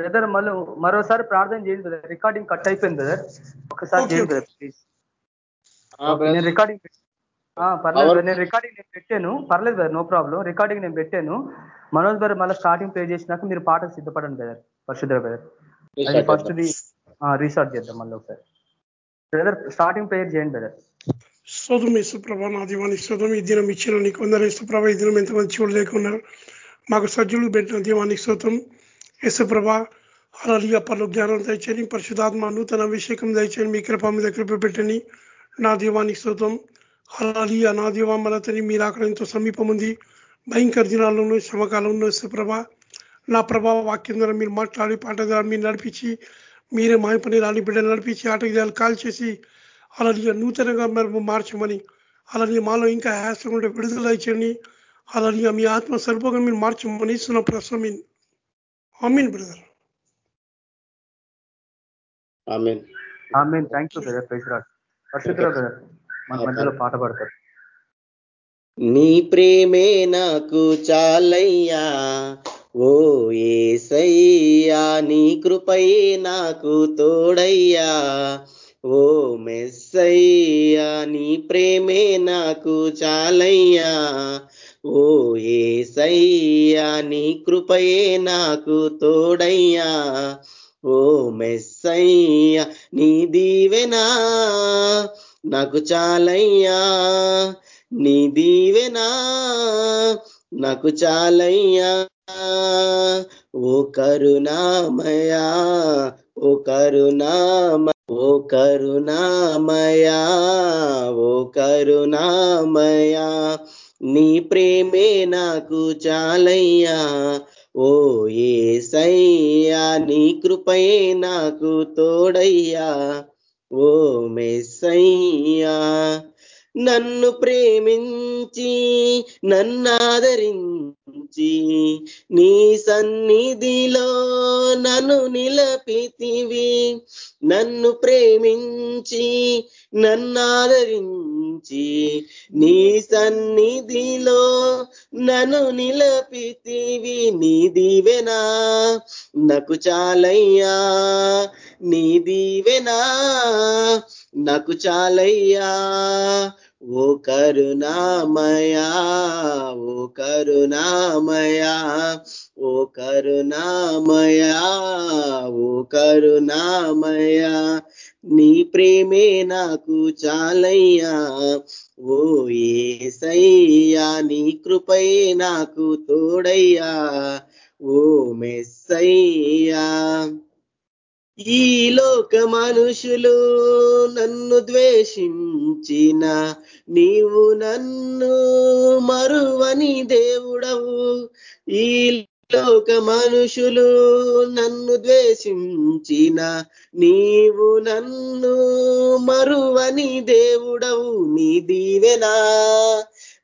Brother మళ్ళీ మరోసారి ప్రార్థన చేయండి బ్రదర్ రికార్డింగ్ కట్ అయిపోయింది బ్రదర్ ఒకసారి చేయండి. బ్రదర్ ప్లీజ్ నేను రికార్డింగ్ పర్లేదు Our- brother. నేను రికార్డింగ్ నేను పెట్టాను. పర్లేదు బ్రదర్ నో ప్రాబ్లం రికార్డింగ్ నేను పెట్టాను. మనోజ్ బ్రదర్ మళ్ళీ స్టార్టింగ్ ప్లే చేసినాక మీరు పాటకు సిద్ధపడండి బ్రదర్ పరిశుద్ధ బ్రదర్ అది ఫస్ట్ ది రీస్టార్ట్ చేద్దాం మళ్ళీ ఒకసారి. బ్రదర్ స్టార్టింగ్ ప్రేయర్ చేయండి బ్రదర్ స్తోత్రం ఇసుప్రభ నా దీవానికి స్తోత్రం. ఈ దినం ఇచ్చిన నీకు వందలు ఇసుప్రభ ఈ దినం ఎంతమంది చూడలేకున్నారు మాకు సజ్జులు పెట్టిన దీవానికి స్తోత్రం. యేసుప్రభ అలలియ పలు జ్ఞానం దయచేయండి పరిశుధాత్మ నూతన అభిషేకం దయచేయండి మీ కృప మీద కృప పెట్టండి నా దీవానికి స్తోత్రం. అలలియ నా దీవామలతని మీరు అక్కడ ఎంతో సమీపం ఉంది భయంకర దినాల్లోనూ శ్రమకాలంలో ఇసుప్రభ నా ప్రభావ వాక్యం ద్వారా మీరు మాట్లాడి పాట ద్వారా మీరు నడిపించి మీరే మాయపని రాని బిడ్డలు నడిపించి ఆటగిదాలు కాల్ చేసి అలాగే నూతనంగా మేము మార్చమని అలాగే మాలో ఇంకా హ్యాసం ఉంటే విడుదల ఇచ్చండి అలాగే మీ ఆత్మ సరిపోగా మీరు మార్చమని ఇస్తున్న ప్రశ్న amen brother amen amen thank you brother praise lord పరిశుద్ధ బ్రదర్ మన మధ్యలో పాట పాడతారు. నీ ప్రేమే నాకు చాలయ్యా. ఓ ఏసయ్యా నీ కృపయే నాకు తోడయ్యా. ఓ మెస్సయ్యా నీ ప్రేమే నాకు చాలయ్యా. ఓ ఏసయ్యా నీ కృపయే నాకు తోడయ్యా. ఓ మెస్సయ్యా నీ దీవెనా నాకు చాలయ్యా. నీ దీవెనా నాకు చాలయ్యా. ఓ కరుణామయా ఓ కరుణామ ఓ కరుణామయా ఓ కరుణామయా. నీ ప్రేమే నాకు చాలయ్యా. ఓ ఏసయ్యా నీ కృపయే నాకు తోడయ్యా. ఓ మెస్సయ్యా నన్ను ప్రేమించి నన్నాదరించి నీ సన్నిధిలో నన్ను నిలపితివి. నన్ను ప్రేమించి నన్నాదరించి నీ సన్నిధిలో నన్ను నిలపితివి. నీ దీవెనా నాకు చాలయ్యా. నీ దీవెనా నాకు చాలయ్యా. ఓ కరుణామయా ఓ కరుణామయా ఓ కరుణామయా ఓ కరుణామయా నీ ప్రేమే నాకు చాలయ్యా ఓ ఏసయ్యా నీ కృపయే నాకు తోడయ్యా ఓ మెస్సయ్యా. ఈ లోక మనుషులు నన్ను ద్వేషించిన నీవు నన్ను మరువని దేవుడవు. ఈ లోక మనుషులు నన్ను ద్వేషించిన నీవు నన్ను మరువని దేవుడవు. నీ దీవెనా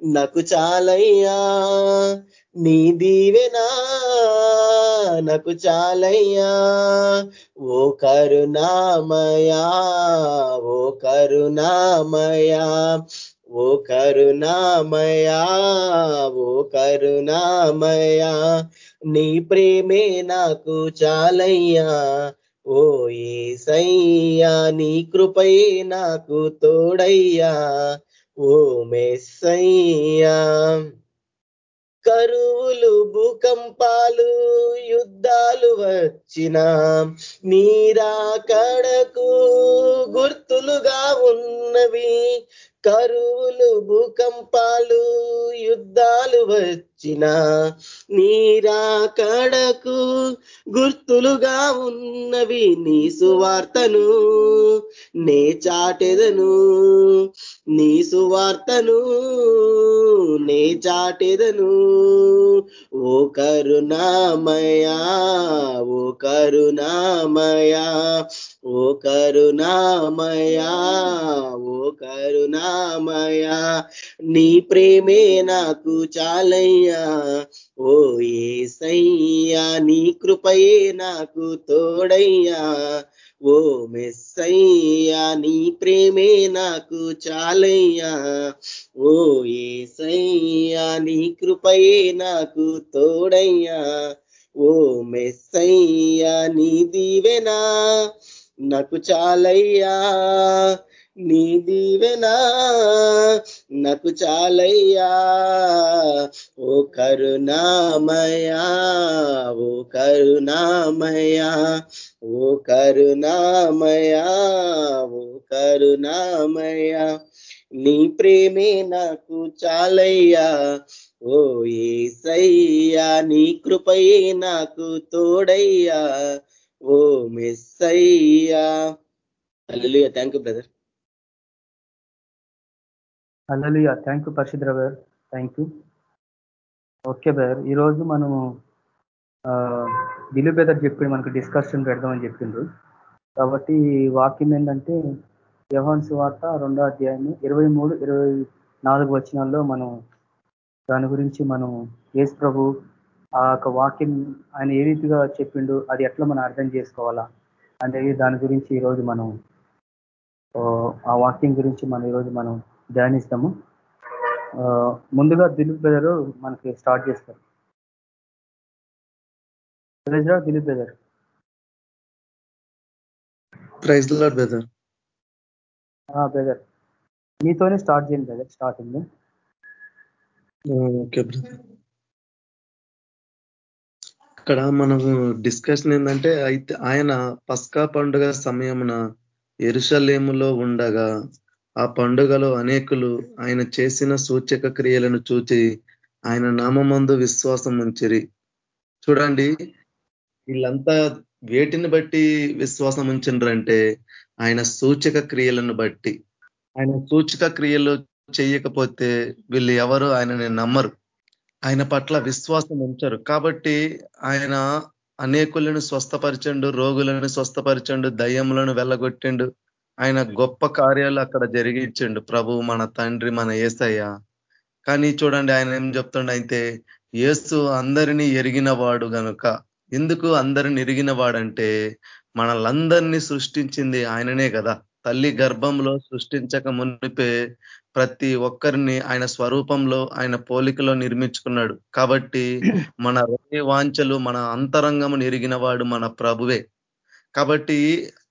నాకు చాలయ్యా. నీ దీవెనా నాకు చాలయ్యా. ఓ కరుణామయా ఓ కరుణామయా ఓ కరుణామయా ఓ కరుణామయా. నీ ప్రేమే నాకు చాలయ్యా. ఓ ఏసయ్యా నీ కృపయే నాకు తోడయ్యా. ఓ మెస్సయ్యా. కరువులు భూకంపాలు యుద్ధాలు వచ్చిన నీరాకడకు గుర్తులుగా ఉన్నవి. కరువులు భూకంపాలు యుద్ధాలు వచ్చిన నీరాకడకు గుర్తులుగా ఉన్నవి నీ సువార్తను. నే చాటెదను నీ సువార్తను. నే చాటెదను ఓ కరుణామయా ఓ కరుణామయా ఓ కరుణామయా ఓ కరుణామయా నీ ప్రేమే నాకు చాలయ్యా. ఓ ఏసయ్యా నీ కృపయే నాకు తోడయ్యా. ఓ మెస్సయ్యా నీ ప్రేమే నాకు చాలయ్యా. ఓ ఏసయ్యా నీ కృపయే నాకు తోడయ్యా. ఓ మెస్సయ్యా నీ దీవెనా నాకు చాలయ్యా. నీ దీవెనా నాకు చాలయ్యా. ఓ కరుణామయా ఓ కరుణామయా ఓ కరుణామయా ఓ కరుణామయా. నీ ప్రేమే నాకు చాలయ్యా. ఓ ఏసయ్యా నీ కృపయే నాకు తోడయ్యా. ఓ మెస్సయ్యా. Hallelujah. Thank you brother hallelujah thank you పరిశుద్ర brother. Thank you okay brother. ఈరోజు మనము దిలీప్ బ్రదర్ చెప్పి మనకు డిస్కషన్ పెడదామని చెప్పిండ్రు కాబట్టి వాక్యం ఏంటంటే వ్యవహాన్ వార్త రెండో అధ్యాయం ఇరవై మూడు ఇరవై నాలుగు వచనాల్లో మనం దాని గురించి మనం యేసు ప్రభు ఆ యొక్క వాక్యం ఆయన ఏ రీతిగా చెప్పిండు అది ఎట్లా మనం అర్థం చేసుకోవాలా అనేది దాని గురించి ఈరోజు మనం ఆ వాక్యం గురించి మనం ఈరోజు మనం ధ్యానిస్తాము. ముందుగా దిలీప్ బ్రదర్ మనకి స్టార్ట్ చేస్తారు. Dilip brother. Praise brother. Brother. మీతోనే స్టార్ట్ చేయండి బ్రదర్ స్టార్టింగ్. Okay brother. ఇక్కడ మనము డిస్కషన్ ఏంటంటే అయితే ఆయన పస్కా పండుగ సమయమున ఎరుషలేములో ఉండగా ఆ పండుగలో అనేకులు ఆయన చేసిన సూచక క్రియలను చూచి ఆయన నామందు విశ్వాసం ఉంచిరి. చూడండి వీళ్ళంతా వేటిని బట్టి విశ్వాసం ఉంచిండ్రంటే ఆయన సూచక క్రియలను బట్టి. ఆయన సూచక క్రియలు చేయకపోతే వీళ్ళు ఎవరు ఆయనని నమ్మరు. ఆయన పట్ల విశ్వాసం ఉంచరు. కాబట్టి ఆయన అనేకులను స్వస్థపరచండు రోగులను స్వస్థపరచండు దయ్యములను వెళ్ళగొట్టిండు ఆయన గొప్ప కార్యాలు అక్కడ జరిగించండు. ప్రభు మన తండ్రి మన ఏసయ్య. కానీ చూడండి ఆయన ఏం చెప్తుండ అయితే ఏసు అందరినీ ఎరిగిన వాడు గనుక. ఎందుకు అందరిని ఎరిగిన వాడంటే మనలందరినీ సృష్టించింది ఆయననే కదా. తల్లి గర్భంలో సృష్టించక మునిపే ప్రతి ఒక్కరిని ఆయన స్వరూపంలో ఆయన పోలికలో నిర్మించుకున్నాడు. కాబట్టి మన హృదయ వాంఛలు మన అంతరంగము ఎరిగిన వాడు మన ప్రభువే. కాబట్టి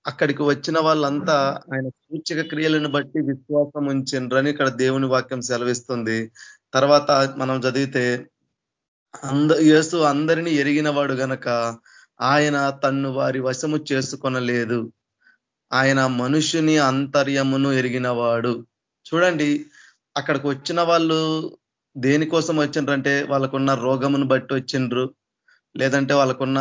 అక్కడికి వచ్చిన వాళ్ళంతా ఆయన సూచక క్రియలను బట్టి విశ్వాసం ఉంచిండ్రని ఇక్కడ దేవుని వాక్యం సెలవిస్తుంది. తర్వాత మనం చదివితే అంద యేసు అందరినీ ఎరిగినవాడు గనక ఆయన తన్ను వారి వశము చేసుకొనలేదు. ఆయన మనుషుని అంతర్యమును ఎరిగినవాడు. చూడండి అక్కడికి వచ్చిన వాళ్ళు దేనికోసం వచ్చిండ్రంటే వాళ్ళకున్న రోగమును బట్టి వచ్చిండ్రు. లేదంటే వాళ్ళకున్న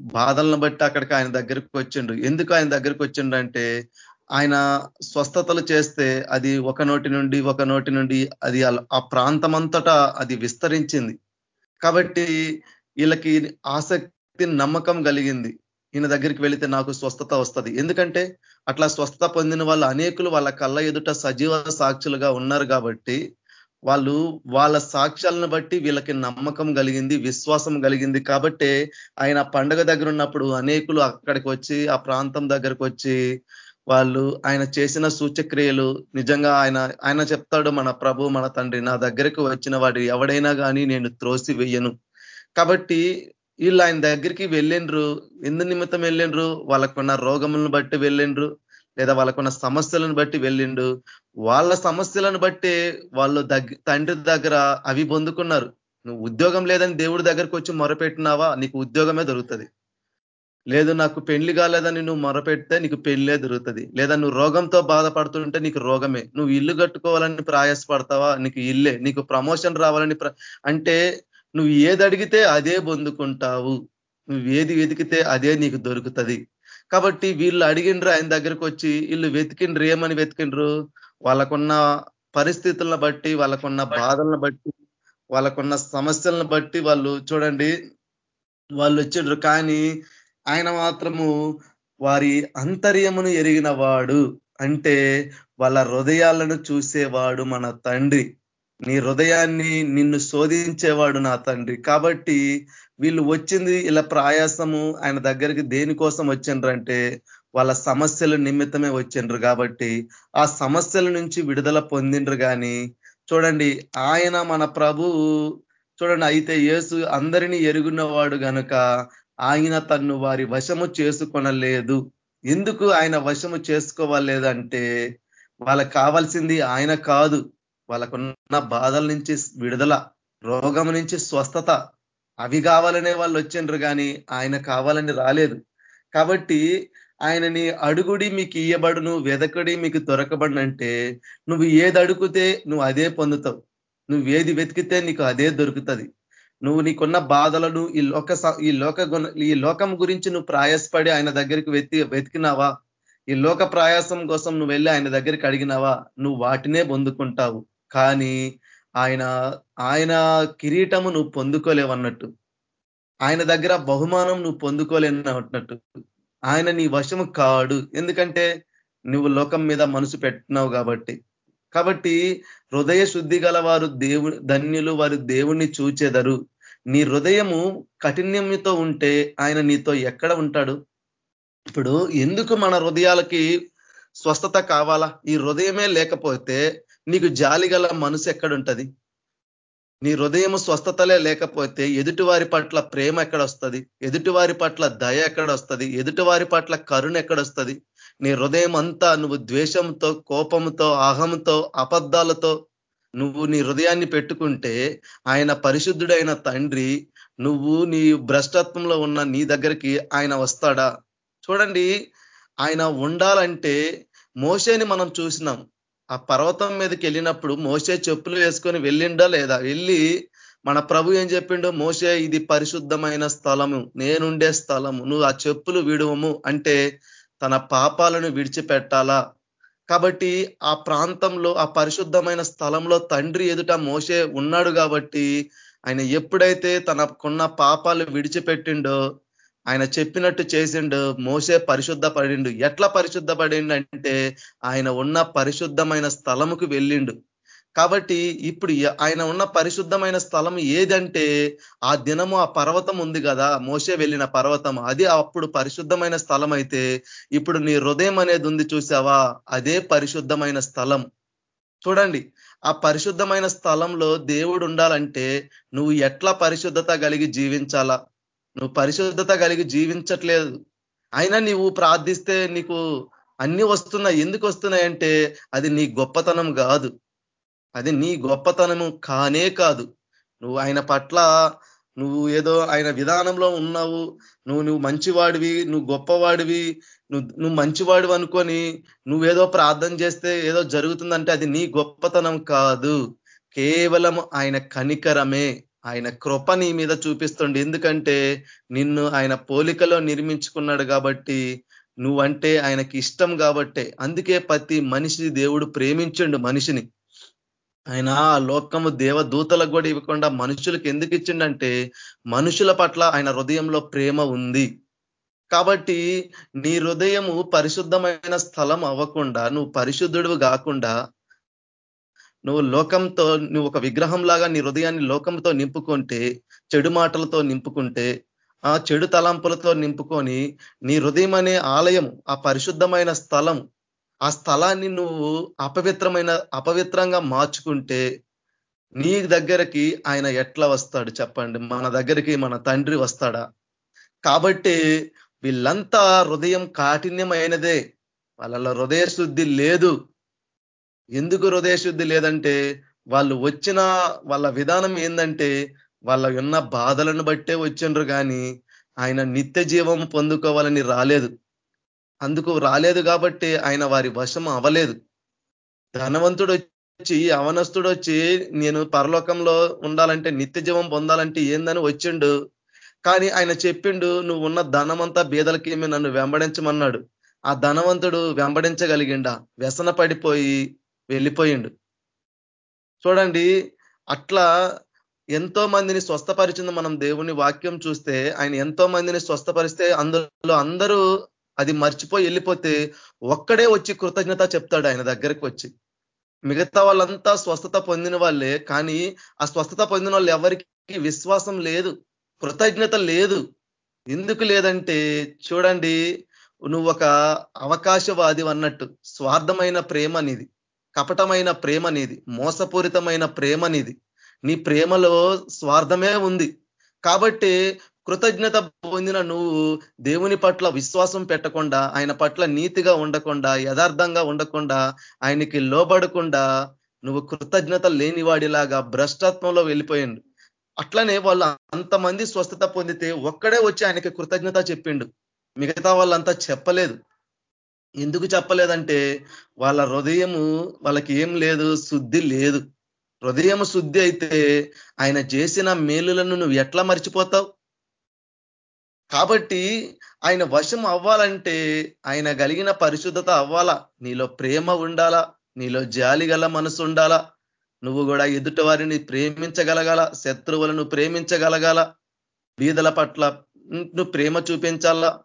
బాధలను బట్టి అక్కడికి ఆయన దగ్గరికి వచ్చిండు ఎందుకు ఆయన దగ్గరికి వచ్చిండ్రంటే ఆయన స్వస్థతలు చేస్తే అది ఒక నోటి నుండి ఒక నోటి నుండి అది ఆ ప్రాంతమంతటా అది విస్తరించింది. కాబట్టి వీళ్ళకి ఆసక్తి నమ్మకం కలిగింది. ఈయన దగ్గరికి వెళితే నాకు స్వస్థత వస్తుంది. ఎందుకంటే అట్లా స్వస్థత పొందిన వాళ్ళు అనేకులు వాళ్ళ కళ్ళ ఎదుట సజీవ సాక్షులుగా ఉన్నారు కాబట్టి వాళ్ళు వాళ్ళ సాక్ష్యాలను బట్టి వీళ్ళకి నమ్మకం కలిగింది విశ్వాసం కలిగింది. కాబట్టే ఆయన పండగ దగ్గర ఉన్నప్పుడు అనేకులు అక్కడికి వచ్చి ఆ ప్రాంతం దగ్గరకు వచ్చి వాళ్ళు ఆయన చేసిన సూచక్రియలు నిజంగా ఆయన ఆయన చెప్తాడు మన ప్రభు మన తండ్రి నా దగ్గరకు వచ్చిన వాడు ఎవడైనా కానీ నేను త్రోసి వెయ్యను కాబట్టి వీళ్ళు ఆయన దగ్గరికి వెళ్ళిండ్రు. ఎందు నిమిత్తం వెళ్ళిండ్రు? వాళ్ళకున్న రోగములను బట్టి వెళ్ళిండ్రు. లేదా వాళ్ళకున్న సమస్యలను బట్టి వెళ్ళిండు. వాళ్ళ సమస్యలను బట్టి వాళ్ళు తండ్రి దగ్గర అవి పొందుకున్నారు. నువ్వు ఉద్యోగం లేదని దేవుడి దగ్గరకు వచ్చి మొరపెట్టినావా? నీకు ఉద్యోగమే దొరుకుతుంది. లేదు నాకు పెళ్ళి కాలేదని నువ్వు మొరపెడితే నీకు పెళ్ళే దొరుకుతుంది. లేదా నువ్వు రోగంతో బాధపడుతుంటే నీకు రోగమే. నువ్వు ఇల్లు కట్టుకోవాలని ప్రయాసపడతావా? నీకు ఇల్లే. నీకు ప్రమోషన్ రావాలని అంటే నువ్వు ఏది అడిగితే అదే పొందుకుంటావు. నువ్వు ఏది వెతికితే అదే నీకు దొరుకుతుంది. కాబట్టి వీళ్ళు అడిగిండ్రు ఆయన దగ్గరికి వచ్చి వీళ్ళు వెతికిండ్రు ఏమని వెతికిండ్రు? వాళ్ళకున్న పరిస్థితులను బట్టి వాళ్ళకున్న బాధలను బట్టి వాళ్ళకున్న సమస్యలను బట్టి వాళ్ళు చూడండి వాళ్ళు వచ్చిండ్రు. కానీ ఆయన మాత్రము వారి అంతర్యమును ఎరిగిన వాడు అంటే వాళ్ళ హృదయాలను చూసేవాడు మన తండ్రి. నీ హృదయాన్ని నిన్ను శోధించేవాడు నా తండ్రి. కాబట్టి వీళ్ళు వచ్చింది ఇలా ప్రయాసము ఆయన దగ్గరికి దేనికోసం వచ్చిండ్రంటే వాళ్ళ సమస్యల నిమిత్తమే వచ్చిండ్రు కాబట్టి ఆ సమస్యల నుంచి విడుదల పొందిండ్రు కానీ చూడండి ఆయన మన ప్రభు చూడండి అయితే యేసు అందరినీ ఎరుగున్నవాడు గనుక ఆయన తన్ను వారి వశము చేసుకొనలేదు. ఎందుకు ఆయన వశము చేసుకోవాలేదంటే వాళ్ళకి కావాల్సింది ఆయన కాదు. వాళ్ళకున్న బాధల నుంచి విడుదల రోగం నుంచి స్వస్థత అవి కావాలనే వాళ్ళు వచ్చిండ్రు కానీ ఆయన కావాలని రాలేదు. కాబట్టి ఆయనని అడుగుడి మీకు ఇయ్యబడును వెదకడి మీకు దొరకబడినంటే నువ్వు ఏది అడుగుతే నువ్వు అదే పొందుతావు. నువ్వు ఏది వెతికితే నీకు అదే దొరుకుతుంది. నువ్వు నీకున్న బాధలను ఈ లోక ఈ లోక ఈ లోకం గురించి నువ్వు ప్రయాసపడి ఆయన దగ్గరికి వెతి వెతికినావా? ఈ లోక ప్రయాసం కోసం నువ్వు వెళ్ళి ఆయన దగ్గరికి అడిగినావా? నువ్వు వాటినే పొందుకుంటావు. కానీ ఆయన ఆయన కిరీటము నువ్వు పొందుకోలేవన్నట్టు. ఆయన దగ్గర బహుమానం నువ్వు పొందుకోలేనట్టు ఆయన నీ వశము కాడు. ఎందుకంటే నువ్వు లోకం మీద మనసు పెట్టినావు కాబట్టి. కాబట్టి హృదయ శుద్ధి గల వారు దేవు ధన్యులు వారు దేవుణ్ణి చూచెదరు. నీ హృదయము కఠిన్యంతో ఉంటే ఆయన నీతో ఎక్కడ ఉంటాడు? ఇప్పుడు ఎందుకు మన హృదయాలకి స్వస్థత కావాలా? ఈ హృదయమే లేకపోతే నీకు జాలి గల మనసు ఎక్కడుంటది? నీ హృదయం స్వస్థతలే లేకపోతే ఎదుటివారి పట్ల ప్రేమ ఎక్కడొస్తుంది? ఎదుటివారి పట్ల దయ ఎక్కడొస్తుంది? ఎదుటివారి పట్ల కరుణ ఎక్కడొస్తుంది? నీ హృదయం అంతా నువ్వు ద్వేషంతో కోపంతో అహంతో అబద్ధాలతో నువ్వు నీ హృదయాన్ని పెట్టుకుంటే ఆయన పరిశుద్ధుడైన తండ్రి నువ్వు నీ భ్రష్టత్వంలో ఉన్న నీ దగ్గరికి ఆయన వస్తాడా? చూడండి ఆయన ఉండాలంటే మోసేని మనం చూసినాం. ఆ పర్వతం మీదకి వెళ్ళినప్పుడు మోసే చెప్పులు వేసుకొని వెళ్ళిండా లేదా? వెళ్ళి మన ప్రభు ఏం చెప్పిండో? మోసే ఇది పరిశుద్ధమైన స్థలము నేనుండే స్థలము నువ్వు ఆ చెప్పులు విడువము అంటే తన పాపాలను విడిచిపెట్టాలా? కాబట్టి ఆ ప్రాంతంలో ఆ పరిశుద్ధమైన స్థలంలో తండ్రి ఎదుట మోసే ఉన్నాడు కాబట్టి ఆయన ఎప్పుడైతే తనకున్న పాపాలు విడిచిపెట్టిండో ఆయన చెప్పినట్టు చేసిండు మోసే పరిశుద్ధ పడిండు ఎట్లా పరిశుద్ధ పడిండు అంటే ఆయన ఉన్న పరిశుద్ధమైన స్థలముకు వెళ్ళిండు. కాబట్టి ఇప్పుడు ఆయన ఉన్న పరిశుద్ధమైన స్థలం ఏదంటే ఆ దినము ఆ పర్వతం ఉంది కదా మోసే వెళ్ళిన పర్వతం. అది అప్పుడు పరిశుద్ధమైన స్థలం అయితే ఇప్పుడు నీ హృదయం అనేది ఉంది చూసావా? అదే పరిశుద్ధమైన స్థలం. చూడండి ఆ పరిశుద్ధమైన స్థలంలో దేవుడు ఉండాలంటే నువ్వు ఎట్లా పరిశుద్ధత కలిగి జీవించాలా? నువ్వు పరిశుద్ధత కలిగి జీవించట్లేదు. అయినా నీవు ప్రార్థిస్తే నీకు అన్ని వస్తున్నాయి. ఎందుకు వస్తున్నాయంటే అది నీ గొప్పతనం కాదు. అది నీ గొప్పతనము కానే కాదు. నువ్వు ఆయన పట్ల నువ్వు ఏదో ఆయన విధానంలో ఉన్నావు. నువ్వు నువ్వు మంచివాడివి నువ్వు గొప్పవాడివి. నువ్వు నువ్వు మంచివాడివి అనుకొని నువ్వేదో ప్రార్థన చేస్తే ఏదో జరుగుతుందంటే అది నీ గొప్పతనం కాదు. కేవలం ఆయన కనికరమే. ఆయన కృప నీ మీద చూపిస్తుండే. ఎందుకంటే నిన్ను ఆయన పోలికలో నిర్మించుకున్నాడు కాబట్టి నువ్వంటే ఆయనకి ఇష్టం కాబట్టే. అందుకే ప్రతి మనిషి దేవుడు ప్రేమించండు మనిషిని. ఆయన ఆ లోకము దేవదూతలకు కూడా ఇవ్వకుండా మనుషులకు ఎందుకు ఇచ్చిండంటే మనుషుల పట్ల ఆయన హృదయంలో ప్రేమ ఉంది. కాబట్టి నీ హృదయము పరిశుద్ధమైన స్థలం అవ్వకుండా నువ్వు పరిశుద్ధుడు కాకుండా నువ్వు లోకంతో నువ్వు ఒక విగ్రహం లాగా నీ హృదయాన్ని లోకంతో నింపుకుంటే చెడు మాటలతో నింపుకుంటే ఆ చెడు తలంపులతో నింపుకొని నీ హృదయం అనే ఆలయం ఆ పరిశుద్ధమైన స్థలం ఆ స్థలాన్ని నువ్వు అపవిత్రమైన అపవిత్రంగా మార్చుకుంటే నీ దగ్గరకి ఆయన ఎట్లా వస్తాడు చెప్పండి? మన దగ్గరికి మన తండ్రి వస్తాడా? కాబట్టి వీళ్ళంతా హృదయం కాఠిన్యమైనదే. వాళ్ళలో హృదయ శుద్ధి లేదు. ఎందుకు హృదయశుద్ధి లేదంటే వాళ్ళు వచ్చిన వాళ్ళ విధానం ఏంటంటే వాళ్ళ ఉన్న బాధలను బట్టే వచ్చిండ్రు కానీ ఆయన నిత్య జీవం పొందుకోవాలని రాలేదు. అందుకు రాలేదు కాబట్టి ఆయన వారి వశం అవలేదు ధనవంతుడు వచ్చి అవనస్తుడు వచ్చి నేను పరలోకంలో ఉండాలంటే నిత్య జీవం పొందాలంటే ఏందని వచ్చిండు. కానీ ఆయన చెప్పిండు నువ్వు ఉన్న ధనమంతా బీదలకేమి నన్ను వెంబడించమన్నాడు. ఆ ధనవంతుడు వెంబడించగలిగిండా. వ్యసన పడిపోయి వెళ్ళిపోయిండు. చూడండి అట్లా ఎంతో మందిని స్వస్థపరిచింది మనం దేవుని వాక్యం చూస్తే ఆయన ఎంతో మందిని స్వస్థపరిస్తే అందులో అందరూ అది మర్చిపోయి వెళ్ళిపోతే ఒక్కడే వచ్చి కృతజ్ఞత చెప్తాడు ఆయన దగ్గరికి వచ్చి. మిగతా వాళ్ళంతా స్వస్థత పొందిన వాళ్ళే కానీ ఆ స్వస్థత పొందిన వాళ్ళు ఎవరికి విశ్వాసం లేదు కృతజ్ఞత లేదు. ఎందుకు లేదంటే చూడండి నువ్వు ఒక అవకాశవాది అన్నట్టు స్వార్థమైన ప్రేమ అనేది కపటమైన ప్రేమ నీది మోసపూరితమైన ప్రేమ నీది. నీ ప్రేమలో స్వార్థమే ఉంది. కాబట్టి కృతజ్ఞత పొందిన నువ్వు దేవుని పట్ల విశ్వాసం పెట్టకుండా ఆయన పట్ల నీతిగా ఉండకుండా యథార్థంగా ఉండకుండా ఆయనకి లోబడకుండా నువ్వు కృతజ్ఞత లేనివాడిలాగా భ్రష్టత్వంలో వెళ్ళిపోయిండు. అట్లనే వాళ్ళు అంతమంది స్వస్థత పొందితే ఒక్కడే వచ్చి ఆయనకి కృతజ్ఞత చెప్పిండు. మిగతా వాళ్ళంతా చెప్పలేదు. ఎందుకు చెప్పలేదంటే వాళ్ళ హృదయము వాళ్ళకి ఏం లేదు శుద్ధి లేదు. హృదయం శుద్ధి అయితే ఆయన చేసిన మేలులను నువ్వు ఎట్లా మర్చిపోతావు? కాబట్టి ఆయన వశం అవ్వాలంటే ఆయన కలిగిన పరిశుద్ధత అవ్వాలా? నీలో ప్రేమ ఉండాలా? నీలో జాలి గల మనసు ఉండాలా? నువ్వు కూడా ఎదుటి వారిని ప్రేమించగలగాల? శత్రువులను ప్రేమించగలగాల? బీదల పట్ల నువ్వు ప్రేమ చూపించాలా?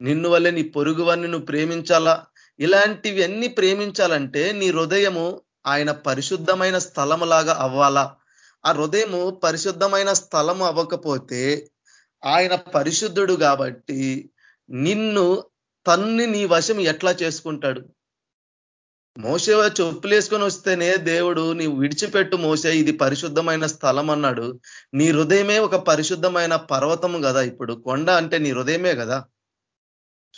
నిన్ను వల్లే నీ పొరుగు వారిని నువ్వు ప్రేమించాలా? ఇలాంటివి అన్ని ప్రేమించాలంటే నీ హృదయము ఆయన పరిశుద్ధమైన స్థలములాగా అవ్వాలా? ఆ హృదయము పరిశుద్ధమైన స్థలము అవ్వకపోతే ఆయన పరిశుద్ధుడు కాబట్టి నిన్ను తన్ని నీ వశం ఎట్లా చేసుకుంటాడు? మోసే చెప్పులేసుకొని వస్తేనే దేవుడు నీవు విడిచిపెట్టు మోసే ఇది పరిశుద్ధమైన స్థలం అన్నాడు. నీ హృదయమే ఒక పరిశుద్ధమైన పర్వతము కదా ఇప్పుడు? కొండ అంటే నీ హృదయమే కదా?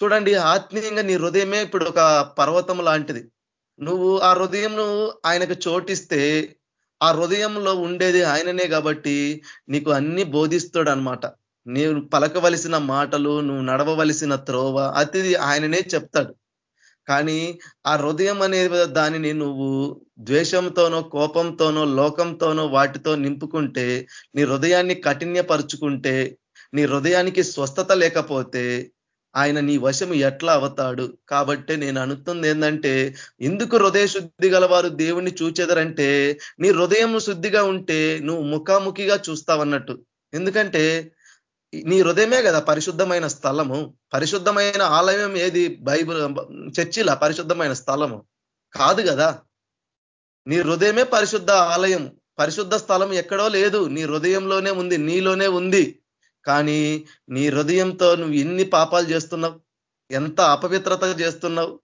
చూడండి ఆత్మీయంగా నీ హృదయమే ఇప్పుడు ఒక పర్వతం లాంటిది. నువ్వు ఆ హృదయంను ఆయనకు చోటిస్తే ఆ హృదయంలో ఉండేది ఆయననే కాబట్టి నీకు అన్ని బోధిస్తాడు అనమాట నీవు పలకవలసిన మాటలు నువ్వు నడవవలసిన త్రోవ అతిది ఆయననే చెప్తాడు. కానీ ఆ హృదయం అనే దానిని నువ్వు ద్వేషంతోనో కోపంతోనో లోకంతోనో వాటితో నింపుకుంటే నీ హృదయాన్ని కఠిన్యపరుచుకుంటే నీ హృదయానికి స్వస్థత లేకపోతే ఆయన నీ వశము ఎట్లా అవుతాడు? కాబట్టి నేను అనుతుంది ఏంటంటే ఎందుకు హృదయ శుద్ధి గలవారు దేవుణ్ణి చూచేదరంటే నీ హృదయం శుద్ధిగా ఉంటే నువ్వు ముఖాముఖిగా చూస్తావన్నట్టు. ఎందుకంటే నీ హృదయమే కదా పరిశుద్ధమైన స్థలము. పరిశుద్ధమైన ఆలయం ఏది? బైబుల్ చర్చిల పరిశుద్ధమైన స్థలము. కాదు కదా. నీ హృదయమే పరిశుద్ధ ఆలయం. పరిశుద్ధ స్థలం ఎక్కడో లేదు. నీ హృదయంలోనే ఉంది నీలోనే ఉంది. కానీ నీ హృదయంతో నువ్వు ఎన్ని పాపాలు చేస్తున్నావు? ఎంత అపవిత్రత చేస్తున్నావు?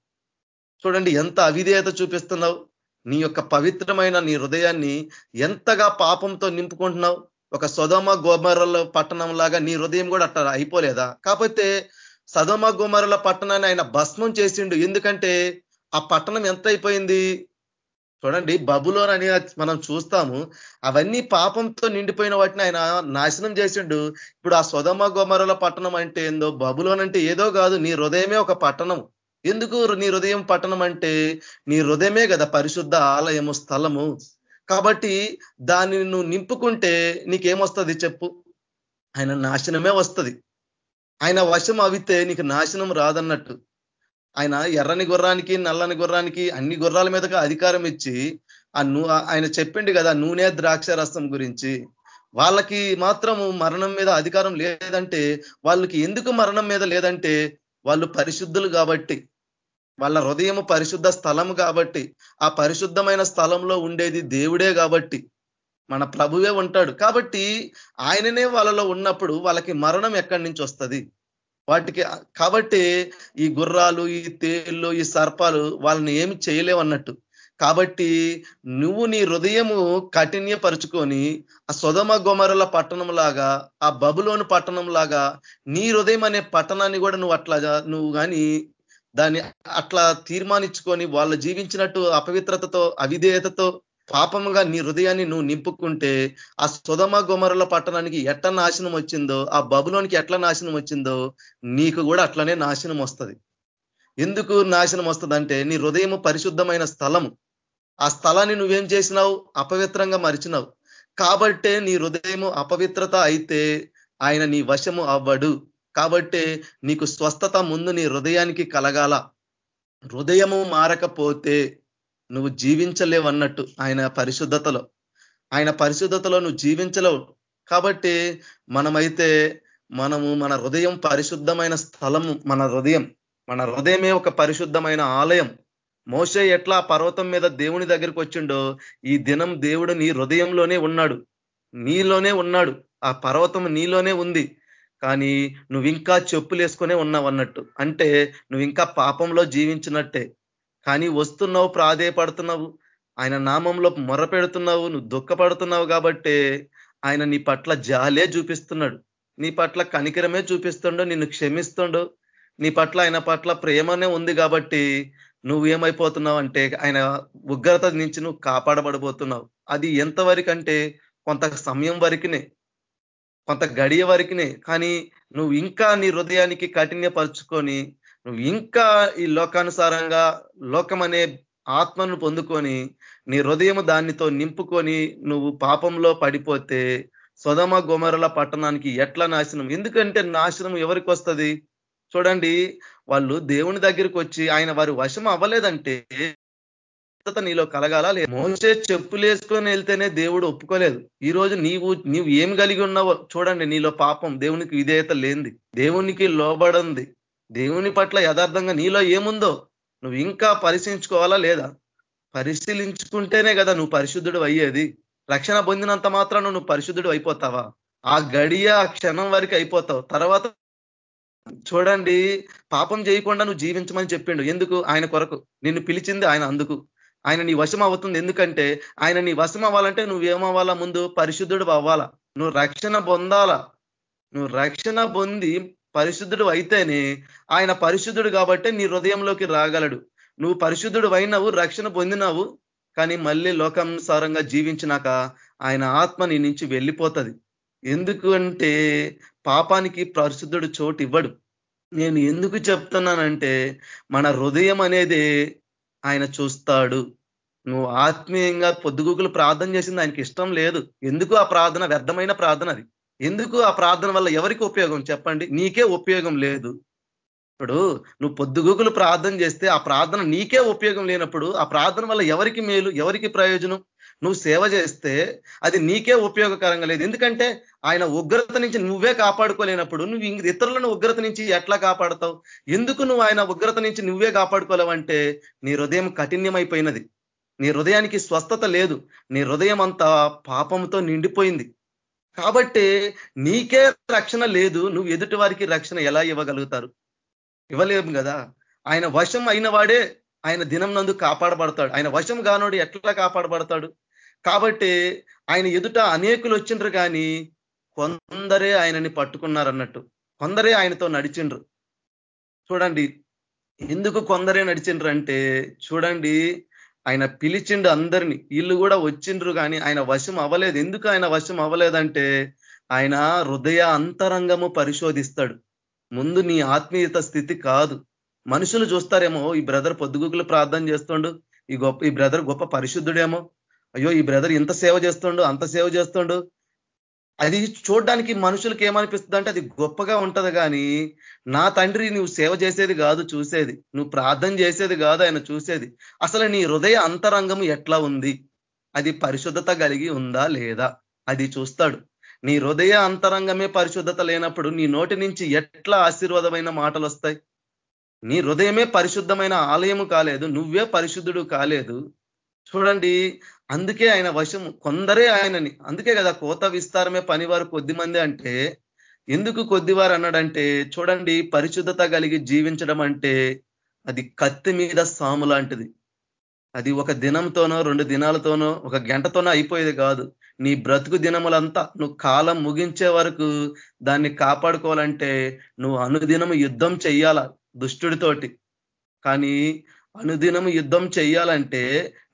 చూడండి ఎంత అవిధేయత చూపిస్తున్నావు? నీ యొక్క పవిత్రమైన నీ హృదయాన్ని ఎంతగా పాపంతో నింపుకుంటున్నావు? ఒక సొదమ గోమరల పట్టణం లాగా నీ హృదయం కూడా అట్లా అయిపోలేదా? కాకపోతే సదమ గోమరల పట్టణాన్ని ఆయన భస్మం చేసిండు. ఎందుకంటే ఆ పట్టణం ఎంత అయిపోయింది చూడండి బబులోన్ అని మనం చూస్తాము. అవన్నీ పాపంతో నిండిపోయిన వాటిని ఆయన నాశనం చేసిండు. ఇప్పుడు ఆ స్వదమ గోమరల పట్టణం అంటే ఏందో? బబులోన్ అంటే ఏదో కాదు. నీ హృదయమే ఒక పట్టణం ఎందుకు నీ హృదయం పట్టణం అంటే? నీ హృదయమే కదా పరిశుద్ధ ఆలయము స్థలము. కాబట్టి దాన్ని నువ్వు నింపుకుంటే నీకేమొస్తుంది చెప్పు? ఆయన నాశనమే వస్తుంది. ఆయన వశం అవితే నీకు నాశనం రాదన్నట్టు. ఆయన ఎర్రని గుర్రానికి నల్లని గుర్రానికి అన్ని గుర్రాల మీదగా అధికారం ఇచ్చి ఆ ఆయన చెప్పిండు కదా నూనె ద్రాక్ష రసం గురించి. వాళ్ళకి మాత్రము మరణం మీద అధికారం లేదంటే వాళ్ళకి ఎందుకు మరణం మీద లేదంటే వాళ్ళు పరిశుద్ధులు కాబట్టి వాళ్ళ హృదయము పరిశుద్ధ స్థలము కాబట్టి ఆ పరిశుద్ధమైన స్థలంలో ఉండేది దేవుడే కాబట్టి మన ప్రభువే ఉంటాడు. కాబట్టి ఆయననే వాళ్ళలో ఉన్నప్పుడు వాళ్ళకి మరణం ఎక్కడి నుంచి వస్తుంది? వాటికి కాబట్టి ఈ గుర్రాలు ఈ తేళ్ళు ఈ సర్పాలు వాళ్ళని ఏమి చేయలేవన్నట్టు కాబట్టి నువ్వు నీ హృదయము కఠిన్యపరుచుకొని ఆ సొదమ గొమరల పట్టణం లాగా ఆ బబులోని పట్టణం లాగా నీ హృదయం అనే పట్టణాన్ని కూడా నువ్వు అట్లా నువ్వు కానీ దాన్ని అట్లా తీర్మానించుకొని వాళ్ళు జీవించినట్టు అపవిత్రతతో అవిధేయతతో పాపముగా నీ హృదయాన్ని నువ్వు నింపుకుంటే ఆ సుధమ గుమరుల పట్టణానికి ఎట్లా నాశనం వచ్చిందో ఆ బబులోనికి ఎట్లా నాశనం వచ్చిందో నీకు కూడా అట్లనే నాశనం వస్తుంది. ఎందుకు నాశనం వస్తుందంటే నీ హృదయము పరిశుద్ధమైన స్థలము. ఆ స్థలాన్ని నువ్వేం చేసినావు? అపవిత్రంగా మరిచినావు. కాబట్టే నీ హృదయము అపవిత్రత అయితే ఆయన నీ వశము అవ్వడు. కాబట్టే నీకు స్వస్థత ముందు నీ హృదయానికి కలగాల. హృదయము మారకపోతే నువ్వు జీవించలేవు అన్నట్టు ఆయన పరిశుద్ధతలో. ఆయన పరిశుద్ధతలో నువ్వు జీవించలేవు. కాబట్టి మనమైతే మనము మన హృదయం పరిశుద్ధమైన స్థలము మన హృదయం మన హృదయమే ఒక పరిశుద్ధమైన ఆలయం. మోసే ఎట్లా పర్వతం మీద దేవుని దగ్గరికి వచ్చిండో ఈ దినం దేవుడు నీ హృదయంలోనే ఉన్నాడు. నీలోనే ఉన్నాడు. ఆ పర్వతం నీలోనే ఉంది. కానీ నువ్వు ఇంకా చెప్పులు వేసుకునే ఉన్నావు అన్నట్టు అంటే నువ్వు ఇంకా పాపంలో జీవించినట్టే. కానీ వస్తున్నావు ప్రాధేయపడుతున్నావు. ఆయన నామంలో మొర పెడుతున్నావు నువ్వు దుఃఖపడుతున్నావు కాబట్టే ఆయన నీ పట్ల జాలే చూపిస్తున్నాడు. నీ పట్ల కనికరమే చూపిస్తుండో నిన్ను క్షమిస్తుండో నీ పట్ల ఆయన పట్ల ప్రేమనే ఉంది కాబట్టి నువ్వు ఏమైపోతున్నావు అంటే ఆయన ఉగ్రత నుంచి నువ్వు కాపాడబడబోతున్నావు. అది ఎంతవరకు అంటే కొంత సమయం వరకునే కొంత గడియ వరకునే. కానీ నువ్వు ఇంకా నీ హృదయానికి కఠిన్యపరుచుకొని నువ్వు ఇంకా ఈ లోకానుసారంగా లోకం అనే ఆత్మను పొందుకొని నీ హృదయం దానితో నింపుకొని నువ్వు పాపంలో పడిపోతే సొదమ గొమరల పట్టణానికి ఎట్లా నాశనం? ఎందుకంటే నాశనం ఎవరికి వస్తుంది? చూడండి వాళ్ళు దేవుని దగ్గరికి వచ్చి ఆయన వారి వశం అవ్వలేదంటే నీలో కలగాల లేదు? మోసే చెప్పులేసుకొని వెళ్తేనే దేవుడు ఒప్పుకోలేదు. ఈ రోజు నీవు నీవు ఏం కలిగి ఉన్నావో చూడండి నీలో పాపం దేవునికి విధేయత లేనిది. దేవునికి లోబడింది. దేవుని పట్ల యథార్థంగా నీలో ఏముందో నువ్వు ఇంకా పరిశీలించుకోవాలా లేదా? పరిశీలించుకుంటేనే కదా నువ్వు పరిశుద్ధుడు అయ్యేది. రక్షణ పొందినంత మాత్రం నువ్వు పరిశుద్ధుడు అయిపోతావా? ఆ గడియ ఆ క్షణం వరకు అయిపోతావు. తర్వాత చూడండి పాపం చేయకుండా నువ్వు జీవించమని చెప్పిండు. ఎందుకు? ఆయన కొరకు. నిన్ను పిలిచింది ఆయన అందుకు. ఆయన నీ వశం అవుతుంది. ఎందుకంటే ఆయన నీ వశం అవ్వాలంటే నువ్వేమవ్వాలా ముందు? పరిశుద్ధుడు అవ్వాలా. నువ్వు రక్షణ పొందాలా. నువ్వు రక్షణ పొంది పరిశుద్ధుడు అయితేనే ఆయన పరిశుద్ధుడు కాబట్టే నీ హృదయంలోకి రాగలడు. నువ్వు పరిశుద్ధుడు అయినవు రక్షణ పొందినావు కానీ మళ్ళీ లోకానుసారంగా జీవించినాక ఆయన ఆత్మ నీ నుంచి వెళ్ళిపోతుంది. ఎందుకు అంటే పాపానికి పరిశుద్ధుడు చోటు ఇవ్వడు నేను ఎందుకు చెప్తున్నానంటే మన హృదయం అనేది ఆయన చూస్తాడు. నువ్వు ఆత్మీయంగా పొద్దుగుకులు ప్రార్థన చేసింది ఆయనకి ఇష్టం లేదు. ఎందుకు ఆ ప్రార్థన? వ్యర్థమైన ప్రార్థన అది. ఎందుకు ఆ ప్రార్థన వల్ల ఎవరికి ఉపయోగం? చెప్పండి. నీకే ఉపయోగం లేదు. ఇప్పుడు నువ్వు పొద్దుగుకులు ప్రార్థన చేస్తే ఆ ప్రార్థన నీకే ఉపయోగం లేనప్పుడు ఆ ప్రార్థన వల్ల ఎవరికి మేలు ఎవరికి ప్రయోజనం? నువ్వు సేవ చేస్తే అది నీకే ఉపయోగకరంగా లేదు. ఎందుకంటే ఆయన ఉగ్రత నుంచి నువ్వే కాపాడుకోలేనప్పుడు నువ్వు ఇంక ఇతరులను ఉగ్రత నుంచి ఎట్లా కాపాడతావు? ఎందుకు నువ్వు ఆయన ఉగ్రత నుంచి నువ్వే కాపాడుకోలేవంటే నీ హృదయం కఠిన్యమైపోయినది నీ హృదయానికి స్వస్థత లేదు. నీ హృదయం అంతా పాపంతో నిండిపోయింది. కాబట్టి నీకే రక్షణ లేదు నువ్వు ఎదుటి వారికి రక్షణ ఎలా ఇవ్వగలుగుతారు? ఇవ్వలేము కదా. ఆయన వశం అయిన వాడే ఆయన దినం నందు కాపాడబడతాడు. ఆయన వశం కానోడు ఎట్లా కాపాడబడతాడు? కాబట్టి ఆయన ఎదుట అనేకులు వచ్చిండ్రు కానీ కొందరే ఆయనని పట్టుకున్నారు అన్నట్టు కొందరే ఆయనతో నడిచిండ్రు. చూడండి ఎందుకు కొందరే నడిచిండ్రు అంటే చూడండి ఆయన పిలిచిండు అందరినీ. వీళ్ళు కూడా వచ్చిండ్రు కానీ ఆయన వశం అవ్వలేదు. ఎందుకు ఆయన వశం అవ్వలేదంటే ఆయన హృదయ అంతరంగము పరిశోధిస్తాడు. ముందు నీ ఆత్మీయత స్థితి కాదు. మనుషులు చూస్తారేమో ఈ బ్రదర్ పొద్దుగుకులు ప్రార్థన చేస్తుండు. ఈ గొప్ప ఈ బ్రదర్ గొప్ప పరిశుద్ధుడేమో. అయ్యో ఈ బ్రదర్ ఇంత సేవ చేస్తుండు అంత సేవ చేస్తుండు. అది చూడడానికి మనుషులకి ఏమనిపిస్తుంది అంటే అది గొప్పగా ఉంటది కానీ నా తండ్రి నువ్వు సేవ చేసేది కాదు చూసేది. నువ్వు ప్రార్థన చేసేది కాదు ఆయన చూసేది. అసలు నీ హృదయ అంతరంగం ఎట్లా ఉంది? అది పరిశుద్ధత కలిగి ఉందా లేదా? అది చూస్తాడు. నీ హృదయ అంతరంగమే పరిశుద్ధత లేనప్పుడు నీ నోటి నుంచి ఎట్లా ఆశీర్వాదమైన మాటలు వస్తాయి నీ హృదయమే పరిశుద్ధమైన ఆలయము కాలేదు నువ్వే పరిశుద్ధుడు కాలేదు. చూడండి అందుకే ఆయన వశం కొందరే ఆయనని. అందుకే కదా కోత విస్తారమే పనివారు కొద్ది మంది అంటే ఎందుకు కొద్దివారు అన్నాడంటే చూడండి పరిశుద్ధత కలిగి జీవించడం అంటే అది కత్తి మీద సాము లాంటిది. అది ఒక దినంతోనో రెండు దినాలతోనో ఒక గంటతోనో అయిపోయేది కాదు. నీ బ్రతుకు దినములంతా నువ్వు కాలం ముగించే వరకు దాన్ని కాపాడుకోవాలంటే నువ్వు అనుదినము యుద్ధం చెయ్యాల దుష్టుడితోటి. కానీ అనుదినము యుద్ధం చేయాలంటే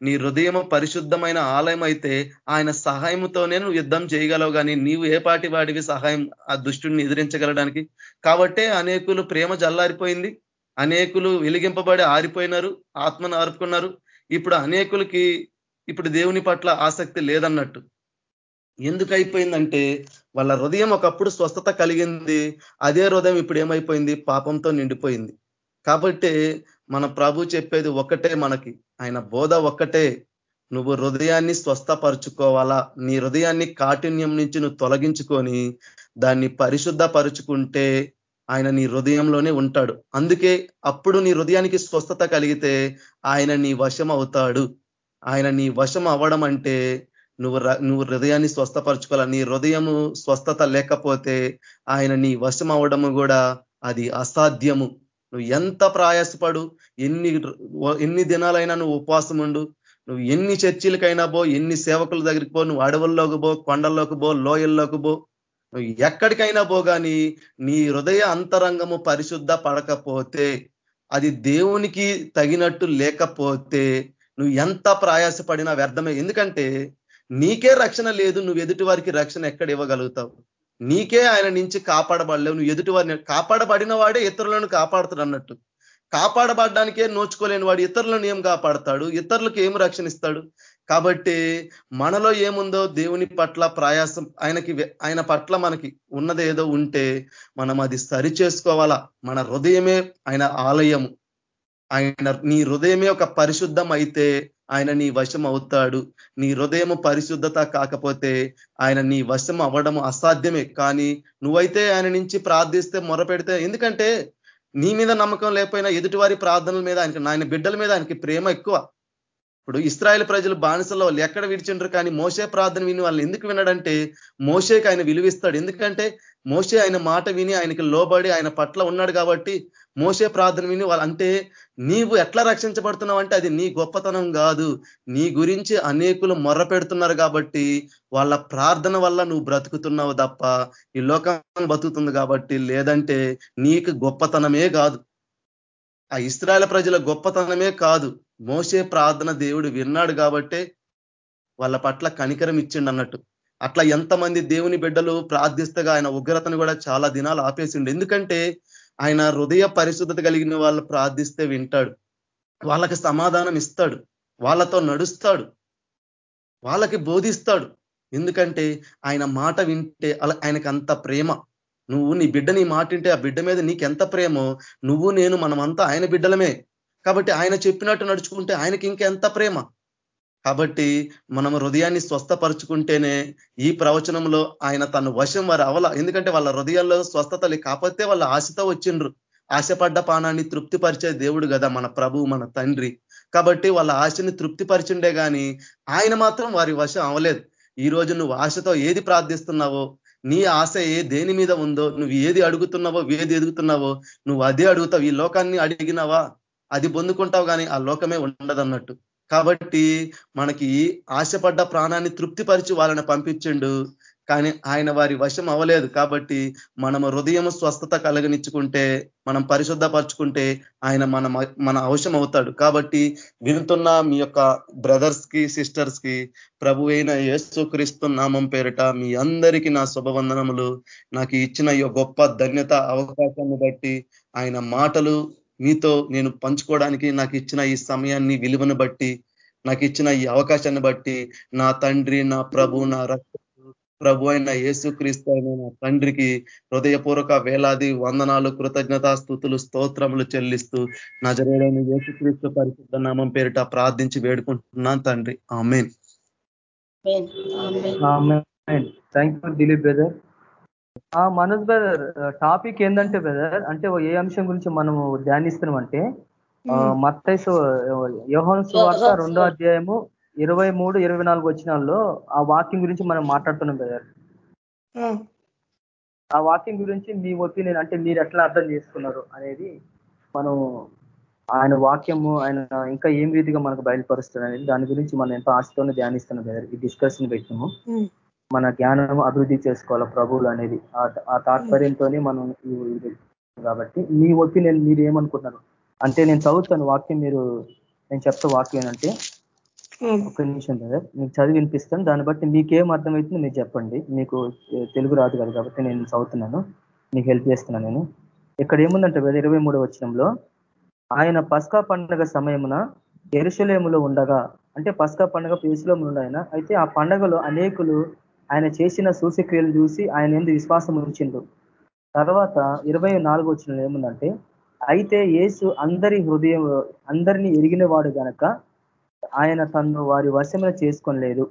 నీ హృదయం పరిశుద్ధమైన ఆలయం అయితే ఆయన సహాయంతోనే నువ్వు యుద్ధం చేయగలవు కానీ నీవు ఏ పాటి వాడివి సహాయం ఆ దుష్టుడిని ఎదిరించగలడానికి? కాబట్టే అనేకులు ప్రేమ జల్లారిపోయింది. అనేకులు వెలిగింపబడి ఆరిపోయినారు ఆత్మను ఆరుపుకున్నారు. ఇప్పుడు అనేకులకి ఇప్పుడు దేవుని పట్ల ఆసక్తి లేదన్నట్టు. ఎందుకు అయిపోయిందంటే వాళ్ళ హృదయం ఒకప్పుడు స్వస్థత కలిగింది అదే హృదయం ఇప్పుడు ఏమైపోయింది? పాపంతో నిండిపోయింది. కాబట్టి మన ప్రభు చెప్పేది ఒక్కటే మనకి. ఆయన బోధ ఒక్కటే. నువ్వు హృదయాన్ని స్వస్థపరుచుకోవాలా? నీ హృదయాన్ని కాఠిన్యం నుంచి నువ్వు తొలగించుకొని దాన్ని పరిశుద్ధపరుచుకుంటే ఆయన నీ హృదయంలోనే ఉంటాడు. అందుకే అప్పుడు నీ హృదయానికి స్వస్థత కలిగితే ఆయన నీ వశం అవుతాడు ఆయన నీ వశం అవ్వడం అంటే నువ్వు నువ్వు హృదయాన్ని స్వస్థపరచుకోవాలి? నీ హృదయము స్వస్థత లేకపోతే ఆయన నీ వశం అవ్వడము కూడా అది అసాధ్యము. నువ్వు ఎంత ప్రయాసపడు ఎన్ని ఎన్ని దినాలైనా నువ్వు ఉపవాసం ఉండు. నువ్వు ఎన్ని చర్చిలకైనా పో ఎన్ని సేవకుల దగ్గరికి పో నువ్వు అడవుల్లోకి పో కొండల్లోకి పో లోయల్లోకి పో. నువ్వు ఎక్కడికైనా పో కానీ నీ హృదయ అంతరంగము పరిశుద్ధ పడకపోతే అది దేవునికి తగినట్టు లేకపోతే నువ్వు ఎంత ప్రయాసపడినా వ్యర్థమే. ఎందుకంటే నీకే రక్షణ లేదు నువ్వు ఎదుటి వారికి రక్షణ ఎక్కడ ఇవ్వగలుగుతావు? నీకే ఆయన నుంచి కాపాడబడలేవు. నువ్వు ఎదుటి వారిని కాపాడబడిన వాడే ఇతరులను కాపాడుతాడు అన్నట్టు. కాపాడబడడానికే నోచుకోలేని వాడు ఇతరులను ఏం కాపాడతాడు? ఇతరులకు ఏం రక్షణిస్తాడు కాబట్టి మనలో ఏముందో దేవుని పట్ల ప్రయాసం ఆయనకి ఆయన పట్ల మనకి ఉన్నది ఏదో ఉంటే మనం అది సరి చేసుకోవాలా? మన హృదయమే ఆయన ఆలయము. ఆయన నీ హృదయమే ఒక పరిశుద్ధం అయితే ఆయన నీ వశం అవుతాడు. నీ హృదయం పరిశుద్ధత కాకపోతే ఆయన నీ వశం అవ్వడం అసాధ్యమే. కానీ నువ్వైతే ఆయన నుంచి ప్రార్థిస్తే మొరపెడితే ఎందుకంటే నీ మీద నమ్మకం లేకపోయినా ఎదుటివారి ప్రార్థనల మీద ఆయనకి ఆయన బిడ్డల మీద ఆయనకి ప్రేమ ఎక్కువ. ఇప్పుడు ఇస్రాయల్ ప్రజలు బానిసల్లో వాళ్ళు ఎక్కడ విడిచిండ్రు కానీ మోసే ప్రార్థన విని వాళ్ళు ఎందుకు వినడంటే మోసేకి ఆయన విలువిస్తాడు. ఎందుకంటే మోసే ఆయన మాట విని ఆయనకి లోబడి ఆయన పట్ల ఉన్నాడు కాబట్టి మోసే ప్రార్థన విని వాళ్ళు అంటే నీవు ఎట్లా రక్షించబడుతున్నావు అంటే అది నీ గొప్పతనం కాదు. నీ గురించి అనేకులు మొర్ర పెడుతున్నారు కాబట్టి వాళ్ళ ప్రార్థన వల్ల నువ్వు బ్రతుకుతున్నావు తప్ప ఈ లోకం బతుకుతుంది కాబట్టి లేదంటే నీకు గొప్పతనమే కాదు. ఆ ఇస్రాయల ప్రజల గొప్పతనమే కాదు. మోసే ప్రార్థన దేవుడు విన్నాడు కాబట్టే వాళ్ళ పట్ల కనికరం ఇచ్చిండు అన్నట్టు. అట్లా ఎంతమంది దేవుని బిడ్డలు ప్రార్థిస్తగా ఆయన ఉగ్రతను కూడా చాలా దినాలు ఆపేసిండు. ఎందుకంటే ఆయన హృదయ పరిశుద్ధత కలిగిన వాళ్ళు ప్రార్థిస్తే వింటాడు. వాళ్ళకి సమాధానం ఇస్తాడు. వాళ్ళతో నడుస్తాడు. వాళ్ళకి బోధిస్తాడు. ఎందుకంటే ఆయన మాట వింటే ఆయనకు అంత ప్రేమ. నువ్వు నీ బిడ్డ నీ మాట వింటే ఆ బిడ్డ మీద నీకెంత ప్రేమో నువ్వు నేను మనమంతా ఆయన బిడ్డలమే. కాబట్టి ఆయన చెప్పినట్టు నడుచుకుంటే ఆయనకి ఇంకెంత ప్రేమ? కాబట్టి మనం హృదయాన్ని స్వస్థపరుచుకుంటేనే ఈ ప్రవచనంలో ఆయన తన వశం వారి అవల ఎందుకంటే వాళ్ళ హృదయాల్లో స్వస్థత కాకపోతే వాళ్ళ ఆశతో వచ్చిండ్రు. ఆశపడ్డ పానాన్ని తృప్తిపరిచే దేవుడు కదా మన ప్రభు మన తండ్రి. కాబట్టి వాళ్ళ ఆశని తృప్తిపరిచిండే కానీ ఆయన మాత్రం వారి వశం అవలేదు. ఈ రోజు నువ్వు ఆశతో ఏది ప్రార్థిస్తున్నావో నీ ఆశ ఏ దేని మీద ఉందో నువ్వు ఏది అడుగుతున్నావో ఏది ఎదుగుతున్నావో నువ్వు అదే అడుగుతావు. ఈ లోకాన్ని అడిగినావా? అది పొందుకుంటావు కానీ ఆ లోకమే ఉండదన్నట్టు. కాబట్టి మనకి ఆశపడ్డ ప్రాణాన్ని తృప్తిపరిచి వాళ్ళని పంపించిండు. కానీ ఆయన వారి వశం అవ్వలేదు. కాబట్టి మనము హృదయం స్వస్థత కలగనిచ్చుకుంటే మనం పరిశుద్ధపరచుకుంటే ఆయన మన మన అవసరం అవుతాడు. కాబట్టి వింటున్న మీ యొక్క బ్రదర్స్కి సిస్టర్స్కి ప్రభు అయిన యేసుక్రీస్తు నామం పేరిట మీ అందరికీ నా శుభవందనములు. నాకు ఇచ్చిన ఈ గొప్ప ధన్యత అవకాశాన్ని బట్టి ఆయన మాటలు మీతో నేను పంచుకోవడానికి నాకు ఇచ్చిన ఈ సమయాన్ని విలువను బట్టి నాకు ఇచ్చిన ఈ అవకాశాన్ని బట్టి నా తండ్రి నా ప్రభు నా రక్త ప్రభు అయిన యేసుక్రీస్తు అయిన నా తండ్రికి హృదయపూర్వక వేలాది వందనాలు కృతజ్ఞతా స్థుతులు స్తోత్రములు చెల్లిస్తూ నజరేడైన యేసుక్రీస్తు పరిశుద్ధ నామం పేరిట ప్రార్థించి వేడుకుంటున్నాను తండ్రి. Amen. Thank you Dilip brother Manoj brother topic ఏంటంటే బ్రదర్ అంటే ఏ అంశం గురించి మనము ధ్యానిస్తున్నాం అంటే మత్తైసు యోహన్ సువార్త రెండో అధ్యాయము ఇరవై మూడు ఇరవై నాలుగు వచ్చినాల్లో ఆ వాక్యం గురించి మనం మాట్లాడుతున్నాం బ్రదర్. ఆ వాక్యం గురించి మీ ఒపీనియన్ అంటే మీరు ఎట్లా అర్థం చేసుకున్నారు అనేది మనం ఆయన వాక్యము ఆయన ఇంకా ఏం రీతిగా మనకు బయలుపరుస్తుంది అనేది దాని గురించి మనం ఎంతో ఆశతోనే ధ్యానిస్తున్నాం బ్రదర్. ఈ డిస్కషన్ పెట్టినాము మన జ్ఞానం అభివృద్ధి చేసుకోవాలి ప్రభువులు అనేది. ఆ తాత్పర్యంతో మనం కాబట్టి మీ ఒపీనియన్ మీరు ఏమనుకుంటున్నారు? అంటే నేను చదువుతాను వాక్యం మీరు నేను చెప్తా వాక్యం ఏంటంటే ఒక నిమిషం కదా మీకు చదివి వినిపిస్తాను. దాన్ని బట్టి మీకేం అర్థమవుతుందో మీరు చెప్పండి. మీకు తెలుగు రాదు కదా కాబట్టి నేను చదువుతున్నాను. మీకు హెల్ప్ చేస్తున్నాను నేను. ఇక్కడ ఏముందంటే ఇరవై మూడో వచ్చినంలో ఆయన పస్కా పండుగ సమయమున ఎరుసలేములో ఉండగా అంటే పస్కా పండుగ పేసులో ఉండాయన అయితే ఆ పండగలో అనేకులు ఆయన చేసిన సూచక్రియలు చూసి ఆయన ఎందుకు విశ్వాసం ఉంచిండు. తర్వాత ఇరవై నాలుగు వచ్చిన ఏముందంటే అయితే యేసు అందరి హృదయం అందరినీ ఎరిగిన వాడు గనక ఆయన తను వారి వశమున చేసుకోలేదు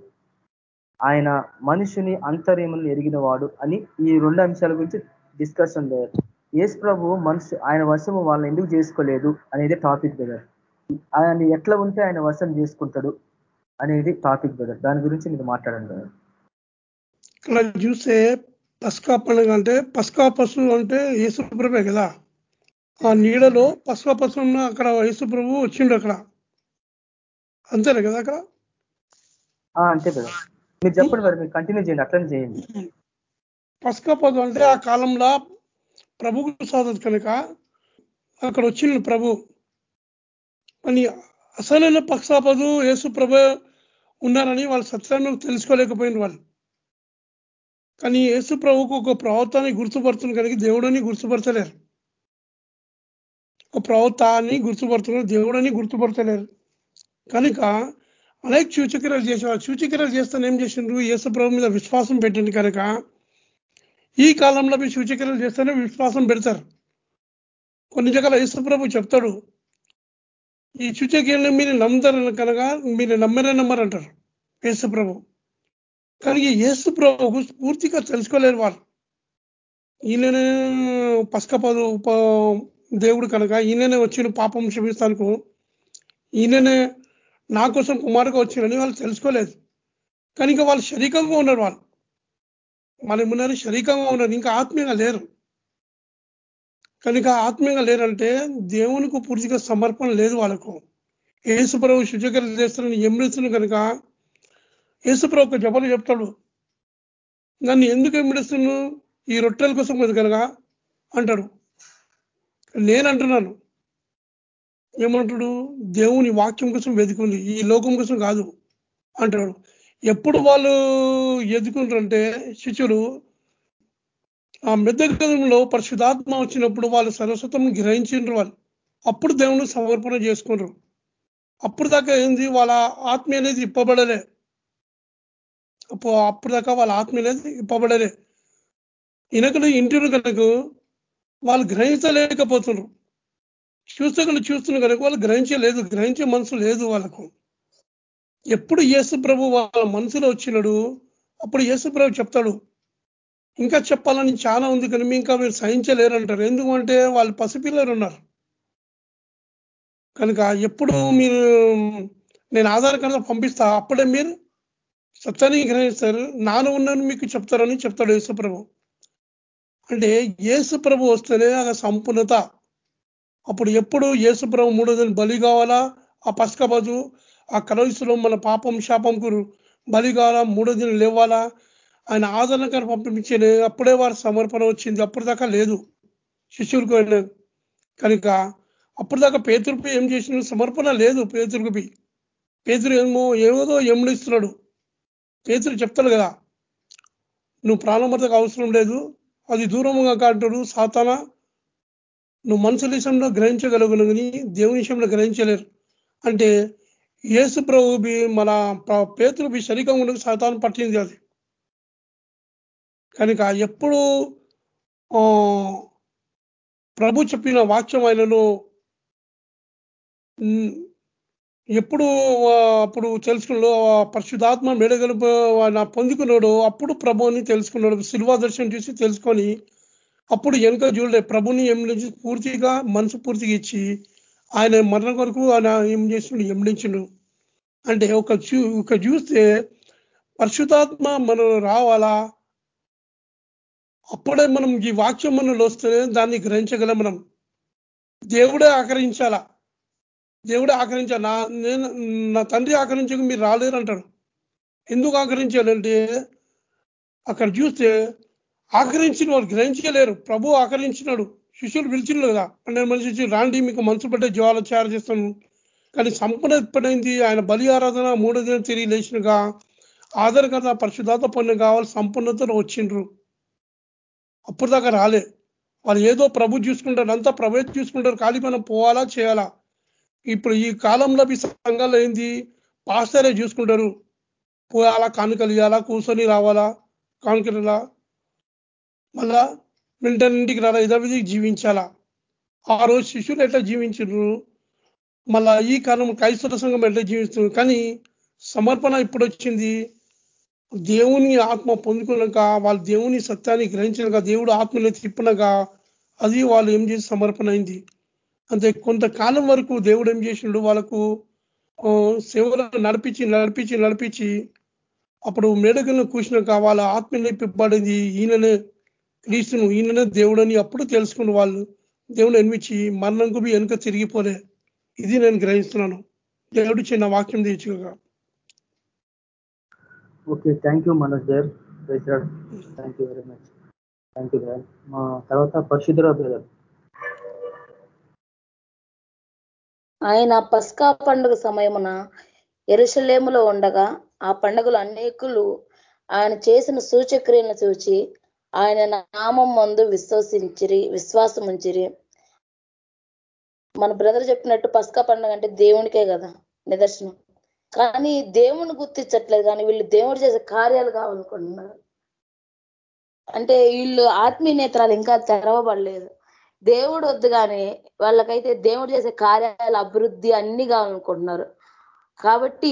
ఆయన మనుషుని అంతర్యములను ఎరిగిన వాడు అని ఈ రెండు అంశాల గురించి డిస్కషన్ లేదు. యేసు ప్రభు మనుషు ఆయన వశము వాళ్ళని ఎందుకు చేసుకోలేదు అనేది టాపిక్ బ్రదర్ ఆయన ఎట్లా ఉంటే ఆయన వశం చేసుకుంటాడు అనేది టాపిక్ బ్రదర్ దాని గురించి మీరు మాట్లాడండి బ్రదర్ ఇక్కడ చూస్తే పస్కా పండుగ అంటే పస్కా పశువు అంటే యేసుప్రభే కదా. ఆ నీడలో పస్కా పశువు ఉన్న అక్కడ యేసుప్రభు వచ్చిండు అక్కడ. అంతేనా కదా అక్కడ? అంతే బ్రదర్. మీరు చెప్పండి మరి మీరు కంటిన్యూ చేయండి అట్లనే చేయండి. పసకపోదు అంటే ఆ కాలంలో ప్రభుకు సాధదు కనుక అక్కడ వచ్చిండు ప్రభు. అని అసలైన పక్షాపదు యేసు ప్రభు ఉన్నారని వాళ్ళు సత్యాన్ని తెలుసుకోలేకపోయిన వాళ్ళు. కానీ యేసు ప్రభుకు ఒక ప్రవక్తని గుర్తుపడుతుంది కనుక దేవుడని గుర్తుపరచలేరు. ఒక ప్రవక్తని గుర్తుపడుతున్నారు దేవుడని గుర్తుపడతలేరు కనుక అనేక సూచక్రియలు చేసేవాళ్ళు సూచక్రియలు చేస్తాను ఏం చేసిండ్రు? యేసు ప్రభు మీద విశ్వాసం పెట్టింది కనుక ఈ కాలంలో మీరు సూచక్రియలు చేస్తేనే విశ్వాసం పెడతారు. కొన్ని జగల యేసు ప్రభు చెప్తాడు ఈ సూచక్రియలను మీరు నమ్ముతారు కనుక మీరు నమ్మరే నమ్మరు అంటారు యేసు ప్రభు. కానీ ఈ యేసు పూర్తిగా తెలుసుకోలేరు వాళ్ళు ఈయననే పసకపోదు దేవుడు కనుక ఈయననే వచ్చిన పాపం క్షమిస్తానుకు. ఈయననే నా కోసం కుమారుగా వచ్చినని వాళ్ళు తెలుసుకోలేదు. కనుక వాళ్ళు శరీరంగా ఉన్నారు వాళ్ళు మన మున్నారు శరీరంగా ఉన్నారు ఇంకా ఆత్మీయంగా లేరు. కనుక ఆత్మీయంగా లేరంటే దేవునికి పూర్తిగా సమర్పణ లేదు వాళ్ళకు. ఏసుప్రభు శుచకరణ చేస్తారని ఎమ్మిడిస్తున్న కనుక యేసుప్రభు ఒక జపలు చెప్తాడు. నన్ను ఎందుకు ఎమ్మిడిస్తున్నావు ఈ రొట్టెల కోసం కదా అంటాడు. నేను అంటున్నాను. ఏమంటాడు? దేవుని వాక్యం కోసం వెతుకుంది. ఈ లోకం కోసం కాదు. అంటాడు. ఎప్పుడు వాళ్ళు ఎదుకుంటారంటే శిష్యులు ఆ మెద్దగదంలో పరిశుధాత్మ వచ్చినప్పుడు వాళ్ళు సరస్వతం గ్రహించిండ్రు వాళ్ళు. అప్పుడు దేవుని సమర్పణ చేసుకుంటారు అప్పుడు దాకా ఏంది? వాళ్ళ ఆత్మ అనేది ఇప్పబడలే. అప్పుడు అప్పుడు దాకా వాళ్ళ ఆత్మీయులే ఇప్పబడలే ఇనకలు ఇంటిని కనుక వాళ్ళు గ్రహించలేకపోతున్నారు చూస్తే చూస్తున్న కనుక వాళ్ళు గ్రహించలేదు గ్రహించే మనసు లేదు వాళ్ళకు ఎప్పుడు యేసు ప్రభు వాళ్ళ మనసులో వచ్చినాడు అప్పుడు యేసు ప్రభు చెప్తాడు ఇంకా చెప్పాలని చాలా ఉంది కానీ మీ ఇంకా మీరు సహించలేరు అంటారు ఎందుకంటే వాళ్ళు పసిపిల్లలు ఉన్నారు కనుక ఎప్పుడు మీరు నేను ఆధార్ కార్డు పంపిస్తా అప్పుడే మీరు సత్యాన్ని గ్రహిస్తారు. నాన్న ఉన్నాను మీకు చెప్తారని చెప్తాడు యేసుప్రభు. అంటే యేసుప్రభు వస్తేనే ఆ సంపూర్ణత. అప్పుడు ఎప్పుడు యేసుప్రభు మూడో దిన బలి కావాలా? ఆ పసకబాజు ఆ కలవిసులో మన పాపం శాపంకు బలి కావాలా? మూడో దిన లేవాలా? ఆయన ఆదరణకర పంపించే అప్పుడే వారి సమర్పణ వచ్చింది. అప్పుడు దాకా లేదు. శిష్యులకు కనుక అప్పుడు దాకా పేతురుపై ఏం చేసిన సమర్పణ లేదు పేతురుకుపి పేతురు ఏమో ఏమోదో ఎముడిస్తున్నాడు పేతులు చెప్తాడు కదా నువ్వు ప్రాణమతకు అవసరం లేదు అది దూరముగా కాంటాడు సాతాన. నువ్వు మనుషుల విషయంలో గ్రహించగలుగును కానీ దేవుని విషయంలో గ్రహించలేరు. అంటే యేసు ప్రభు మన పేతులు శరీరం ఉండదు సాతాను పట్టింది అది. కనుక ఎప్పుడు ప్రభు చెప్పిన వాక్యం ఆయనను ఎప్పుడు అప్పుడు తెలుసుకున్నాడు పరిశుధాత్మ మెడగలుపు నా పొందుకున్నాడు అప్పుడు ప్రభుని తెలుసుకున్నాడు శిల్వా దర్శనం చూసి తెలుసుకొని అప్పుడు వెనుక చూడలే ప్రభుని ఎండించి పూర్తిగా మనసు పూర్తిగా ఇచ్చి ఆయన మరణ కొరకు ఆయన ఏం చేసిండు ఎమ్మిడించిండు అంటే ఒక చూ ఒక చూస్తే పరిశుధాత్మ మనం రావాలా? అప్పుడే మనం ఈ వాక్యం మనలో వస్తే దాన్ని గ్రహించగలం మనం. దేవుడే ఆకరించాలా? దేవుడు ఆకరించా నా నేను నా తండ్రి ఆకరించక మీరు రాలేరు అంటాడు ఎందుకు ఆకరించాలంటే అక్కడ చూస్తే ఆకరించిన వాళ్ళు గ్రహించలేరు. ప్రభు ఆకరించినాడు. శిష్యులు పిలిచిండు కదా. పన్నెండు మంది శిష్యులు రాండి మీకు మనసు పట్టే జీవాలు తయారు చేస్తాను. కానీ సంపద ఎప్పుడైంది? ఆయన బలి ఆరాధన మూడో దినం తిరిగి లేచినగా ఆధారకత పరిశుధాత పన్ను కావాలి సంపన్నతను వచ్చిండ్రు. అప్పుడు దాకా రాలే. వాళ్ళు ఏదో ప్రభు చూసుకుంటారు అంతా ప్రభు చూసుకుంటారు. ఖాళీ మనం పోవాలా చేయాలా? ఇప్పుడు ఈ కాలంలో ఈ సంఘాలు ఏంది? పాస్టరే చూసుకుంటారు. పోయాలా కానుకలు ఇవ్వాలా కూర్చొని రావాలా కానుకలా మళ్ళా వెంటనే ఇంటికి రాలా ఇదవిధి జీవించాలా? ఆ రోజు శిష్యులు ఎట్లా జీవించారు మళ్ళా ఈ కాలం క్రైస్తవ సంఘం ఎట్లా జీవిస్తున్నారు కానీ సమర్పణ ఇప్పుడు వచ్చింది దేవుని ఆత్మ పొందుకున్నాక వాళ్ళు దేవుని సత్యాన్ని గ్రహించినాక దేవుడు ఆత్మని తిప్పినాక అది వాళ్ళు ఏం చేసి సమర్పణ అయింది? అంతే కొంతకాలం వరకు దేవుడు ఏం చేసిండు? వాళ్ళకు సేవలు నడిపించి నడిపించి నడిపించి అప్పుడు మేడగలను కూర్చున్న వాళ్ళ ఆత్మ నింపబడింది ఈయననే క్రీస్తును ఈయననే దేవుడని అప్పుడు తెలుసుకున్న వాళ్ళు దేవుడు అనిపించి మరణంకు వెనుక తిరిగిపోలే ఇది నేను గ్రహిస్తున్నాను. దేవుడు చిన్న వాక్యం తీర్చుగా okay thank you Manoj there thank you very much. Thank you మా తర్వాత పరిశుద్ధరావు బ్రదర్. ఆయన పస్కా పండుగ సమయమున ఎరుషలేములో ఉండగా ఆ పండుగలు అనేకులు ఆయన చేసిన సూచక్రియలను చూచి ఆయన నామం మందు విశ్వసించిరి విశ్వాసం ఉంచిరి మన బ్రదర్ చెప్పినట్టు పస్కా పండుగ అంటే దేవునికే కదా నిదర్శనం. కానీ దేవుని గుర్తించట్లేదు కానీ వీళ్ళు దేవుడు చేసే కార్యాలు కావాలనుకుంటున్నారు అంటే వీళ్ళు ఆత్మీయ నేత్రాలు ఇంకా తెరవబడలేదు. దేవుడు వద్దు కానీ వాళ్ళకైతే దేవుడు చేసే కార్యాల అభివృద్ధి అన్ని కావాలనుకుంటున్నారు. కాబట్టి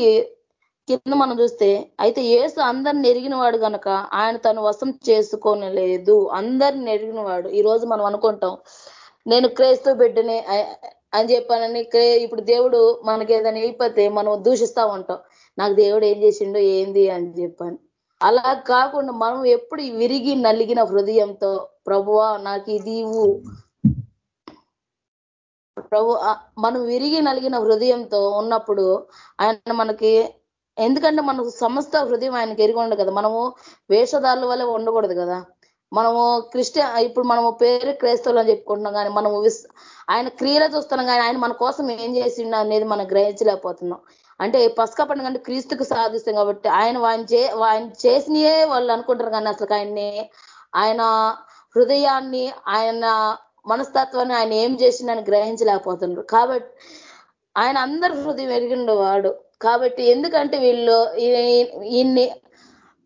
కింద మనం చూస్తే అయితే ఏసు అందరిని ఎరిగిన వాడు కనుక ఆయన తను వశం చేసుకోనలేదు. అందరిని ఎరిగిన వాడు ఈ రోజు మనం అనుకుంటాం నేను క్రైస్తవ బిడ్డని అని చెప్పానని ఇప్పుడు దేవుడు మనకి ఏదైనా అయిపోతే మనం దూషిస్తా ఉంటాం. నాకు దేవుడు ఏం చేసిండో ఏంది అని చెప్పాను. అలా కాకుండా మనం ఎప్పుడు విరిగి నలిగిన హృదయంతో ప్రభువా నాకు ఇది ప్రభు మనం విరిగి నలిగిన హృదయంతో ఉన్నప్పుడు ఆయన మనకి ఎందుకంటే మనకు సమస్త హృదయం ఆయనకి ఎరిగి ఉండదు కదా. మనము వేషధారుల వల్ల ఉండకూడదు కదా. మనము క్రిస్టియన్ ఇప్పుడు మనము పేరు క్రైస్తవులు అని చెప్పుకుంటున్నాం కానీ మనము ఆయన క్రియలు చూస్తున్నాం కానీ ఆయన మన కోసం ఏం చేసిండు అనేది మనం గ్రహించలేకపోతున్నాం. అంటే పసుక పండుగ అంటే క్రీస్తుకు సాధిస్తాం కాబట్టి ఆయన ఆయన చే ఆయన చేసినయే వాళ్ళు అనుకుంటారు కానీ అసలు ఆయన్ని ఆయన హృదయాన్ని ఆయన మనస్తత్వాన్ని ఆయన ఏం చేసిండని గ్రహించలేకపోతున్నారు కాబట్టి ఆయన అందరి హృదయం ఎరిగిండు వాడు. కాబట్టి ఎందుకంటే వీళ్ళు ఈయన్ని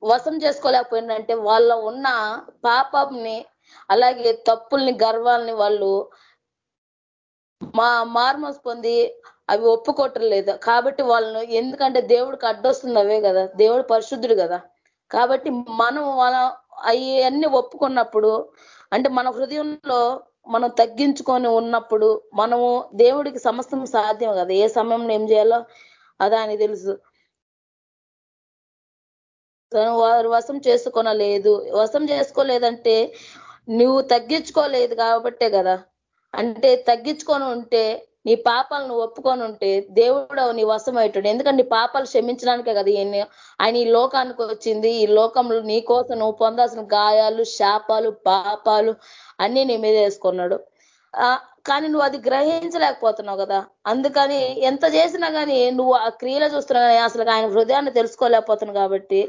వశం చేసుకోలేకపోయిందంటే వాళ్ళ ఉన్న పాపంని అలాగే తప్పుల్ని గర్వాల్ని వాళ్ళు మా మార్మస్ పొంది అవి ఒప్పుకోవట్లేదు కాబట్టి వాళ్ళను ఎందుకంటే దేవుడికి అడ్డొస్తుంది అవే కదా. దేవుడు పరిశుద్ధుడు కదా. కాబట్టి మనం వాళ్ళ అన్ని ఒప్పుకున్నప్పుడు అంటే మన హృదయంలో మనం తగ్గించుకొని ఉన్నప్పుడు మనము దేవుడికి సమస్తం సాధ్యం కదా. ఏ సమయంలో ఏం చేయాలో అదా అని తెలుసు. వారు వశం చేసుకోనలేదు. వశం చేసుకోలేదంటే నువ్వు తగ్గించుకోలేదు కాబట్టే కదా. అంటే తగ్గించుకొని ఉంటే నీ పాపాలను ఒప్పుకొని ఉంటే దేవుడు నీ వశమయ్యాడు ఎందుకంటే నీ పాపాలు క్షమించడానికే కదా ఆయన ఈ లోకానికి వచ్చింది. ఈ లోకంలో నీ కోసం నువ్వు పొందాల్సిన గాయాలు శాపాలు పాపాలు అన్ని నీ మీద వేసుకున్నాడు. కానీ నువ్వు అది గ్రహించలేకపోతున్నావు కదా. అందుకని ఎంత చేసినా కానీ నువ్వు ఆ క్రియలు చూస్తున్నా అసలు ఆయన హృదయాన్ని తెలుసుకోలేకపోతున్నావు కాబట్టి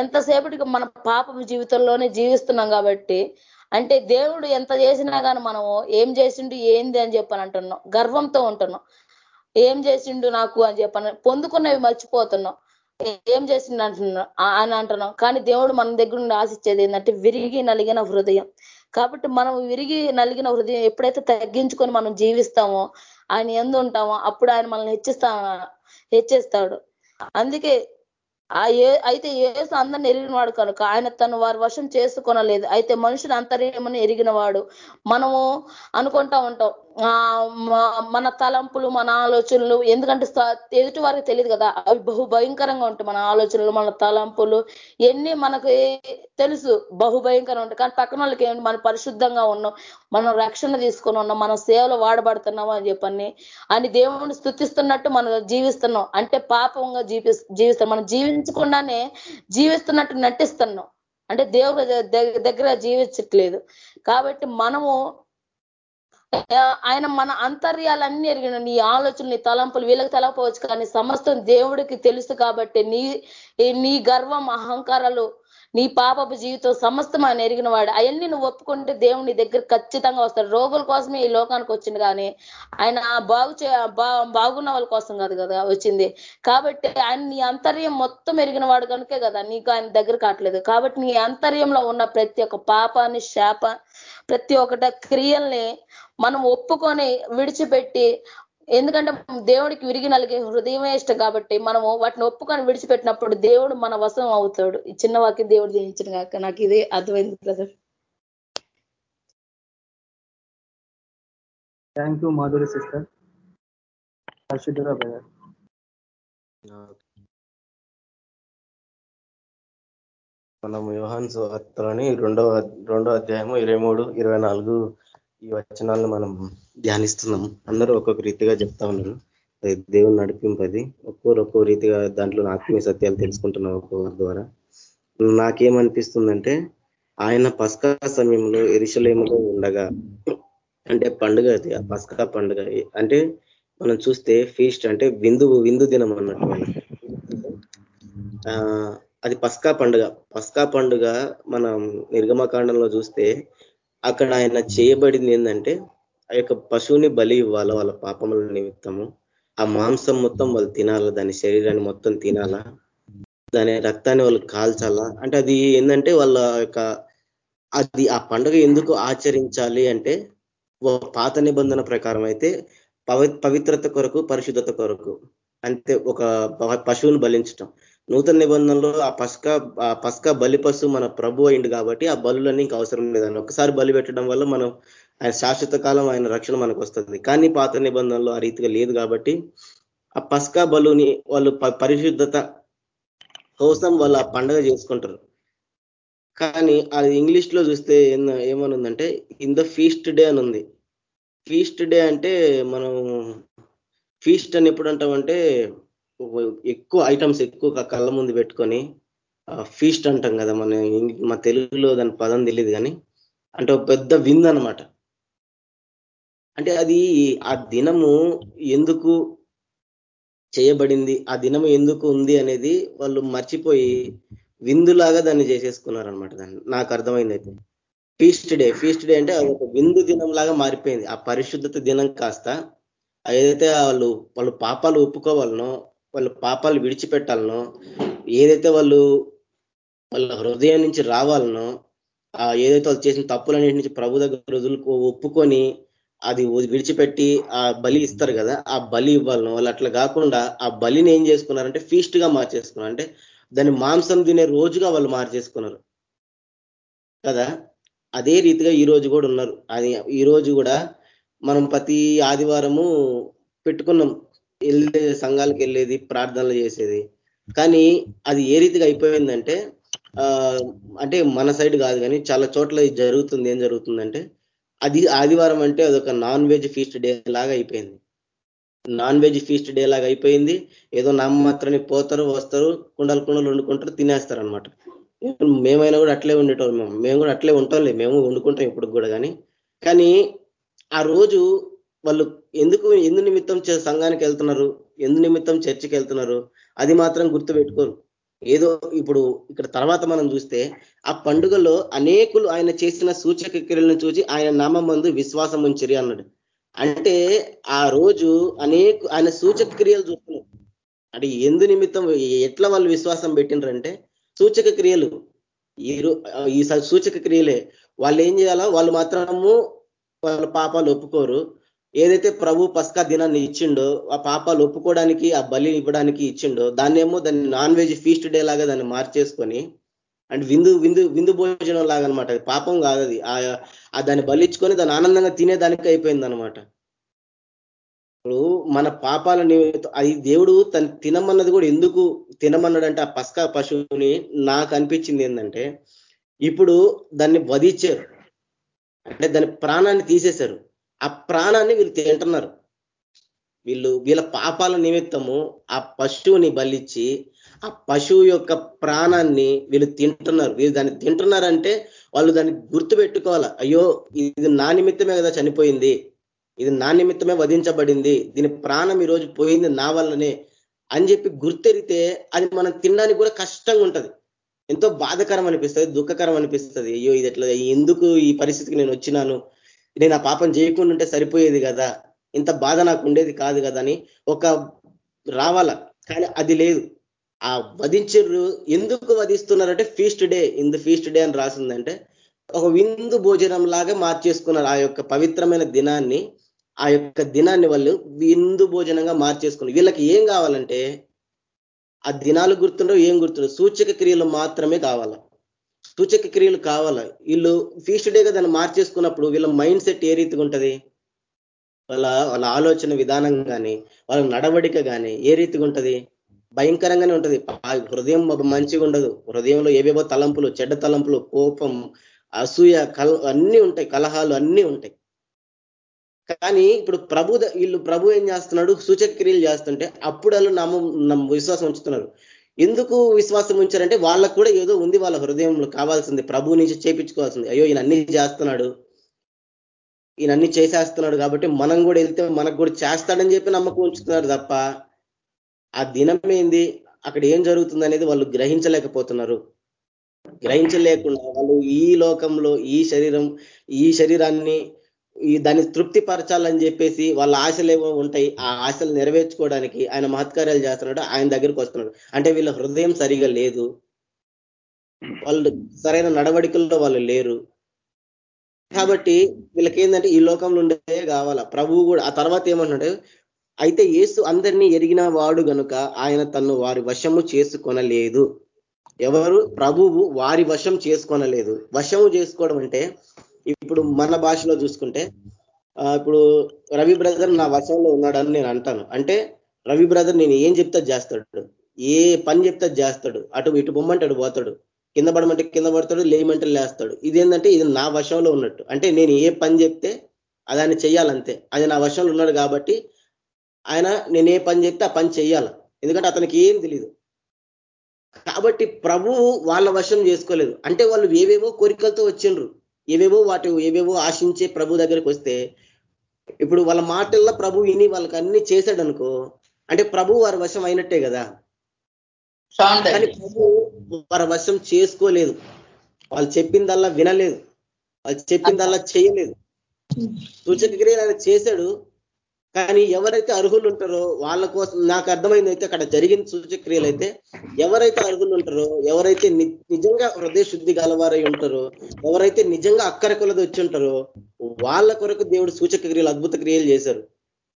ఎంతసేపటికి మన పాప జీవితంలోనే జీవిస్తున్నాం కాబట్టి అంటే దేవుడు ఎంత చేసినా కానీ మనము ఏం చేసిండు ఏంది అని చెప్పని అంటున్నాం. గర్వంతో ఉంటున్నాం. ఏం చేసిండు నాకు అని చెప్పని పొందుకున్నవి మర్చిపోతున్నాం. ఏం చేసిండు అంటున్నాం. అని అంటున్నాం. కానీ దేవుడు మన దగ్గర నుండి ఆశించేది ఏంటంటే విరిగి నలిగిన హృదయం. కాబట్టి మనం విరిగి నలిగిన హృదయం ఎప్పుడైతే తగ్గించుకొని మనం జీవిస్తామో ఆయన ఎందు ఉంటామో అప్పుడు ఆయన మనల్ని హెచ్చిస్తా హెచ్చిస్తాడు. అందుకే ఆ ఏ అయితే ఏసు అందరిని ఎరిగినవాడు కనుక ఆయన తను వారి వశం చేసుకొనలేదు. అయితే మనుషులు అంతర్యమని ఎరిగిన వాడు మనము అనుకుంటా ఉంటాం మన తలంపులు మన ఆలోచనలు ఎందుకంటే ఎదుటి వారికి తెలియదు కదా అవి బహు భయంకరంగా ఉంటాయి మన ఆలోచనలు మన తలంపులు ఎన్ని మనకి తెలుసు బహు భయంకరంగా ఉంటాయి. కానీ పక్కన వాళ్ళకి ఏంటి మనం పరిశుద్ధంగా ఉన్నాం మనం రక్షణ తీసుకొని ఉన్నాం మన సేవలు వాడబడుతున్నాం అని చెప్పని అని దేవుడిని స్థుతిస్తున్నట్టు మనం జీవిస్తున్నాం. అంటే పాపంగా జీవి జీవిస్తాం మనం జీవించకుండానే జీవిస్తున్నట్టు నటిస్తున్నాం. అంటే దేవుడు దగ్గర జీవించట్లేదు. కాబట్టి మనము ఆయన మన అంతర్యాలన్నీ ఎరిగిన నీ ఆలోచనలు నీ తలంపులు వీళ్ళకి తలపవచ్చు కానీ సమస్తం దేవుడికి తెలుసు కాబట్టి నీ నీ గర్వం అహంకారాలు నీ పాపపు జీవితం సమస్తం ఆయన ఎరిగిన వాడు. అవన్నీ నువ్వు ఒప్పుకుంటే దేవుని దగ్గర ఖచ్చితంగా వస్తాడు. రోగుల కోసమే ఈ లోకానికి వచ్చింది కానీ ఆయన బాగు బాగున్న వాళ్ళ కోసం కాదు కదా వచ్చింది. కాబట్టి ఆయన నీ అంతర్యం మొత్తం ఎరిగిన వాడు కనుకే కదా నీకు ఆయన దగ్గర కావట్లేదు. కాబట్టి నీ అంతర్యంలో ఉన్న ప్రతి ఒక్క పాపాన్ని శాప ప్రతి ఒక్కట క్రియల్ని మనం ఒప్పుకొని విడిచిపెట్టి ఎందుకంటే దేవుడికి విరిగి నలిగే హృదయమే ఇష్టం కాబట్టి మనము వాటిని ఒప్పుకొని విడిచిపెట్టినప్పుడు దేవుడు మన వశం అవుతాడు. ఈ చిన్న వాక్యం దేవుడు జయించిన కాక నాకు ఇదే అర్థమైంది brother thank you Madhuri sister పరిశుద్ధురా brother మనం యోహాన్ సువార్తలోని రెండో రెండో అధ్యాయము ఇరవై మూడు ఇరవై నాలుగు ఈ వచనాలను మనం ధ్యానిస్తున్నాం అందరూ ఒక్కొక్క రీతిగా చెప్తా ఉన్నారు. దేవుని నడిపింపది ఒక్కోరు ఒక్కో రీతిగా దాంట్లో ఆత్మీయ సత్యాలు తెలుసుకుంటున్నాం ఒక్కొక్కరి ద్వారా. నాకేమనిపిస్తుందంటే ఆయన పస్కా సమయంలో ఎరిశలేములో ఉండగా అంటే పండుగ అది ఆ పస్కా పండుగ. అంటే మనం చూస్తే ఫీస్ట్ అంటే విందు విందు దినం అన్నట్టు అది పస్కా పండుగ. పస్కా పండుగ మనం నిర్గమకాండంలో చూస్తే అక్కడ ఆయన చేయబడింది ఏంటంటే ఆ యొక్క పశువుని బలి ఇవ్వాల వాళ్ళ పాపముల నిమిత్తము. ఆ మాంసం మొత్తం వాళ్ళు తినాలా దాని శరీరాన్ని మొత్తం తినాలా దాని రక్తాన్ని వాళ్ళు కాల్చాలా? అంటే అది ఏంటంటే వాళ్ళ యొక్క అది ఆ పండుగ ఎందుకు ఆచరించాలి అంటే పాత నిబంధన ప్రకారం అయితే పవిత్రత కొరకు పరిశుద్ధత కొరకు అంటే ఒక పశువుని బలించటం. నూతన నిబంధనలో ఆ పస్క ఆ పస్క బలి మన ప్రభు అయింది కాబట్టి ఆ బలులన్నీ ఇంకా అవసరం లేదని ఒకసారి బలి పెట్టడం వల్ల మనం ఆయన శాశ్వత కాలం ఆయన రక్షణ మనకు వస్తుంది. కానీ పాత నిబంధనలో ఆ రీతిగా లేదు కాబట్టి ఆ పస్కా బలుని వాళ్ళు పరిశుద్ధత కోసం వాళ్ళు ఆ పండగ చేసుకుంటారు. కానీ అది ఇంగ్లీష్లో చూస్తే ఏమనుందంటే ఇన్ ద ఫీస్ట్ డే అని ఉంది ఫీస్ట్ డే అంటే మనం ఫీస్ట్ అని ఎప్పుడు అంటామంటే ఎక్కువ ఐటమ్స్ ఎక్కువ కళ్ళ ముందు పెట్టుకొని ఫీస్ట్ అంటాం కదా మన మా తెలుగులో దాని పదం తెలియదు కానీ అంటే ఒక పెద్ద విందు అనమాట అంటే అది ఆ దినము ఎందుకు చేయబడింది ఆ దినము ఎందుకు ఉంది అనేది వాళ్ళు మర్చిపోయి విందులాగా దాన్ని చేసేసుకున్నారనమాట దాన్ని. నాకు అర్థమైంది అయితే. ఫీస్ట్ డే ఫీస్ట్ డే అంటే అది ఒక విందు దినం లాగా మారిపోయింది. ఆ పరిశుద్ధత దినం కాస్త ఏదైతే వాళ్ళు వాళ్ళు పాపాలు ఒప్పుకోవాలనో వాళ్ళ పాపాలు విడిచిపెట్టాలనో ఏదైతే వాళ్ళు వాళ్ళ హృదయం నుంచి రావాలనో ఏదైతే వాళ్ళు చేసిన తప్పులన్నిటి నుంచి ప్రభు దగ్గర ఒప్పుకొని అది విడిచిపెట్టి ఆ బలి ఇస్తారు కదా ఆ బలి ఇవ్వాలను వాళ్ళు అట్లా కాకుండా ఆ బలిని ఏం చేసుకున్నారంటే ఫీస్ట్గా మార్చేసుకున్నారు. అంటే దాన్ని మాంసం తినే రోజుగా వాళ్ళు మార్చేసుకున్నారు. కదా? అదే రీతిగా ఈ రోజు కూడా ఉన్నారు. అది ఈ రోజు కూడా మనం ప్రతి ఆదివారము పెట్టుకున్నాం. వెళ్ళే సంఘాలకు వెళ్ళేది ప్రార్థనలు చేసేది. కానీ అది ఏ రీతిగా అయిపోయిందంటే అంటే మన సైడ్ కాదు కానీ చాలా చోట్ల జరుగుతుంది. ఏం జరుగుతుందంటే అది ఆదివారం అంటే అదొక నాన్ వెజ్ ఫీస్ట్ డే లాగా అయిపోయింది. నాన్ వెజ్ ఫీస్ట్ డే లాగా అయిపోయింది. ఏదో నామమాత్రాన్ని పోతారు వస్తారు కుండలు కుండలు వండుకుంటారు తినేస్తారు అనమాట మేమైనా కూడా అట్లే ఉండేటోళ్ళు. మేము మేము కూడా అట్లే ఉంటాంలే మేము వండుకుంటాం ఇప్పుడు కూడా కానీ. కానీ ఆ రోజు వాళ్ళు ఎందుకు ఎందు నిమిత్తం సంఘానికి వెళ్తున్నారు? ఎందు నిమిత్తం చర్చికి వెళ్తున్నారు? అది మాత్రం గుర్తు పెట్టుకోరు ఏదో ఇప్పుడు ఇక్కడ తర్వాత మనం చూస్తే ఆ పండుగలో అనేకులు ఆయన చేసిన సూచక క్రియలను చూసి ఆయన నామం విశ్వాసం ఉంచిరి అన్నాడు. అంటే ఆ రోజు అనేక ఆయన సూచక క్రియలు చూస్తున్నారు. అంటే ఎందు నిమిత్తం ఎట్లా వాళ్ళు విశ్వాసం పెట్టినరంటే సూచక క్రియలు. ఈ ఈ సూచక క్రియలే. వాళ్ళు ఏం చేయాలా? వాళ్ళు మాత్రము వాళ్ళ పాపాలు ఒప్పుకోరు. ఏదైతే ప్రభు పస్కా దినాన్ని ఇచ్చిండో ఆ పాపాలు ఒప్పుకోవడానికి ఆ బలి ఇవ్వడానికి ఇచ్చిండో దాన్నేమో దాన్ని నాన్ వెజ్ ఫీస్ట్ డే లాగా దాన్ని మార్చేసుకొని అండ్ విందు విందు విందు భోజనం లాగా అనమాట అది పాపం కాదు అది. ఆ దాన్ని బలిచ్చుకొని దాన్ని ఆనందంగా తినేదానికి అయిపోయింది అనమాట ఇప్పుడు మన పాపాల నిమిత్తం అది దేవుడు తను తినమన్నది కూడా ఎందుకు తినమన్నాడంటే ఆ పస్కా పశువుని నాకు అనిపించింది ఏంటంటే ఇప్పుడు దాన్ని వధించారు. అంటే దాని ప్రాణాన్ని తీసేశారు. ఆ ప్రాణాన్ని వీళ్ళు తింటున్నారు. వీళ్ళు వీళ్ళ పాపాల నిమిత్తము ఆ పశువుని బలిచ్చి ఆ పశువు యొక్క ప్రాణాన్ని వీళ్ళు తింటున్నారు. వీళ్ళు దాన్ని తింటున్నారంటే వాళ్ళు దాన్ని గుర్తు పెట్టుకోవాలి అయ్యో ఇది నా నిమిత్తమే కదా చనిపోయింది. ఇది నా నిమిత్తమే వధించబడింది. దీని ప్రాణం ఈరోజు పోయింది నా వల్లనే అని చెప్పి గుర్తెరితే అది మనం తినడానికి కూడా కష్టంగా ఉంటుంది. ఎంతో బాధకరం అనిపిస్తుంది దుఃఖకరం అనిపిస్తుంది. అయ్యో ఇది ఎట్లా ఎందుకు ఈ పరిస్థితికి నేను వచ్చినాను? నేను ఆ పాపం చేయకుండా ఉంటే సరిపోయేది కదా. ఇంత బాధ నాకు ఉండేది కాదు కదా అని ఒక రావాల? కానీ అది లేదు. ఆ వధించరు. ఎందుకు వధిస్తున్నారంటే ఫీస్ట్ డే ఇందు ఫీస్ట్ డే అని రాసిందంటే ఒక విందు భోజనం లాగా మార్చేసుకున్నారు ఆ యొక్క పవిత్రమైన దినాన్ని. ఆ యొక్క దినాన్ని వాళ్ళు విందు భోజనంగా మార్చేసుకున్నారు. వీళ్ళకి ఏం కావాలంటే ఆ దినాలు గుర్తుండవు ఏం గుర్తుండవు. సూచక క్రియలు మాత్రమే కావాలా? సూచక క్రియలు కావాలా. వీళ్ళు ఫీస్ట్ డేగా దాన్ని మార్చేసుకున్నప్పుడు వీళ్ళ మైండ్ సెట్ ఏ రీతిగా ఉంటుంది? వాళ్ళ వాళ్ళ ఆలోచన విధానం కానీ వాళ్ళ నడవడిక కానీ ఏ రీతిగా ఉంటది? భయంకరంగానే ఉంటది. హృదయం మంచిగా ఉండదు. హృదయంలో ఏవేవో తలంపులు చెడ్డ తలంపులు కోపం అసూయ కల అన్నీ ఉంటాయి. కలహాలు అన్నీ ఉంటాయి. కానీ ఇప్పుడు ప్రభు వీళ్ళు ప్రభు ఏం చేస్తున్నాడు? సూచక క్రియలు చేస్తుంటే అప్పుడు వాళ్ళు నమ్మ విశ్వాసం ఉంచుతున్నారు. ఎందుకు విశ్వాసం ఉంచారంటే వాళ్ళకు కూడా ఏదో ఉంది వాళ్ళ హృదయంలో కావాల్సింది. ప్రభు నుంచి చేపించుకోవాల్సింది. అయ్యో ఈయన అన్ని చేస్తున్నాడు. ఈయన అన్ని చేసేస్తున్నాడు కాబట్టి మనం కూడా వెళ్తే మనకు కూడా చేస్తాడని చెప్పి నమ్మకం ఉంచుతున్నారు తప్ప ఆ దినం ఏంది? అక్కడ ఏం జరుగుతుంది అనేది వాళ్ళు గ్రహించలేకపోతున్నారు. గ్రహించలేకుండా వాళ్ళు ఈ లోకంలో ఈ శరీరం ఈ శరీరాన్ని ఈ దాన్ని తృప్తి పరచాలని చెప్పేసి వాళ్ళ ఆశలేమో ఉంటాయి ఆ ఆశలు నెరవేర్చుకోవడానికి ఆయన మహత్కార్యాలు చేస్తున్నాడు ఆయన దగ్గరికి వస్తున్నాడు. అంటే వీళ్ళ హృదయం సరిగా లేదు. వాళ్ళు సరైన నడవడికల్లో వాళ్ళు లేరు. కాబట్టి వీళ్ళకి ఏంటంటే ఈ లోకంలో ఉండే కావాలా. ప్రభువు కూడా ఆ తర్వాత ఏమంటున్నాడు? అయితే ఏసు అందరినీ ఎరిగిన వాడు గనుక ఆయన తను వారి వశము చేసుకొనలేదు. ఎవరు? ప్రభువు వారి వశం చేసుకొనలేదు. వశము చేసుకోవడం అంటే ఇప్పుడు మన భాషలో చూసుకుంటే ఇప్పుడు రవి బ్రదర్ నా వశంలో ఉన్నాడని నేను అంటాను. అంటే రవి బ్రదర్ నేను ఏం చెప్తే చేస్తాడు. ఏ పని చెప్తే చేస్తాడు. అటు ఇటు బొమ్మంటాడు పోతాడు. కింద పడమంటే కింద పడతాడు లేయమంటే లేస్తాడు. ఇదేంటంటే ఇది నా వశంలో ఉన్నట్టు. అంటే నేను ఏ పని చెప్తే అది ఆయన చెయ్యాలంతే. అది నా వశంలో ఉన్నాడు కాబట్టి ఆయన నేను ఏ పని చెప్తే ఆ పని చెయ్యాల. ఎందుకంటే అతనికి ఏం తెలియదు కాబట్టి ప్రభువు వాళ్ళ వశం చేసుకోలేదు. అంటే వాళ్ళు ఏవేవో కోరికలతో వచ్చిండ్రు. ఏవేవో వాటి ఏవేవో ఆశించే ప్రభు దగ్గరికి వస్తే ఇప్పుడు వాళ్ళ మాటల్లో ప్రభు విని వాళ్ళకి అన్ని చేశాడు అనుకో అంటే ప్రభు వారి వశం అయినట్టే కదా. కానీ ప్రభు వారి వశం చేసుకోలేదు. వాళ్ళు చెప్పిందల్లా వినలేదు. వాళ్ళు చెప్పిందల్లా చేయలేదు. సూచక క్రియలు ఆయన చేశాడు. కానీ ఎవరైతే అర్హులు ఉంటారో వాళ్ళ కోసం నాకు అర్థమైంది అయితే అక్కడ జరిగిన సూచక్రియలు అయితే ఎవరైతే అర్హులు ఉంటారో ఎవరైతే నిజంగా హృదయ శుద్ధి గలవారై ఉంటారో ఎవరైతే నిజంగా అక్కర కొలది వచ్చి ఉంటారో వాళ్ళ కొరకు దేవుడు సూచక క్రియలు అద్భుత క్రియలు చేశారు.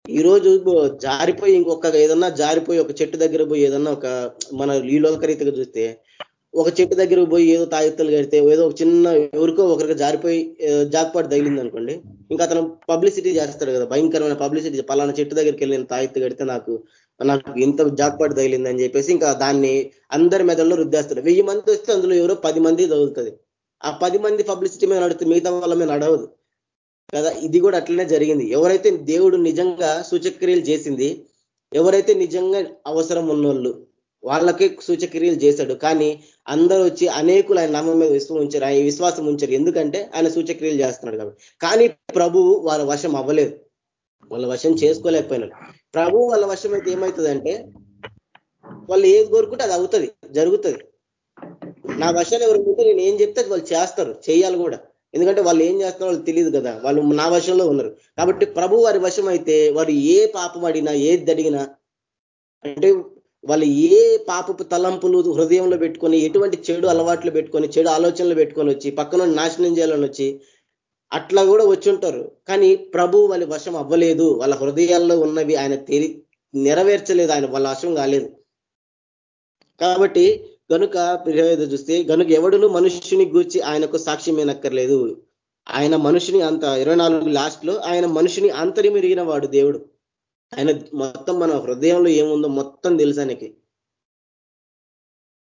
ఈ రోజు జారిపోయి ఇంకొక ఏదన్నా జారిపోయి ఒక చెట్టు దగ్గర పోయి ఏదన్నా ఒక మన ఈ చూస్తే ఒక చెట్టు దగ్గర పోయి ఏదో తాయెత్తులు కడితే ఏదో ఒక చిన్న ఎవరికో ఒకరికి జారిపోయి జాక్పాటు తగిలింది అనుకోండి ఇంకా అతను పబ్లిసిటీ చేస్తాడు కదా భయంకరమైన పబ్లిసిటీ పలానా చెట్టు దగ్గరికి వెళ్ళి నేను తాయెత్తు కడితే నాకు నాకు ఇంత జాక్పాటు తగిలింది అని చెప్పేసి ఇంకా దాన్ని అందరి మెదడులో రుద్దేస్తాడు. వెయ్యి మంది వస్తే అందులో ఎవరో పది మంది తగులుతుంది. ఆ పది మంది పబ్లిసిటీ మీద నడుస్తుంది మిగతా వాళ్ళ మీద నడవదు. కదా ఇది కూడా అట్లనే జరిగింది. ఎవరైతే దేవుడు నిజంగా సూచక్రియలు చేసింది ఎవరైతే నిజంగా అవసరం ఉన్నోళ్ళు వాళ్ళకే సూచక్రియలు చేశాడు. కానీ అందరూ వచ్చి అనేకులు ఆయన నామం మీద విశ్వం ఉంచారు. ఆయన విశ్వాసం ఉంచారు. ఎందుకంటే ఆయన సూచక్రియలు చేస్తున్నాడు కాబట్టి. కానీ ప్రభువు వాళ్ళ వశం అవ్వలేదు. వాళ్ళ వశం చేసుకోలేకపోయినారు ప్రభు వాళ్ళ వశం అయితే ఏమవుతుందంటే వాళ్ళు ఏది కోరుకుంటే అది అవుతుంది జరుగుతుంది. నా వశాలు ఎవరు ఉంటే నేను ఏం చెప్తే వాళ్ళు చేస్తారు. చేయాలి కూడా. ఎందుకంటే వాళ్ళు ఏం చేస్తారో వాళ్ళు తెలియదు కదా. వాళ్ళు నా వశంలో ఉన్నారు. కాబట్టి ప్రభు వారి వశం అయితే వారు ఏ పాపం అడిగినా ఏది అడిగినా అంటే వాళ్ళు ఏ పాపపు తలంపులు హృదయంలో పెట్టుకొని ఎటువంటి చెడు అలవాట్లు పెట్టుకొని చెడు ఆలోచనలు పెట్టుకొని వచ్చి పక్కన నాశనం చేయాలని వచ్చి అట్లా కూడా వచ్చి ఉంటారు. కానీ ప్రభు వాళ్ళ వశం అవ్వలేదు. వాళ్ళ హృదయాల్లో ఉన్నవి ఆయన తెలి నెరవేర్చలేదు. ఆయన వాళ్ళ వశం కాలేదు. కాబట్టి గనుక ప్రియులారా చూస్తే గనుక ఎవడును మనుష్యుని గూర్చి ఆయనకు సాక్ష్యం ఆయన మనుషుని అంత ఇరవై నాలుగు లాస్ట్లో ఆయన మనుషుని అంతరిమిరిగిన వాడు దేవుడు. ఆయన మొత్తం మన హృదయంలో ఏముందో మొత్తం తెలుసు ఆయనకి.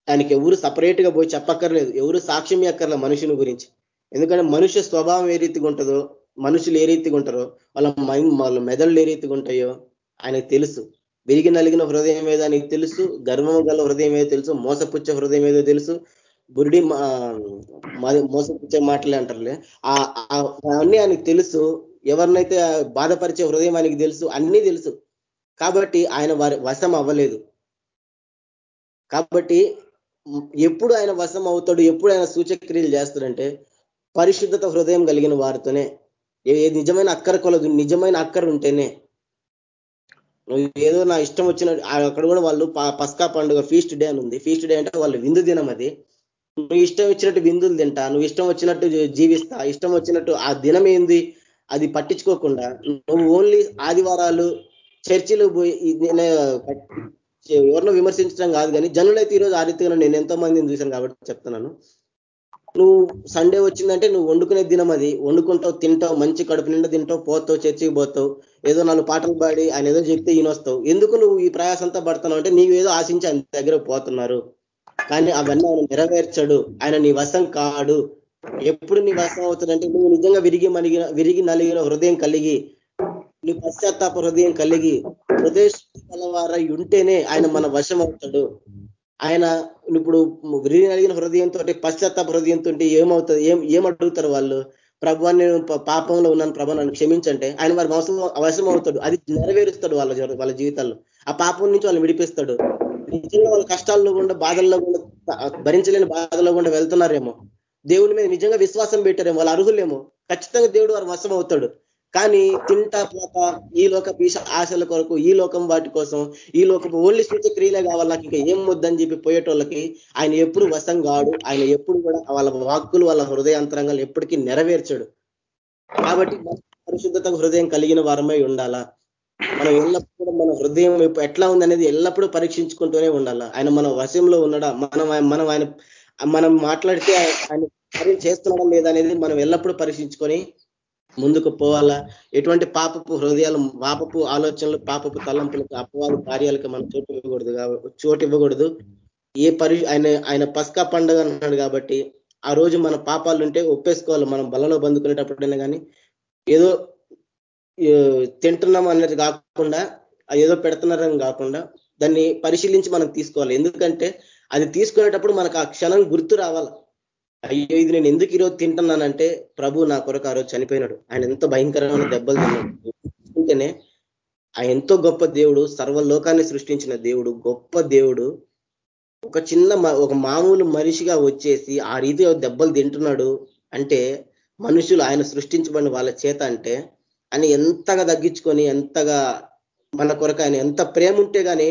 ఆయనకి ఎవరు సపరేట్గా పోయి చెప్పక్కర్లేదు. ఎవరు సాక్ష్యం ఎక్కర్లేదు మనుషుని గురించి. ఎందుకంటే మనుష్య స్వభావం ఏ రీతిగా ఉంటుందో మనుషులు ఏ రీతిగా ఉంటారో వాళ్ళ మైండ్ వాళ్ళ మెదళ్ళు ఏ రీతిగా ఉంటాయో ఆయనకు తెలుసు. విరిగి నలిగిన హృదయం ఏదో ఆయనకు తెలుసు గర్వం గల హృదయం ఏదో తెలుసు మోసపుచ్చే హృదయం ఏదో తెలుసు బురిడి మోసపుచ్చే మాటలే అంటారులే. అవన్నీ ఆయనకు తెలుసు. ఎవరినైతే బాధపరిచే హృదయం ఆయనకి తెలుసు అన్నీ తెలుసు. కాబట్టి ఆయన వారి వశం అవ్వలేదు. కాబట్టి ఎప్పుడు ఆయన వశం అవుతాడు ఎప్పుడు ఆయన సూచక్రియలు చేస్తాడంటే పరిశుద్ధత హృదయం కలిగిన వారితోనే. ఏ నిజమైన అక్కర కొలదు నిజమైన అక్కర ఉంటేనే. నువ్వు ఏదో నా ఇష్టం వచ్చిన అక్కడ కూడా వాళ్ళు పస్కా పండుగ ఫీస్ట్ డే అని ఉంది. ఫీస్ట్ డే అంటే వాళ్ళు విందు దినం అది. నువ్వు ఇష్టం వచ్చినట్టు విందులు తింటా నువ్వు ఇష్టం వచ్చినట్టు జీవిస్తా ఇష్టం వచ్చినట్టు ఆ దినం ఏంది? అది పట్టించుకోకుండా నువ్వు ఓన్లీ ఆదివారాలు చర్చిలో పోయి ఎవరినో విమర్శించడం కాదు కానీ జనులైతే ఈరోజు ఆ రీతిగా నేను ఎంతో మందిని చూశాను కాబట్టి చెప్తున్నాను. నువ్వు సండే వచ్చిందంటే నువ్వు వండుకునే దినం అది. వండుకుంటావు తింటావు మంచి కడుపు నిండా తింటావు పోతావు చర్చికి పోతావు ఏదో నాలుగు పాటలు పాడి ఆయన ఏదో చెప్తే ఈయనొస్తావు. ఎందుకు నువ్వు ఈ ప్రయాసంతా పడుతున్నావు అంటే నీవు ఏదో ఆశించి ఆయన దగ్గర పోతున్నారు. కానీ అవన్నీ ఆయన నెరవేర్చడు. ఆయన నీ వశం కాడు. ఎప్పుడు నీ వశం అవుతుందంటే నువ్వు నిజంగా విరిగి మలిగిన విరిగి నలిగిన హృదయం కలిగి నువ్వు పశ్చాత్తాప హృదయం కలిగి హృదయ కలవారై ఉంటేనే ఆయన మన వశం అవుతాడు. ఆయన ఇప్పుడు అడిగిన హృదయంతో పశ్చాత్తాప హృదయంతో ఏమవుతుంది? ఏం ఏం అడుగుతారు వాళ్ళు? ప్రభా నేను పాపంలో ఉన్నాను ప్రభు నన్ను క్షమించంటే ఆయన వారి అవసరం అవసరం అవుతాడు. అది నెరవేరుస్తాడు వాళ్ళ వాళ్ళ జీవితాల్లో. ఆ పాపం నుంచి వాళ్ళు విడిపిస్తాడు. నిజంగా వాళ్ళ కష్టాల్లో కూడా బాధల్లో కూడా భరించలేని బాధల్లో కూడా వెళ్తున్నారేమో. దేవుని మీద నిజంగా విశ్వాసం పెట్టారేమో వాళ్ళు అర్హులేమో. ఖచ్చితంగా దేవుడు వారు వశం అవుతాడు కానీ తింటా పోత ఈ లోక ఆశల కొరకు ఈ లోకం వాటి కోసం ఈ లోకం ఓన్లీ సూచక్రియలే కావాలి నాకు ఇంకా ఏం వద్దని చెప్పి పోయేటోళ్ళకి ఆయన ఎప్పుడు వశం కాడు. ఆయన ఎప్పుడు కూడా వాళ్ళ వాక్కులు వాళ్ళ హృదయాంతరంగాలు ఎప్పటికీ నెరవేర్చడు. కాబట్టి పరిశుద్ధత హృదయం కలిగిన వారమై ఉండాలా? మనం ఎల్లప్పుడూ మన హృదయం ఎట్లా ఎట్లా ఉందనేది ఎల్లప్పుడూ పరీక్షించుకుంటూనే ఉండాలా? ఆయన మన వశంలో ఉన్నాడా? మనం మనం ఆయన మనం మాట్లాడితే ఆయన కార్యం చేస్తున్నాడా లేదా అనేది మనం ఎల్లప్పుడూ పరీక్షించుకొని ముందుకు పోవాలా? ఎటువంటి పాపపు హృదయాలు పాపపు ఆలోచనలు పాపపు తలంపులకు అపవాది కార్యాలకు మనం చోటు ఇవ్వకూడదు చోటు ఇవ్వకూడదు. ఏ పరి ఆయన ఆయన పస్కా పండుగ అన్నాడు కాబట్టి ఆ రోజు మన పాపాలు ఉంటే ఒప్పేసుకోవాలి. మనం బలలో బందుకునేటప్పుడైనా కానీ ఏదో తింటున్నాం అనేది కాకుండా ఏదో పెడుతున్నారని కాకుండా దాన్ని పరిశీలించి మనం తీసుకోవాలి. ఎందుకంటే అది తీసుకునేటప్పుడు మనకు ఆ క్షణం గుర్తు రావాలి. అయ్యో ఇది నేను ఎందుకు ఈరోజు తింటున్నానంటే ప్రభు నా కొరకు ఆ రోజు చనిపోయినాడు. ఆయన ఎంతో భయంకరమైన దెబ్బలు తిన్నాడు. ఆయన ఎంతో గొప్ప దేవుడు సర్వలోకాన్ని సృష్టించిన దేవుడు గొప్ప దేవుడు ఒక చిన్న ఒక మామూలు మనిషిగా వచ్చేసి ఆ రీతిగా దెబ్బలు తింటున్నాడు అంటే మనుషులు ఆయన సృష్టించబడిన వాళ్ళ చేత అంటే ఆయన ఎంతగా తగ్గించుకొని ఎంతగా మన కొరకు ఆయన ఎంత ప్రేమ ఉంటే కానీ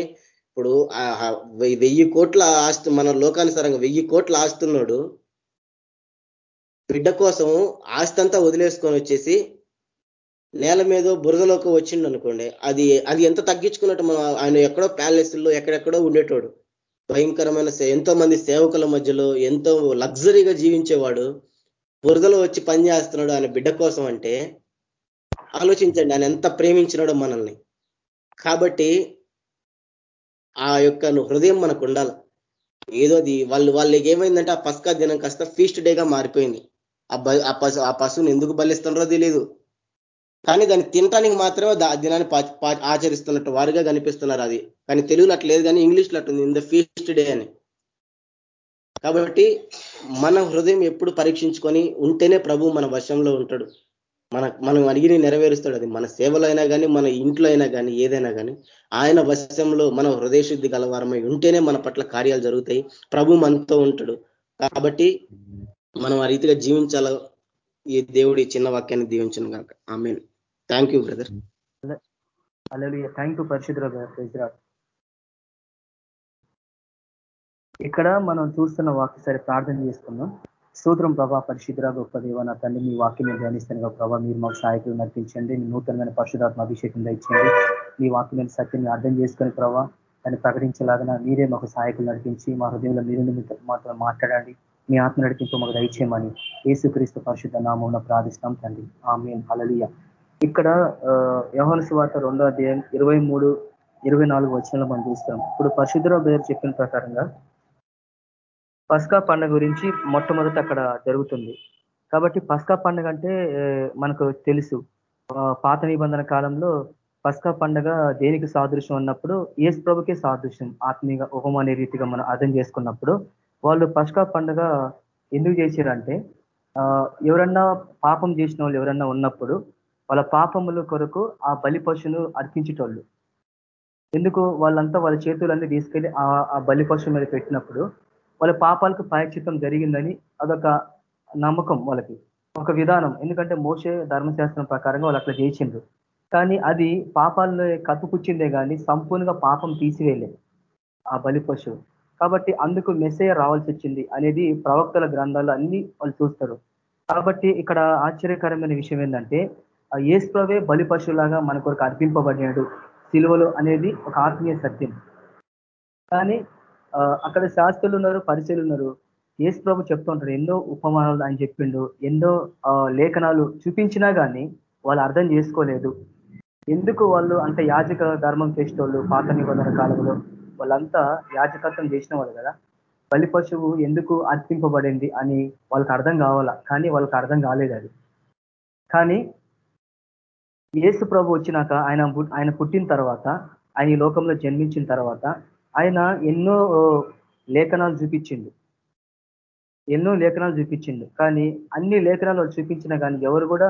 ఇప్పుడు వెయ్యి- కోట్ల ఆస్తి మన లోకానుసారంగా వెయ్యి కోట్ల ఆస్తున్నాడు బిడ్డ కోసం ఆస్తి అంతా వదిలేసుకొని వచ్చేసి నేల మీద బురదలోకి వచ్చిండు అనుకోండి అది అది ఎంత తగ్గించుకున్నట్టు మనం ఆయన ఎక్కడో ప్యాలెస్లో ఎక్కడెక్కడో ఉండేటోడు. భయంకరమైన సే- ఎంతో మంది సేవకుల మధ్యలో ఎంతో లగ్జరీగా జీవించేవాడు బురదలో వచ్చి పని చేస్తున్నాడు ఆయన బిడ్డ కోసం అంటే ఆలోచించండి ఆయన ఎంత ప్రేమించినాడో మనల్ని. కాబట్టి ఆ యొక్క హృదయం మనకు ఉండాలి. ఏదో అది వాళ్ళు వాళ్ళకి ఏమైందంటే ఆ పస్కా దినం కాస్త ఫీస్ట్ డేగా మారిపోయింది. ఆ పశు ఆ పశువుని ఎందుకు బలిస్తున్నారో తెలియదు కానీ దాన్ని తినటానికి మాత్రమే ఆ దినాన్ని పా- ఆచరిస్తున్నట్టు వారుగా కనిపిస్తున్నారు అది. కానీ తెలుగులో అట్లా లేదు కానీ ఇంగ్లీష్లో అట్టుంది. ఇన్ ద ఫీస్ట్ డే అని. కాబట్టి మన హృదయం ఎప్పుడు పరీక్షించుకొని ఉంటేనే ప్రభు మన వశంలో ఉంటాడు. మన మనం అడిగిని నెరవేరుస్తాడు. అది మన సేవలో అయినా కానీ మన ఇంట్లో అయినా కానీ ఏదైనా కానీ ఆయన వశంలో మన హృదయ శుద్ధి గలవారమై ఉంటేనే మన పట్ల కార్యాలు జరుగుతాయి. ప్రభు మనతో ఉంటాడు. కాబట్టి మనం ఆ రీతిగా జీవించాల? ఈ దేవుడి చిన్న వాక్యాన్ని దీవించను కాక ఆమె thank you brother thank you పరిశుద్ధ ఇక్కడ మనం చూస్తున్న వాక్య సరే ప్రార్థన చేసుకుందాం. సూత్రం ప్రభా పరిశుద్ర గొప్ప దేవ నా తండ్రి మీ వాక్యం ధ్యానిస్తాను ప్రభా మీరు మాకు సహాయకులు నడిపించండి. మీ నూతనమైన పరిశుధాత్మ అభిషేకం దండి మీ వాక్యం సత్యాన్ని అర్థం చేసుకుని ప్రభా దాన్ని ప్రకటించలాగా మీరే మాకు సహాయకులు నడిపించి మా హృదయంలో మీరు నిమిత్తం మాతో మాట్లాడండి. మీ ఆత్మ నడిపింపు మాకు దయచేయమని యేసుక్రీస్తు పరిశుద్ధ నామం ప్రార్థిస్తాం తండ్రి. ఆమె అలలియ ఇక్కడ వ్యవహార సువార్త రెండో అధ్యాయం ఇరవై మూడు ఇరవై నాలుగు వచ్చిన మనం చూస్తాం ఇప్పుడు పరిశుద్ధరావు గారు చెప్పిన ప్రకారంగా పస్కా పండుగ గురించి మొట్టమొదట అక్కడ జరుగుతుంది. కాబట్టి పస్కా పండుగ అంటే మనకు తెలుసు. పాత నిబంధన కాలంలో పస్కా పండుగ దేనికి సాదృశ్యం అన్నప్పుడు ఏసు ప్రభుకే సాదృశ్యం ఆత్మీయ ఉపమాన రీతిగా మనం అర్థం చేసుకున్నప్పుడు. వాళ్ళు పస్కా పండుగ ఎందుకు చేశారంటే ఆ, ఎవరన్నా పాపం చేసిన వాళ్ళు ఎవరన్నా ఉన్నప్పుడు వాళ్ళ పాపముల కొరకు ఆ బలి పశువును అర్పించేటోళ్ళు. ఎందుకు? వాళ్ళంతా వాళ్ళ చేతులన్నీ తీసుకెళ్ళి ఆ ఆ బలి పశువు మీద పెట్టినప్పుడు వాళ్ళ పాపాలకు ప్రాయచిత్తం జరిగిందని అదొక నమ్మకం వాళ్ళకి ఒక విధానం. ఎందుకంటే మోసే ధర్మశాస్త్రం ప్రకారంగా వాళ్ళు అట్లా చేసిండ్రు. కానీ అది పాపాల్లో కప్పుపుచ్చిందే కానీ సంపూర్ణంగా పాపం తీసివేయలేదు ఆ బలి పశువు. కాబట్టి అందుకు మెసేజ్ రావాల్సి వచ్చింది అనేది ప్రవక్తల గ్రంథాలు అన్ని వాళ్ళు చూస్తారు. కాబట్టి ఇక్కడ ఆశ్చర్యకరమైన విషయం ఏంటంటే ఆ ఏసుప్రవే బలి పశువులాగా మన కొరకు అర్పింపబడినాడు సిలువలు అనేది ఒక ఆత్మీయ సత్యం. కానీ అక్కడ శాస్త్రులు ఉన్నారు పరిచయలు ఉన్నారు. యేసు ప్రభు చెప్తుంటారు ఎన్నో ఉపమానాలు ఆయన చెప్పిండు ఎన్నో లేఖనాలు చూపించినా కానీ వాళ్ళు అర్థం చేసుకోలేదు. ఎందుకు వాళ్ళు అంటే యాజక ధర్మం చేసేటోళ్ళు పాత నిబంధన కాలంలో? వాళ్ళంతా యాజకత్వం చేసిన వాళ్ళు కదా. బలి పశువు ఎందుకు అర్పింపబడింది అని వాళ్ళకి అర్థం కావాలా? కానీ వాళ్ళకి అర్థం కాలేదు అది. కానీ యేసు ప్రభు వచ్చినాక ఆయన ఆయన పుట్టిన తర్వాత ఆయన ఈ లోకంలో జన్మించిన తర్వాత ఆయన ఎన్నో లేఖనాలు చూపించిండు. ఎన్నో లేఖనాలు చూపించిండు. కానీ అన్ని లేఖనాలు చూపించినా కానీ ఎవరు కూడా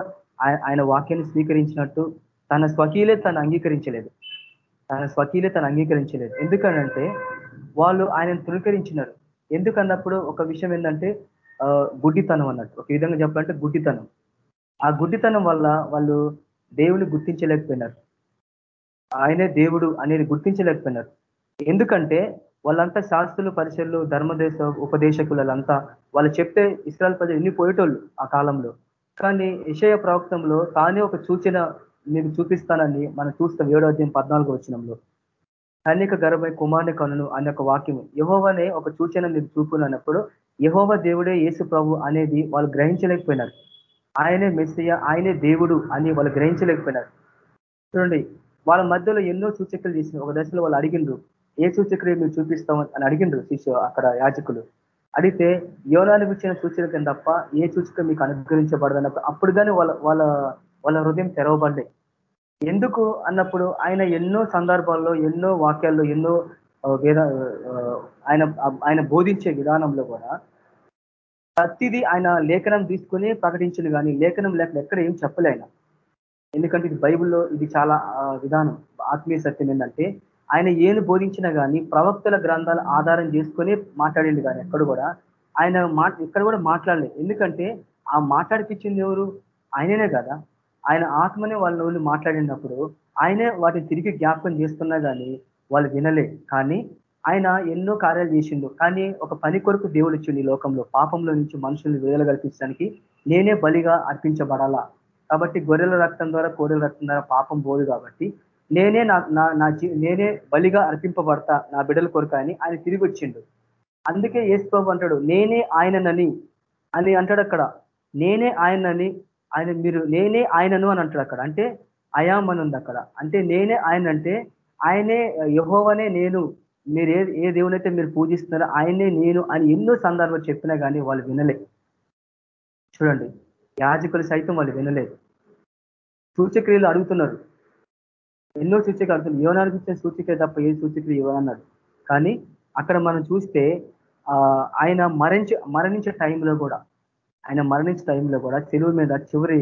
ఆయన వాక్యాన్ని స్వీకరించినట్టు తన స్వకీలే తను అంగీకరించలేదు. తన స్వకీలే తను అంగీకరించలేదు. ఎందుకనంటే వాళ్ళు ఆయనను తృణీకరించినారు. ఎందుకన్నప్పుడు ఒక విషయం ఏంటంటే గుడ్డితనం అన్నట్టు. ఒక విధంగా చెప్పాలంటే గుడ్డితనం. ఆ గుడ్డితనం వల్ల వాళ్ళు దేవుని గుర్తించలేకపోయినారు. ఆయనే దేవుడు అనేది గుర్తించలేకపోయినారు. ఎందుకంటే వాళ్ళంతా శాస్త్రులు పరిచయలు ధర్మదేశ ఉపదేశకులంతా వాళ్ళు చెప్తే ఇస్రాయల్ ప్రజలు ఎన్ని పోయేటోళ్ళు ఆ కాలంలో. కానీ విషయ ప్రవక్తంలో తానే ఒక సూచన మీకు చూపిస్తానని మనం చూస్తాం ఏడో అధ్యాయం పద్నాలుగో వచ్చినంలో కన్యక గర్భమై కుమార్ని కనును అనే ఒక వాక్యం యహోవనే ఒక సూచన మీరు చూపునప్పుడు యహోవ దేవుడే యేసు ప్రభు అనేది వాళ్ళు గ్రహించలేకపోయినారు. ఆయనే మెస్సియ ఆయనే దేవుడు అని వాళ్ళు గ్రహించలేకపోయినారు. చూడండి వాళ్ళ మధ్యలో ఎన్నో సూచకలు చేసిన ఒక దశలో వాళ్ళు అడిగిండ్రు. ఏ సూచకులు మీరు చూపిస్తాం అని అడిగిండ్రు శిష్యు అక్కడ యాచకులు అడిగితే యోనానికి ఇచ్చిన సూచన తప్ప ఏ సూచిక మీకు అనుగ్రహించబడదన్నప్పుడు అప్పుడు కానీ వాళ్ళ వాళ్ళ వాళ్ళ హృదయం తెరవబడ్డాయి ఎందుకు? అన్నప్పుడు ఆయన ఎన్నో సందర్భాల్లో ఎన్నో వాక్యాల్లో ఎన్నో వేద ఆయన ఆయన బోధించే విధానంలో కూడా ప్రతిదీ ఆయన లేఖనం తీసుకుని ప్రకటించింది కానీ లేఖనం లేక ఎక్కడ ఏం చెప్పలే ఆయన. ఎందుకంటే ఇది బైబిల్లో ఇది చాలా విధానం. ఆత్మీయ సత్యం ఏంటంటే ఆయన ఏను బోధించినా కానీ ప్రవక్తల గ్రంథాలు ఆధారం చేసుకొని మాట్లాడింది కానీ ఎక్కడ కూడా. ఆయన మా ఇక్కడ కూడా మాట్లాడలేదు. ఎందుకంటే ఆ మాట్లాడిపించింది ఎవరు? ఆయననే కదా. ఆయన ఆత్మనే వాళ్ళ వాళ్ళు మాట్లాడినప్పుడు ఆయనే వాటిని తిరిగి జ్ఞాపకం చేస్తున్నా కానీ వాళ్ళు వినలే. కానీ ఆయన ఎన్నో కార్యాలు చేసిండు. కానీ ఒక పని కొరకు దేవుడు ఇచ్చిండు ఈ లోకంలో. పాపంలో నుంచి మనుషుల్ని విడుదల కల్పించడానికి నేనే బలిగా అర్పించబడాలా? కాబట్టి గొర్రెల రక్తం ద్వారా కోడెల రక్తం ద్వారా పాపం పోదు కాబట్టి నేనే నా నా నేనే బలిగా అర్పింపబడతా నా బిడ్డల కొరకు అని ఆయన తిరిగి వచ్చిండు. అందుకే ఏసుకోబు అంటాడు నేనే ఆయననని అని అంటాడు అక్కడ. నేనే ఆయనని ఆయన మీరు నేనే ఆయనను అని అంటాడు అక్కడ. అంటే అయామ్ అని ఉంది అక్కడ. అంటే నేనే ఆయన అంటే ఆయనే యహోవనే నేను. మీరు ఏ ఏ దేవునైతే మీరు పూజిస్తున్నారో ఆయనే నేను అని ఎన్నో సందర్భాలు చెప్పినా కానీ వాళ్ళు వినలే. చూడండి యాజకులు సైతం వాళ్ళు వినలేదు. సూచక్రియలు అడుగుతున్నారు. ఎన్నో సూచిక అడుగుతున్నారు యోనానికి ఇచ్చిన సూచికే తప్ప ఏ సూచికలు ఇవ్వనన్నాడు. కానీ అక్కడ మనం చూస్తే ఆయన మరణించే మరణించే టైంలో కూడా ఆయన మరణించే టైంలో కూడా చెరువు మీద చివరి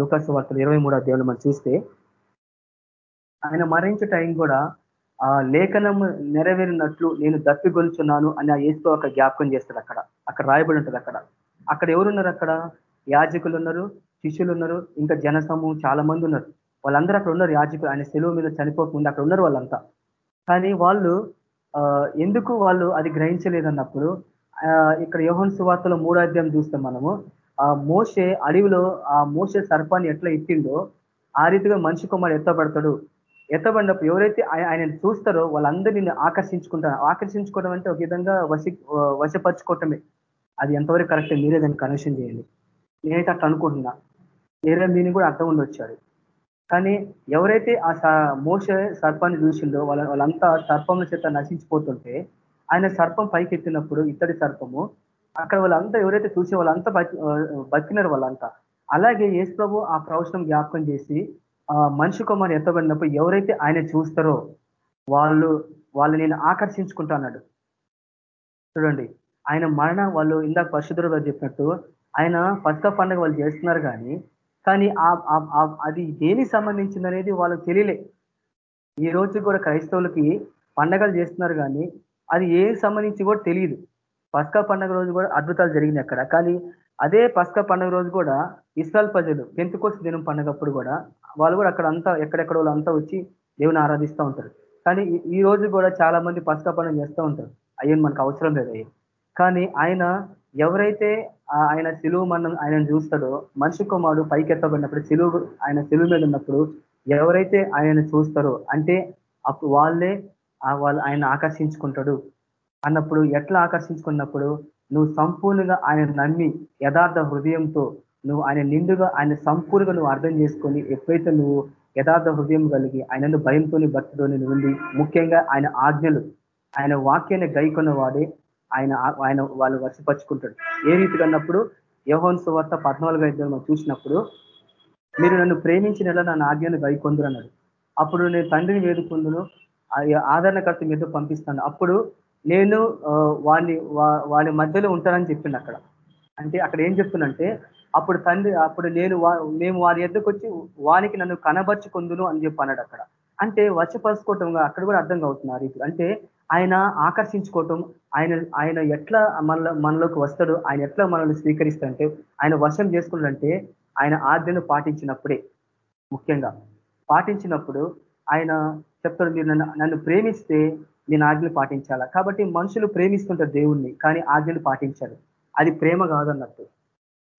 లుకస్ వార్తలు ఇరవై మూడో దేవులు మనం చూస్తే ఆయన మరణించే టైం కూడా ఆ లేఖనం నెరవేరినట్లు నేను దప్పిగొలుచున్నాను అని ఆ ఏసుతో ఒక జ్ఞాపకం చేస్తాడు అక్కడ. అక్కడ రాయబడి ఉంటుంది అక్కడ. అక్కడ ఎవరున్నారు అక్కడ? యాజకులు ఉన్నారు శిష్యులు ఉన్నారు ఇంకా జనసమూహం చాలా మంది ఉన్నారు. వాళ్ళందరూ అక్కడ ఉన్నారు యాజకులు ఆయన సెలవు మీద చనిపోకముందు అక్కడ ఉన్నారు వాళ్ళంతా. కానీ వాళ్ళు ఎందుకు వాళ్ళు అది గ్రహించలేదన్నప్పుడు ఇక్కడ యోహన్ సువార్తలో మూడో అధ్యాయం చూస్తాం మనము. ఆ మోసే అడవిలో ఆ మోసే సర్పాన్ని ఎట్లా ఎత్తిందో ఆ రీతిగా మనిషి కుమారు ఎత్తబడతాడు. ఎత్తబడినప్పుడు ఎవరైతే ఆయన చూస్తారో వాళ్ళందరినీ ఆకర్షించుకుంటారు. ఆకర్షించుకోవడం అంటే ఒక విధంగా వశ వశపరచుకోవటమే. అది ఎంతవరకు కరెక్ట్ మీరే దాన్ని కనెక్షన్ చేయండి. నేనైతే అట్లా అనుకుంటున్నా. వేరే మీని కూడా అర్థం ఉండొచ్చాడు కానీ ఎవరైతే ఆ మోస సర్పాన్ని చూసిందో వాళ్ళ వాళ్ళంతా సర్పంల చేత నశించిపోతుంటే ఆయన సర్పం పైకి ఎత్తినప్పుడు ఇత్తడి సర్పము అక్కడ వాళ్ళంతా ఎవరైతే చూసే వాళ్ళంతా బతికినారు వాళ్ళంతా. అలాగే యేసు ప్రభు ఆ ప్రవచనం జ్ఞాపకం చేసి ఆ మనిషి కుమారు ఎత్తబడినప్పుడు ఎవరైతే ఆయన చూస్తారో వాళ్ళు వాళ్ళు నేను ఆకర్షించుకుంటా చూడండి ఆయన మరణ వాళ్ళు ఇందాక పరిశుద్ధులు చెప్పినట్టు ఆయన పసుక పండుగ వాళ్ళు చేస్తున్నారు కానీ కానీ అది దేనికి సంబంధించింది అనేది వాళ్ళకి తెలియలే. ఈ రోజు కూడా క్రైస్తవులకి పండగలు చేస్తున్నారు కానీ అది ఏ సంబంధించి కూడా తెలియదు పస్కా పండుగ రోజు కూడా అద్భుతాలు జరిగినాయి అక్కడ. కానీ అదే పస్కా పండుగ రోజు కూడా ఇస్రాల్ ప్రజలు పెంతుకోస దినం పండగప్పుడు కూడా వాళ్ళు కూడా అక్కడ అంతా ఎక్కడెక్కడ వాళ్ళు అంతా వచ్చి దేవుని ఆరాధిస్తూ ఉంటారు. కానీ ఈ రోజు కూడా చాలా మంది పస్కా పండుగ చేస్తూ ఉంటారు. అయ్యని మనకు అవసరం లేదు కానీ ఆయన ఎవరైతే ఆయన సిలువు మనం ఆయన చూస్తాడో మనిషి కుమారుడు పైకెత్తబడినప్పుడు సిలువు ఆయన సిలువు మీద ఉన్నప్పుడు ఎవరైతే ఆయన చూస్తారో అంటే అప్పుడు వాళ్ళే వాళ్ళు ఆయన ఆకర్షించుకుంటాడు. అన్నప్పుడు ఎట్లా ఆకర్షించుకున్నప్పుడు నువ్వు సంపూర్ణంగా ఆయన నమ్మి యథార్థ హృదయంతో నువ్వు ఆయన నిండుగా ఆయన సంపూర్ణంగా నువ్వు అర్థం చేసుకొని ఎప్పుడైతే నువ్వు యథార్థ హృదయం కలిగి ఆయనను భయంతోని భక్తితోని ఉండి ముఖ్యంగా ఆయన ఆజ్ఞలు ఆయన వాక్యాన్ని గైకొన్న వాడే ఆయన ఆయన వాళ్ళు వర్షపరుచుకుంటాడు ఏ రీతిగా అన్నప్పుడు యోహోన్ సువార్త పద్నాలుగు ఐదు మనం చూసినప్పుడు మీరు నన్ను ప్రేమించిన నా ఆజ్ఞను గైకొందరు అన్నాడు అప్పుడు నేను తండ్రిని వేడుకుందును ఆదరణకర్త మీద పంపిస్తాను. అప్పుడు నేను వాడిని వాడి మధ్యలో ఉంటానని చెప్పిండు అక్కడ. అంటే అక్కడ ఏం చెప్తున్నంటే అప్పుడు తండ్రి అప్పుడు నేను మేము వారి ఎద్దకు వచ్చి వానికి నన్ను కనబరుచుకుందును అని చెప్పి అన్నాడు అక్కడ. అంటే వశపరుచుకోవటం అక్కడ కూడా అర్థం అవుతున్నారు ఇప్పుడు అంటే ఆయన ఆకర్షించుకోవటం ఆయన ఆయన ఎట్లా మనలో మనలోకి వస్తాడో ఆయన ఎట్లా మనల్ని స్వీకరిస్తాడంటే ఆయన వశం చేసుకున్నాడంటే ఆయన ఆజ్ఞను పాటించినప్పుడే ముఖ్యంగా. పాటించినప్పుడు ఆయన చెప్తాడు మీరు నన్ను నన్ను ప్రేమిస్తే నేను ఆజ్ఞలు పాటించాలా? కాబట్టి మనుషులు ప్రేమిస్తుంటారు దేవుణ్ణి కానీ ఆజ్ఞలు పాటించారు. అది ప్రేమ కాదన్నట్టు.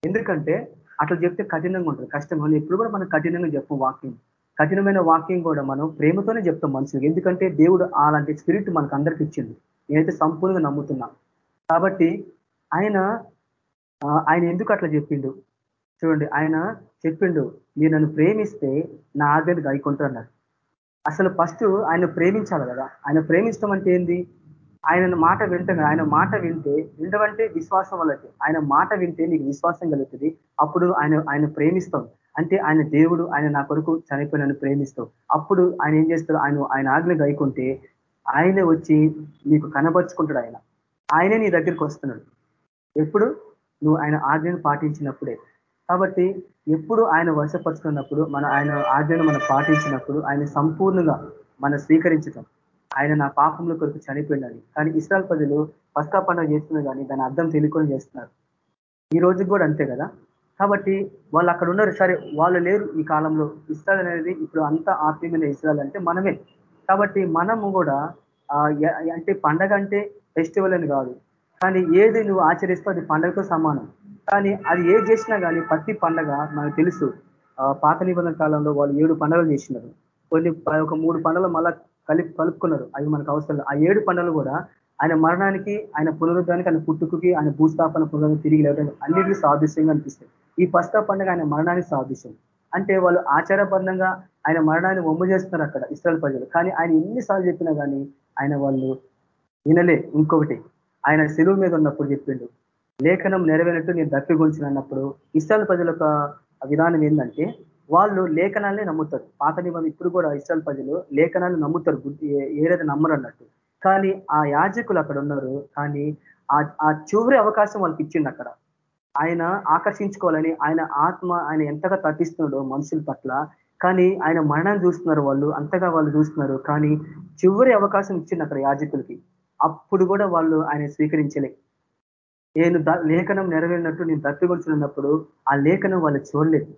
ఎందుకంటే అట్లా చెప్తే కఠినంగా ఉంటుంది కష్టం. అని ఎప్పుడు కూడా మనం కఠినంగా చెప్పం వాక్యం. కఠినమైన వాక్యం కూడా మనం ప్రేమతోనే చెప్తాం మనుషులు ఎందుకంటే దేవుడు అలాంటి స్పిరిట్ మనకు అందరికి ఇచ్చింది నేనైతే సంపూర్ణంగా నమ్ముతున్నా. కాబట్టి ఆయన ఆయన ఎందుకు అట్లా చెప్పిండు? చూడండి ఆయన చెప్పిండు మీరు నన్ను ప్రేమిస్తే నా ఆజ్ఞలు గాయకుంటారు అన్నారు. అసలు ఫస్ట్ ఆయన ప్రేమించాలి కదా. ఆయన ప్రేమించడం అంటే ఏంది? ఆయన మాట వింటే ఆయన మాట వింటే వింటమంటే విశ్వాసం వల్లకి ఆయన మాట వింటే నీకు విశ్వాసం కలుగుతుంది. అప్పుడు ఆయన ఆయన ప్రేమిస్తాం. అంటే ఆయన దేవుడు ఆయన నా కొరకు చనిపోయినను ప్రేమిస్తావు. అప్పుడు ఆయన ఏం చేస్తాడు? ఆయన ఆయన ఆజ్ఞ గైకుంటే ఆయనే వచ్చి నీకు కనబరుచుకుంటాడు ఆయన. ఆయనే నీ దగ్గరికి వస్తున్నాడు. ఎప్పుడు? నువ్వు ఆయన ఆజ్ఞను పాటించినప్పుడే. కాబట్టి ఎప్పుడు ఆయన వశపరుచుకున్నప్పుడు మన ఆయన ఆజ్ఞను మనం పాటించినప్పుడు ఆయన సంపూర్ణంగా మనం స్వీకరించటం. ఆయన నా పాపంలో కొరకు చనిపోయినది కానీ ఇస్రాల్ ప్రజలు పస్కా పండుగ చేస్తున్నారు కానీ దాని అర్థం తెలియకుండా చేస్తున్నారు. ఈ రోజు కూడా అంతే కదా? కాబట్టి వాళ్ళు అక్కడ ఉన్నారు. సరే వాళ్ళు లేరు ఈ కాలంలో. ఇస్రాయల్ అనేది ఇప్పుడు అంత ఆత్మీయమైన ఇస్రాయల్ అంటే మనమే. కాబట్టి మనము కూడా అంటే పండగ అంటే ఫెస్టివల్ అని కాదు. కానీ ఏది నువ్వు ఆచరిస్తూ అది పండగతో సమానం. కానీ అది ఏ చేసినా కానీ ప్రతి పండగ మనకు తెలుసు పాత నిబంధన కాలంలో వాళ్ళు ఏడు పండుగలు చేసినారు. కొన్ని ఒక మూడు పండుగలు మళ్ళా కలిపి కలుపుకున్నారు. అవి మనకు అవసరం ఆ ఏడు పండుగలు కూడా ఆయన మరణానికి ఆయన పునరుద్ధానికి ఆయన పుట్టుకుకి ఆయన భూస్థాపన పునరుద్ధం తిరిగి లేవడానికి అన్నిటికీ సాదృశ్యంగా అనిపిస్తాయి. ఈ పస్కా పండుగ ఆయన మరణానికి సాదృశ్యం. అంటే వాళ్ళు ఆచారబద్ధంగా ఆయన మరణాన్ని ఒమ్ము చేస్తున్నారు అక్కడ ఇస్రాయల్ ప్రజలు. కానీ ఆయన ఎన్నిసార్లు చెప్పినా కానీ ఆయన వాళ్ళు వినలే. ఇంకొకటి ఆయన సెలువు మీద ఉన్నప్పుడు చెప్పిండు లేఖనం నెరవేరినట్టు నేను దప్పిగొంచిన అన్నప్పుడు ఇస్రాయల్ ప్రజల యొక్క విధానం ఏంటంటే వాళ్ళు లేఖనాలనే నమ్ముతారు. పాత నిబంధన ఇప్పుడు కూడా ఇస్రాయల్ ప్రజలు లేఖనాలు నమ్ముతారు. ఏదైతే నమ్మరు అన్నట్టు. కానీ ఆ యాజకులు అక్కడ ఉన్నారు. కానీ ఆ చివరి అవకాశం వాళ్ళకి ఇచ్చిండు అక్కడ. ఆయన ఆకర్షించుకోవాలని ఆయన ఆత్మ ఆయన ఎంతగా తప్పిస్తున్నాడో మనుషుల పట్ల కానీ ఆయన మరణాన్ని చూస్తున్నారు వాళ్ళు అంతగా వాళ్ళు చూస్తున్నారు కానీ చివరి అవకాశం ఇచ్చింది అక్కడ యాజకులకి. అప్పుడు కూడా వాళ్ళు ఆయన స్వీకరించలే. నేను లేఖనం నెరవేరినట్టు నేను దప్పిగొలుచున్నప్పుడు ఆ లేఖనం వాళ్ళు చూడలేదు.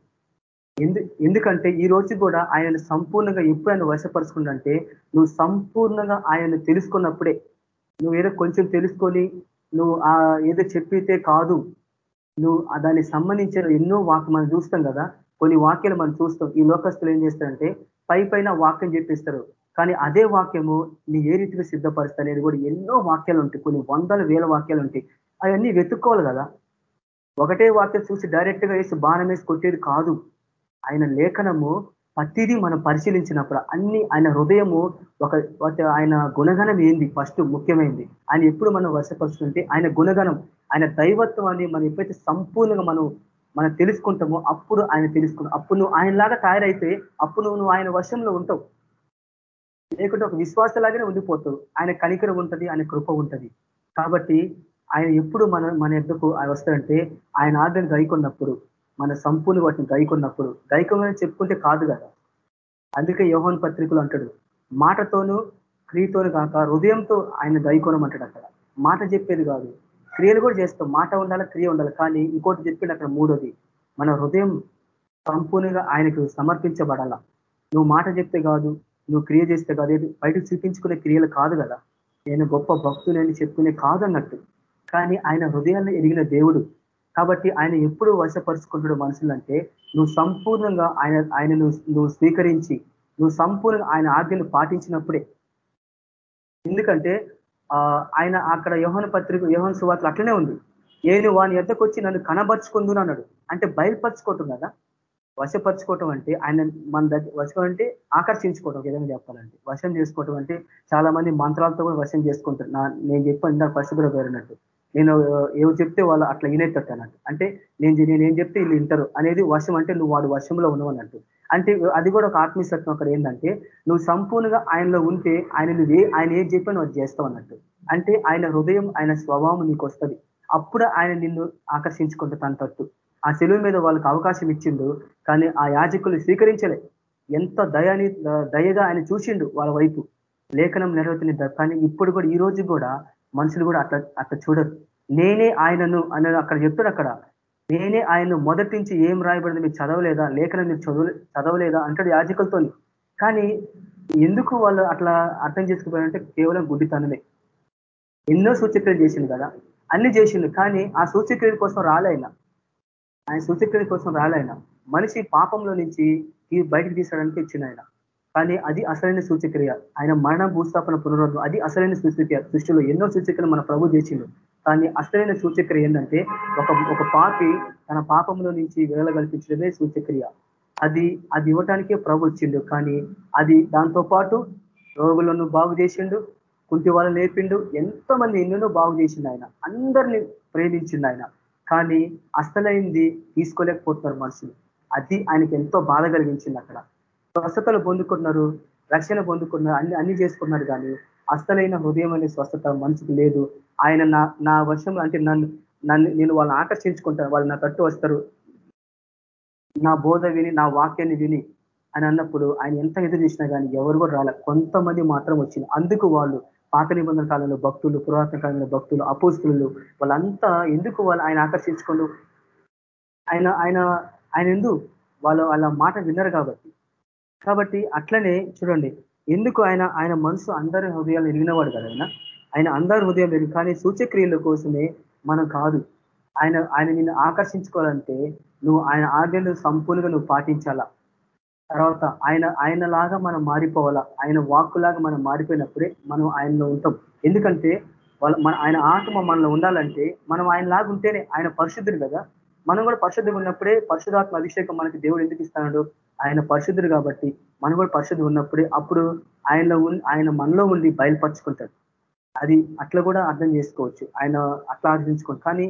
ఎందు ఎందుకంటే ఈ రోజు కూడా ఆయన సంపూర్ణంగా ఎప్పుడు ఆయన వశపరుచుకుంటే నువ్వు సంపూర్ణంగా ఆయన తెలుసుకున్నప్పుడే. నువ్వు ఏదో కొంచెం తెలుసుకొని నువ్వు ఆ ఏదో చెప్పితే కాదు. నువ్వు దానికి సంబంధించిన ఎన్నో వాక్యం మనం చూస్తాం కదా కొన్ని వాక్యాలు మనం చూస్తాం. ఈ లోకస్తులు ఏం చేస్తారంటే పై పైన వాక్యం చెప్పిస్తారు. కానీ అదే వాక్యము నీ ఏ రీతిగా సిద్ధపరుస్తా అనేది కూడా ఎన్నో వాక్యాలు ఉంటాయి. కొన్ని వందల వేల వాక్యాలు ఉంటాయి. అవన్నీ వెతుక్కోవాలి కదా. ఒకటే వాక్యం చూసి డైరెక్ట్గా వేసి బాణం వేసి కొట్టేది కాదు. ఆయన లేఖనము ప్రతిదీ మనం పరిశీలించినప్పుడు అన్ని ఆయన హృదయము ఒక ఆయన గుణగణం ఏంది? ఫస్ట్ ముఖ్యమైనది ఆయన ఎప్పుడు మనం వశపరుస్తుంటే ఆయన గుణగణం ఆయన దైవత్వాన్ని మనం ఎప్పుడైతే సంపూర్ణంగా మనం మనం తెలుసుకుంటామో అప్పుడు ఆయన తెలుసుకుంటాం అప్పుడు నువ్వు ఆయనలాగా తయారైతే అప్పుడు నువ్వు ఆయన వశంలో ఉంటావు. లేకుంటే ఒక విశ్వాసలాగానే ఉండిపోతావు. ఆయన కనికరం ఉంటుంది ఆయన కృప ఉంటుంది. కాబట్టి ఆయన ఎప్పుడు మన మన ఎద్దకు వస్తాడంటే ఆయన ఆజ్ఞను గైకొన్నప్పుడు మన సంపూర్ణ వాటిని గైకొన్నప్పుడు గైకొమని చెప్పుకుంటే కాదు కదా? అందుకే యోహన్ పత్రికలు అంటాడు మాటతోనూ క్రియతోను కాక హృదయంతో ఆయన గైకొనమంటాడు అక్కడ మాట చెప్పేది కాదు. క్రియలు కూడా చేస్తాం. మాట ఉండాలి క్రియ ఉండాలి కానీ ఇంకోటి చెప్పింది అక్కడ మూడోది మన హృదయం సంపూర్ణంగా ఆయనకు సమర్పించబడాల. నువ్వు మాట చెప్తే కాదు నువ్వు క్రియ చేస్తే కాదు బయటకు చూపించుకునే క్రియలు కాదు కదా? నేను గొప్ప భక్తులని చెప్పుకునే కాదు అన్నట్టు. కానీ ఆయన హృదయాన్ని ఎరిగిన దేవుడు కాబట్టి ఆయన ఎప్పుడు వశపరుచుకుంటాడు మనుషులంటే నువ్వు సంపూర్ణంగా ఆయన ఆయన నువ్వు స్వీకరించి నువ్వు సంపూర్ణంగా ఆయన ఆజ్ఞలు పాటించినప్పుడే. ఎందుకంటే ఆయన అక్కడ యోహన పత్రిక యోహన్ సువార్తలు అట్లనే ఉంది. నేను వాని ఎద్దకు వచ్చి నన్ను కనబరుచుకుందును అన్నాడు. అంటే బయలుపరచుకోవటం కదా? వశపరచుకోవటం అంటే ఆయన మన దగ్గర వశం అంటే ఆకర్షించుకోవటం ఏదైనా చెప్పాలంటే. వశం చేసుకోవటం అంటే చాలా మంది మంత్రాలతో కూడా వశం చేసుకుంటారు. నా నేను చెప్పాను ఇందాక పరిశుభ్ర పేరున్నట్టు నేను ఏమి చెప్తే వాళ్ళు అట్లా వినేటట్టు అన్నట్టు. అంటే నేను నేనేం చెప్తే వీళ్ళు వింటారు. అనేది వర్షం అంటే నువ్వు వాడు వర్షంలో ఉన్నావు అన్నట్టు. అంటే అది కూడా ఒక ఆత్మీయసత్వం అక్కడ ఏంటంటే నువ్వు సంపూర్ణంగా ఆయనలో ఉంటే ఆయన నువ్వు ఆయన ఏం చెప్పా నువ్వు చేస్తావు అన్నట్టు. అంటే ఆయన హృదయం ఆయన స్వభావం నీకు వస్తుంది. అప్పుడు ఆయన నిన్ను ఆకర్షించుకుంటే తన తట్టు ఆ సెలువు మీద వాళ్ళకి అవకాశం ఇచ్చిండు కానీ ఆ యాజకులు స్వీకరించలే. ఎంత దయాని దయగా ఆయన చూసిండు వాళ్ళ వైపు. లేఖనం నెరవేర్చిన కానీ ఇప్పుడు కూడా ఈ రోజు కూడా మనుషులు కూడా అట్లా అట్లా చూడరు. నేనే ఆయనను అని అక్కడ చెప్తాడు అక్కడ. నేనే ఆయనను మొదటి నుంచి ఏం రాయబడింది మీరు చదవలేదా? లేఖనం మీరు చదువు చదవలేదా? అంటాడు యాజకులతో కానీ ఎందుకు వాళ్ళు అట్లా అర్థం చేసుకుపోయారంటే కేవలం గుడ్డితనమే. ఎన్నో సూచక్రియలు చేసిండు కదా. అన్ని చేసిండు కానీ ఆ సూచక్రియల కోసం రాలేనా ఆయన. సూచక్రియల కోసం రాలేనా మనిషి పాపంలో నుంచి బయటకు తీసడానికి ఇచ్చిన ఆయన. కానీ అది అసలైన సూచక్రియ. ఆయన మరణ భూస్థాపన పునరుద్ధం అది అసలైన సూచక్రియ. సృష్టిలో ఎన్నో సూచక్రియలు మన ప్రభు చేసిండు. కానీ అసలైన సూచక్రియ ఏంటంటే ఒక ఒక పాపి తన పాపంలో నుంచి వేల కల్పించడమే సూచక్రియ. అది అది ఇవ్వటానికే ప్రభు వచ్చిండు. కానీ అది దాంతో పాటు రోగులను బాగు చేసిండు కుంటి వాళ్ళని నేర్పిండు ఎంతో మంది ఎన్నెన్నో బాగు చేసిండు ఆయన. అందరినీ ప్రేమించిండు ఆయన. కానీ అసలైంది తీసుకోలేకపోతున్నారు మనుషులు. అది ఆయనకి ఎంతో బాధ కలిగించింది అక్కడ. స్వస్థతలు పొందుకున్నారు రక్షణ పొందుకున్నారు అన్ని అన్ని చేసుకున్నారు కానీ అస్తలైన హృదయం అనే స్వస్థత మనసుకు లేదు. ఆయన నా నా వర్షం అంటే నన్ను నన్ను నేను వాళ్ళని ఆకర్షించుకుంటాను. వాళ్ళు నా తట్టు వస్తారు. నా బోధ విని నా వాక్యాన్ని విని అని అన్నప్పుడు ఆయన ఎంత ఎదురు చేసినా కానీ ఎవరు కూడా రాలే. కొంతమంది మాత్రం వచ్చింది అందుకు వాళ్ళు పాత నిబంధన కాలంలో భక్తులు పురాతన కాలంలో భక్తులు అపోస్తులు వాళ్ళంతా ఎందుకు వాళ్ళు ఆయన ఆకర్షించుకోండు ఆయన ఆయన ఆయన ఎందు వాళ్ళు వాళ్ళ మాట విన్నారు కాబట్టి. కాబట్టి అట్లనే చూడండి. ఎందుకు ఆయన ఆయన మనసు అందరి హృదయాలు ఎరిగినవాడు కదా ఆయన? ఆయన అందరి హృదయం ఎరుగు కానీ సూచక్రియల కోసమే మనం కాదు. ఆయన ఆయన నిన్ను ఆకర్షించుకోవాలంటే నువ్వు ఆయన ఆజ్ఞలు సంపూర్ణంగా నువ్వు పాటించాలా? తర్వాత ఆయన ఆయనలాగా మనం మారిపోవాలా? ఆయన వాక్కులాగా మనం మారిపోయినప్పుడే మనం ఆయనలో ఉంటాం. ఎందుకంటే వాళ్ళ మన ఆయన ఆత్మ మనలో ఉండాలంటే మనం ఆయనలాగా ఉంటేనే ఆయన పరిశుద్ధుడు కదా? మనం కూడా పరిశుద్ధంగా ఉన్నప్పుడే పరిశుధాత్మ అభిషేకం మనకి దేవుడు ఎందుకు ఇస్తాడు? ఆయన పరిశుద్ధుడు కాబట్టి మనం కూడా పరిశుద్ధి ఉన్నప్పుడే అప్పుడు ఆయనలో ఆయన మనలో ఉండి బయలుపరుచుకుంటాడు. అది అట్లా కూడా అర్థం చేసుకోవచ్చు. ఆయన అట్లా ఆర్జించుకోండి కానీ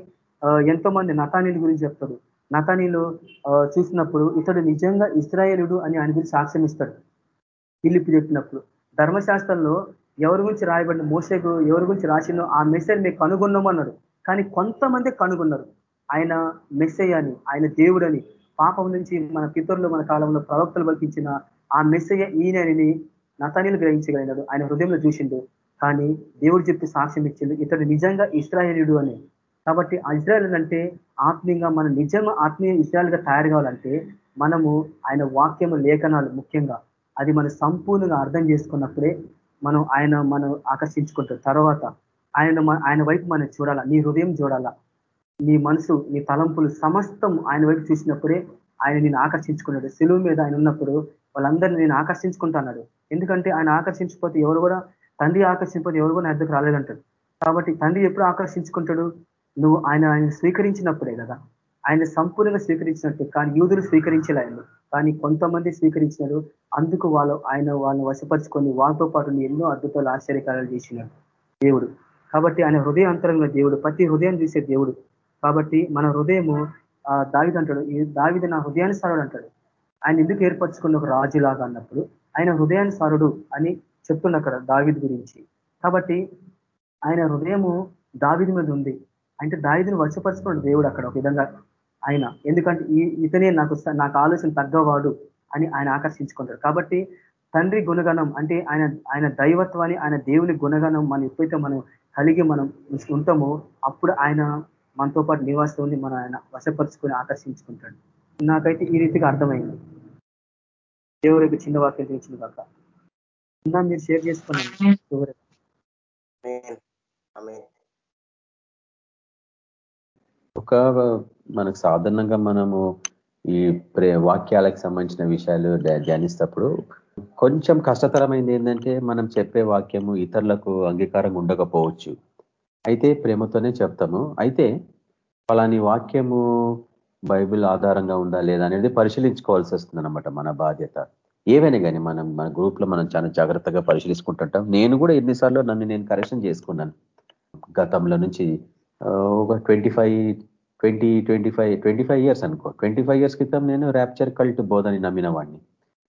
ఎంతో మంది నతానీల గురించి చెప్తారు. నతానీలు చూసినప్పుడు ఇతడు నిజంగా ఇస్రాయేలుడు అని ఆయన గురించి సాక్ష్యం ఇస్తాడు. పిలిపి చెప్పినప్పుడు ధర్మశాస్త్రంలో ఎవరి గురించి రాయబడిన మోసకు ఎవరి గురించి రాసిందో ఆ మెసేజ్ మేము కనుగొన్నామన్నాడు. కానీ కొంతమంది కనుగొన్నారు. ఆయన మెస్సయ్యని ఆయన దేవుడని. పాపం నుంచి మన పితరులు మన కాలంలో ప్రవక్తలు పలికించిన ఆ మెస్సయ్య ఈయనని నతనీలు గ్రహించగలిగినాడు ఆయన హృదయంలో చూసిండు. కానీ దేవుడు చెప్పి సాక్ష్యం ఇచ్చిండు ఇతడు నిజంగా ఇస్రాయేలుడు అని. కాబట్టి ఇజ్రాయల్ అంటే ఆత్మీయంగా మన నిజంగా ఆత్మీయ ఇజ్రాయల్గా తయారు కావాలంటే మనము ఆయన వాక్యము లేఖనాలు ముఖ్యంగా అది మనం సంపూర్ణంగా అర్థం చేసుకున్నప్పుడే మనం ఆయన మనం ఆకర్షించుకుంటాం. తర్వాత ఆయన ఆయన వైపు మనం చూడాలా నీ హృదయం చూడాలా. నీ మనసు నీ తలంపులు సమస్తం ఆయన వైపు చూసినప్పుడే ఆయన నేను ఆకర్షించుకున్నాడు. సెలువు మీద ఆయన ఉన్నప్పుడు వాళ్ళందరినీ నేను ఆకర్షించుకుంటున్నాడు ఎందుకంటే ఆయన ఆకర్షించిపోతే ఎవరు కూడా తండ్రి ఆకర్షించిపోతే ఎవరు కూడా నా రాలేదంటాడు. కాబట్టి తండ్రి ఎప్పుడు ఆకర్షించుకుంటాడు? నువ్వు ఆయన ఆయన స్వీకరించినప్పుడే కదా. ఆయన సంపూర్ణంగా స్వీకరించినట్టు. కానీ యూదులు స్వీకరించలే ఆయన కానీ కొంతమంది స్వీకరించినారు. అందుకు వాళ్ళు ఆయన వాళ్ళని వశపరుచుకొని వాళ్ళతో పాటు ఎన్నో అద్భుతాలు ఆశ్చర్యకారాలు చేసినాడు దేవుడు. కాబట్టి ఆయన హృదయ దేవుడు ప్రతి హృదయం చూసే దేవుడు. కాబట్టి మన హృదయము దావిది అంటాడు ఈ దావిద నా హృదయానుసారుడు అంటాడు. ఆయన ఎందుకు ఏర్పరచుకున్న ఒక రాజులాగా అన్నప్పుడు ఆయన హృదయానుసారుడు అని చెప్తున్న అక్కడ దావిద్ గురించి. కాబట్టి ఆయన హృదయము దావిది మీద ఉంది. అంటే దావిదిని వర్షపరచుకున్న దేవుడు అక్కడ ఒక విధంగా ఆయన. ఎందుకంటే ఈ ఇతనే నాకు నాకు ఆలోచన తగ్గవాడు అని ఆయన ఆకర్షించుకుంటారు కాబట్టి తండ్రి గుణగణం అంటే ఆయన ఆయన దైవత్వాన్ని ఆయన దేవుని గుణగణం మనం ఎప్పుడైతే మనం కలిగి మనం ఉంటామో అప్పుడు ఆయన మనతో పాటు నివాసం మన ఆయన వశపరుచుకొని ఆకర్షించుకుంటాడు. నాకైతే ఈ రీతిగా అర్థమైంది. దేవుడికి చిన్న వాక్యం తెలిసింది కాక. ఇంకా మీరు షేర్ చేసుకున్నాను ఒక మనకు సాధారణంగా మనము ఈ ప్రే వాక్యాలకు సంబంధించిన విషయాలు ధ్యానిస్తప్పుడు కొంచెం కష్టతరమైంది ఏంటంటే మనం చెప్పే వాక్యము ఇతరులకు అంగీకారంగా ఉండకపోవచ్చు. అయితే ప్రేమతోనే చెప్తాము. అయితే పలాని వాక్యము బైబిల్ ఆధారంగా ఉందా లేదా అనేది పరిశీలించుకోవాల్సి వస్తుంది అనమాట మన బాధ్యత. ఏవైనా కానీ మనం మన గ్రూప్లో మనం చాలా జాగ్రత్తగా పరిశీలించుకుంటుంటాం. నేను కూడా ఎన్నిసార్లు నన్ను నేను కరెక్షన్ చేసుకున్నాను. గతంలో నుంచి ఒక twenty five twenty twenty five twenty five years అనుకో. ట్వంటీ ఫైవ్ ఇయర్స్ క్రితం నేను ర్యాప్చర్ కల్ట్ బోధని నమ్మిన వాడిని.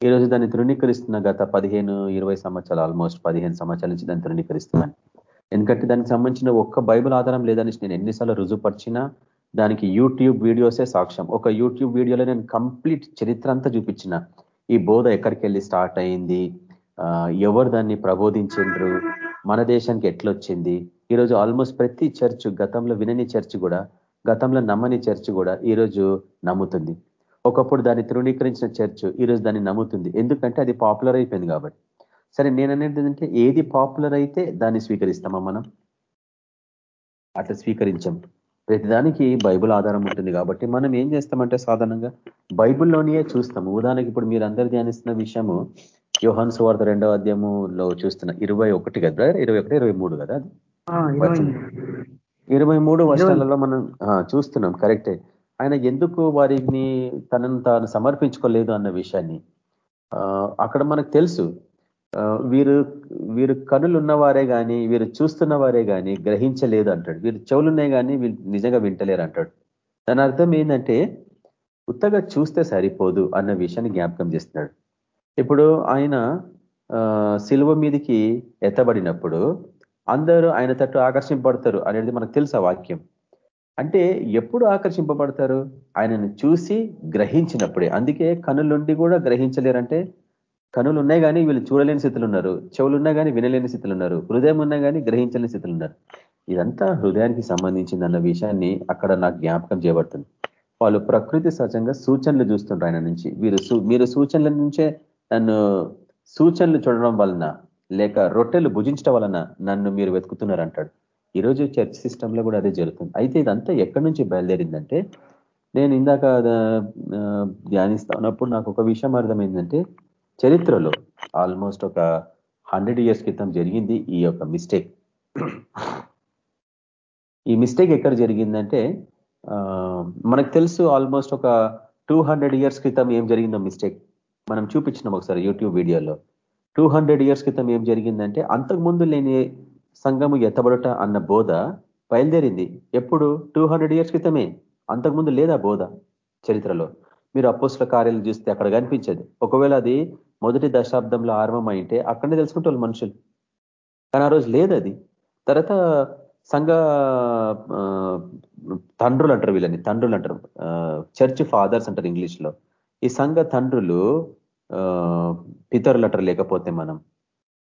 ఈరోజు దాన్ని తృణీకరిస్తున్న గత పదిహేను ఇరవై సంవత్సరాలు ఆల్మోస్ట్ పదిహేను సంవత్సరాల నుంచి దాన్ని తృణీకరిస్తున్నాను. ఎందుకంటే దానికి సంబంధించిన ఒక్క బైబుల్ ఆధారం లేదని నేను ఎన్నిసార్లు రుజుపరిచినా దానికి యూట్యూబ్ వీడియోసే సాక్ష్యం. ఒక యూట్యూబ్ వీడియోలో నేను కంప్లీట్ చరిత్ర అంతా చూపించిన. ఈ బోధ ఎక్కడికి వెళ్ళి స్టార్ట్ అయింది? ఎవరు దాన్ని ప్రబోధించిండ్రు? మన దేశానికి ఎట్లొచ్చింది? ఈరోజు ఆల్మోస్ట్ ప్రతి చర్చ్ గతంలో వినని చర్చ్ కూడా గతంలో నమ్మని చర్చ్ కూడా ఈరోజు నమ్ముతుంది. ఒకప్పుడు దాన్ని తృణీకరించిన చర్చ్ ఈరోజు దాన్ని నమ్ముతుంది. ఎందుకంటే అది పాపులర్ అయిపోయింది కాబట్టి. సరే నేను అనేది ఏంటంటే ఏది పాపులర్ అయితే దాన్ని స్వీకరిస్తామా మనం? అట్లా స్వీకరించాం. ప్రతిదానికి బైబుల్ ఆధారం ఉంటుంది కాబట్టి మనం ఏం చేస్తామంటే సాధారణంగా బైబుల్లోనే చూస్తాము ఉదాహరణకి ఇప్పుడు మీరు అందరు ధ్యానిస్తున్న విషయము యోహన్ సువార్త రెండవ అధ్యాయంలో చూస్తున్న ఇరవై ఒకటి కదా? ఇరవై ఒకటి ఇరవై మూడు కదా? ఇరవై మూడు. వర్షాలలో మనం చూస్తున్నాం. కరెక్టే. ఆయన ఎందుకు వారిని తనను తాను సమర్పించుకోలేదు అన్న విషయాన్ని? అక్కడ మనకు తెలుసు. వీరు వీరు కనులు ఉన్నవారే కానీ వీరు చూస్తున్న వారే కానీ గ్రహించలేదు అంటాడు. వీరు చెవులున్నాయి కానీ వీళ్ళు నిజంగా వింటలేరు అంటాడు. దాని అర్థం ఏంటంటే ఉత్తగా చూస్తే సరిపోదు అన్న విషయాన్ని జ్ఞాపకం చేస్తున్నాడు. ఇప్పుడు ఆయన సిలువ మీదికి ఎత్తబడినప్పుడు అందరూ ఆయన తట్టు ఆకర్షింపబడతారు అనేది మనకు తెలుసా వాక్యం? అంటే ఎప్పుడు ఆకర్షింపబడతారు? ఆయనను చూసి గ్రహించినప్పుడే. అందుకే కనులుండి కూడా గ్రహించలేరంటే కనులు ఉన్నాయి కానీ వీళ్ళు చూడలేని స్థితులు ఉన్నారు చెవులు ఉన్నా కానీ వినలేని స్థితులు ఉన్నారు హృదయం ఉన్నా కానీ గ్రహించలేని స్థితులు ఉన్నారు ఇదంతా హృదయానికి సంబంధించింది అన్న విషయాన్ని అక్కడ నాకు జ్ఞాపకం చేయబడుతుంది. వాళ్ళు ప్రకృతి సహజంగా సూచనలు చూస్తుంటారు ఆయన నుంచి. వీరు మీరు సూచనల నుంచే నన్ను సూచనలు చూడడం వలన లేక రొట్టెలు భుజించడం వలన నన్ను మీరు వెతుకుతున్నారు అంటాడు. ఈరోజు చర్చ్ సిస్టంలో కూడా అదే జరుగుతుంది. అయితే ఇదంతా ఎక్కడి నుంచి బయలుదేరిందంటే నేను ఇందాక ధ్యానిస్తా ఉన్నప్పుడు నాకు ఒక విషయం అర్థమైందంటే చరిత్రలో ఆల్మోస్ట్ ఒక హండ్రెడ్ ఇయర్స్ క్రితం జరిగింది ఈ యొక్క మిస్టేక్ ఈ మిస్టేక్ ఎక్కడ జరిగిందంటే మనకు తెలుసు ఆల్మోస్ట్ ఒక టూ ఇయర్స్ క్రితం ఏం జరిగిందో మిస్టేక్ మనం చూపించినాం ఒకసారి యూట్యూబ్ వీడియోలో. టూ ఇయర్స్ క్రితం ఏం జరిగిందంటే అంతకుముందు లేని సంఘము ఎత్తబడట అన్న బోధ బయలుదేరింది. ఎప్పుడు? టూ ఇయర్స్ క్రితమే. అంతకుముందు లేదా బోధ చరిత్రలో. మీరు అపోస్ల కార్యాలు చూస్తే అక్కడ కనిపించదు. ఒకవేళ అది మొదటి దశాబ్దంలో ఆరంభం అయితే అక్కడనే తెలుసుకుంటే వాళ్ళు మనుషులు. కానీ ఆ రోజు లేదు అది తర్వాత సంఘ తండ్రులు అంటారు వీళ్ళని తండ్రులు అంటారు. చర్చ్ ఫాదర్స్ అంటారు ఇంగ్లీష్లో ఈ సంఘ తండ్రులు పితరులు అంటారు లేకపోతే మనం.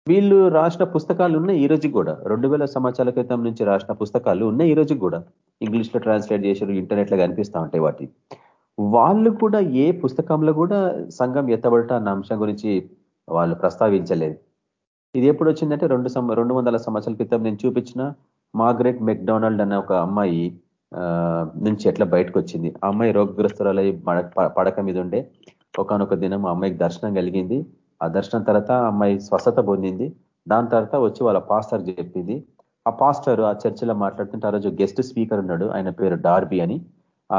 వీళ్ళు రాసిన పుస్తకాలు ఉన్నాయి ఈ రోజుకి కూడా. రెండు వేల సంవత్సరాల క్రితం నుంచి రాసిన పుస్తకాలు ఉన్నాయి ఈ కూడా. ఇంగ్లీష్లో ట్రాన్స్లేట్ చేశారు ఇంటర్నెట్లో కనిపిస్తూ ఉంటాయి వాటి వాళ్ళు కూడా ఏ పుస్తకంలో కూడా సంఘం ఎత్తబడట అన్న అంశం గురించి వాళ్ళు ప్రస్తావించలేదు. ఇది ఎప్పుడు వచ్చిందంటే రెండు రెండు వందల సంవత్సరాల క్రితం నేను చూపించిన మార్గరెట్ మెక్డొనాల్డ్ అనే ఒక అమ్మాయి నుంచి ఎట్లా బయటకు వచ్చింది. ఆ అమ్మాయి రోగగ్రస్తురాలై పడక మీద ఉండే. ఒకనొక దినం ఆ అమ్మాయికి దర్శనం కలిగింది. ఆ దర్శనం తర్వాత అమ్మాయి స్వస్థత పొందింది. దాని తర్వాత వచ్చి వాళ్ళ పాస్టర్ చెప్పింది. ఆ పాస్టర్ ఆ చర్చిలో మాట్లాడుతుంటే ఆ రోజు గెస్ట్ స్పీకర్ ఉన్నాడు. ఆయన పేరు డార్బీ అని. ఆ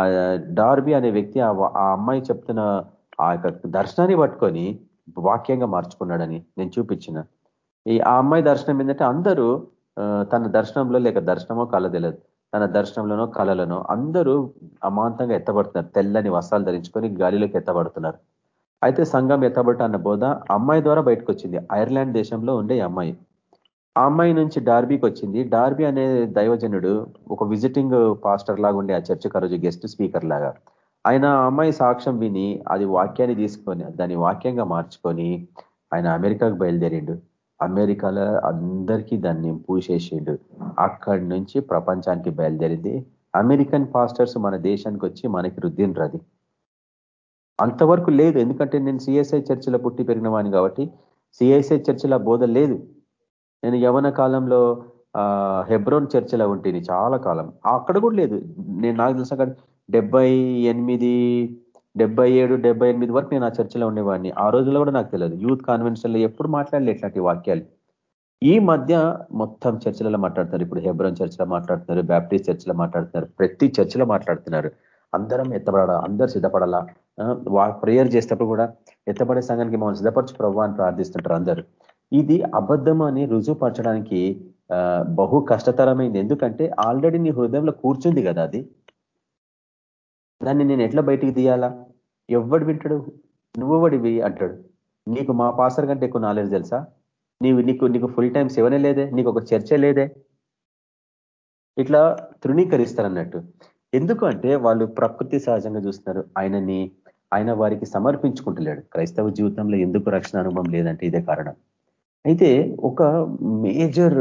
డార్బీ అనే వ్యక్తి ఆ అమ్మాయి చెప్తున్న ఆ యొక్క దర్శనాన్ని పట్టుకొని వాక్యంగా మార్చుకున్నాడని నేను చూపించిన. ఈ ఆ అమ్మాయి దర్శనం ఏంటంటే అందరూ తన దర్శనంలో లేక దర్శనమో కళ తెలియదు. తన దర్శనంలోనో కళలోనో అందరూ అమాంతంగా ఎత్తబడుతున్నారు. తెల్లని వస్త్రాలు ధరించుకొని గాలిలోకి ఎత్తబడుతున్నారు. అయితే సంఘం ఎత్తబట్ట అన్న బోధ అమ్మాయి ద్వారా బయటకు వచ్చింది ఐర్లాండ్ దేశంలో ఉండే అమ్మాయి. అమ్మాయి నుంచి డార్బీకి వచ్చింది. డార్బీ అనే దైవజనుడు ఒక విజిటింగ్ పాస్టర్ లాగా ఉండే ఆ చర్చకు రోజు గెస్ట్ స్పీకర్ లాగా. ఆయన అమ్మాయి సాక్ష్యం విని అది వాక్యాన్ని తీసుకొని దాన్ని వాక్యంగా మార్చుకొని ఆయన అమెరికాకు బయలుదేరిండు. అమెరికాలో అందరికీ దాన్ని పూసేసిండు అక్కడి నుంచి ప్రపంచానికి బయలుదేరింది. అమెరికన్ పాస్టర్స్ మన దేశానికి వచ్చి మనకి రుద్దిండ్రు అది. అంతవరకు లేదు. ఎందుకంటే నేను సిఎస్ఐ చర్చిలో పుట్టి పెరిగిన వాడిని కాబట్టి సిఎస్ఐ చర్చిలో బోధ లేదు. నేను యవన కాలంలో హెబ్రోన్ చర్చిలో ఉంటుంది చాలా కాలం. అక్కడ కూడా లేదు. నేను నాకు తెలిసిన అక్కడ డెబ్బై ఎనిమిది డెబ్బై ఏడు డెబ్బై ఎనిమిది వరకు నేను ఆ చర్చిలో ఉండేవాడిని. ఆ రోజుల్లో కూడా నాకు తెలియదు. యూత్ కాన్వెన్షన్లో ఎప్పుడు మాట్లాడలే ఇట్లాంటి వాక్యాలు. ఈ మధ్య మొత్తం చర్చిలలో మాట్లాడుతున్నారు. ఇప్పుడు హెబ్రోన్ చర్చిలో మాట్లాడుతున్నారు బ్యాప్టిస్ట్ చర్చిలో మాట్లాడుతున్నారు ప్రతి చర్చిలో మాట్లాడుతున్నారు. అందరం ఎత్తపడాలా అందరు సిద్ధపడాలా? ప్రేయర్ చేసేటప్పుడు కూడా ఎత్తపడే సంఘానికి మమ్మల్ని సిద్ధపరచు ప్రభావ అని ప్రార్థిస్తుంటారు అందరూ. ఇది అబద్ధం అని రుజువుపరచడానికి బహు కష్టతరమైంది. ఎందుకంటే ఆల్రెడీ నీ హృదయంలో కూర్చుంది కదా అది. దాన్ని నేను ఎట్లా బయటికి తీయాలా? ఎవడు వింటాడు? నువ్వు వడివి అంటాడు. నీకు మా పాసర్ కంటే ఎక్కువ నాలెడ్జ్ తెలుసా? నీవు నీకు నీకు ఫుల్ టైం సెవెనే లేదే నీకు ఒక చర్చ లేదే. ఇట్లా తృణీకరిస్తారు అన్నట్టు ఎందుకు అంటే వాళ్ళు ప్రకృతి సహజంగా చూస్తున్నారు. ఆయనని ఆయన వారికి సమర్పించుకుంటలేడు. క్రైస్తవ జీవితంలో ఎందుకు రక్షణ అనుభవం లేదంటే ఇదే కారణం. అయితే ఒక మేజర్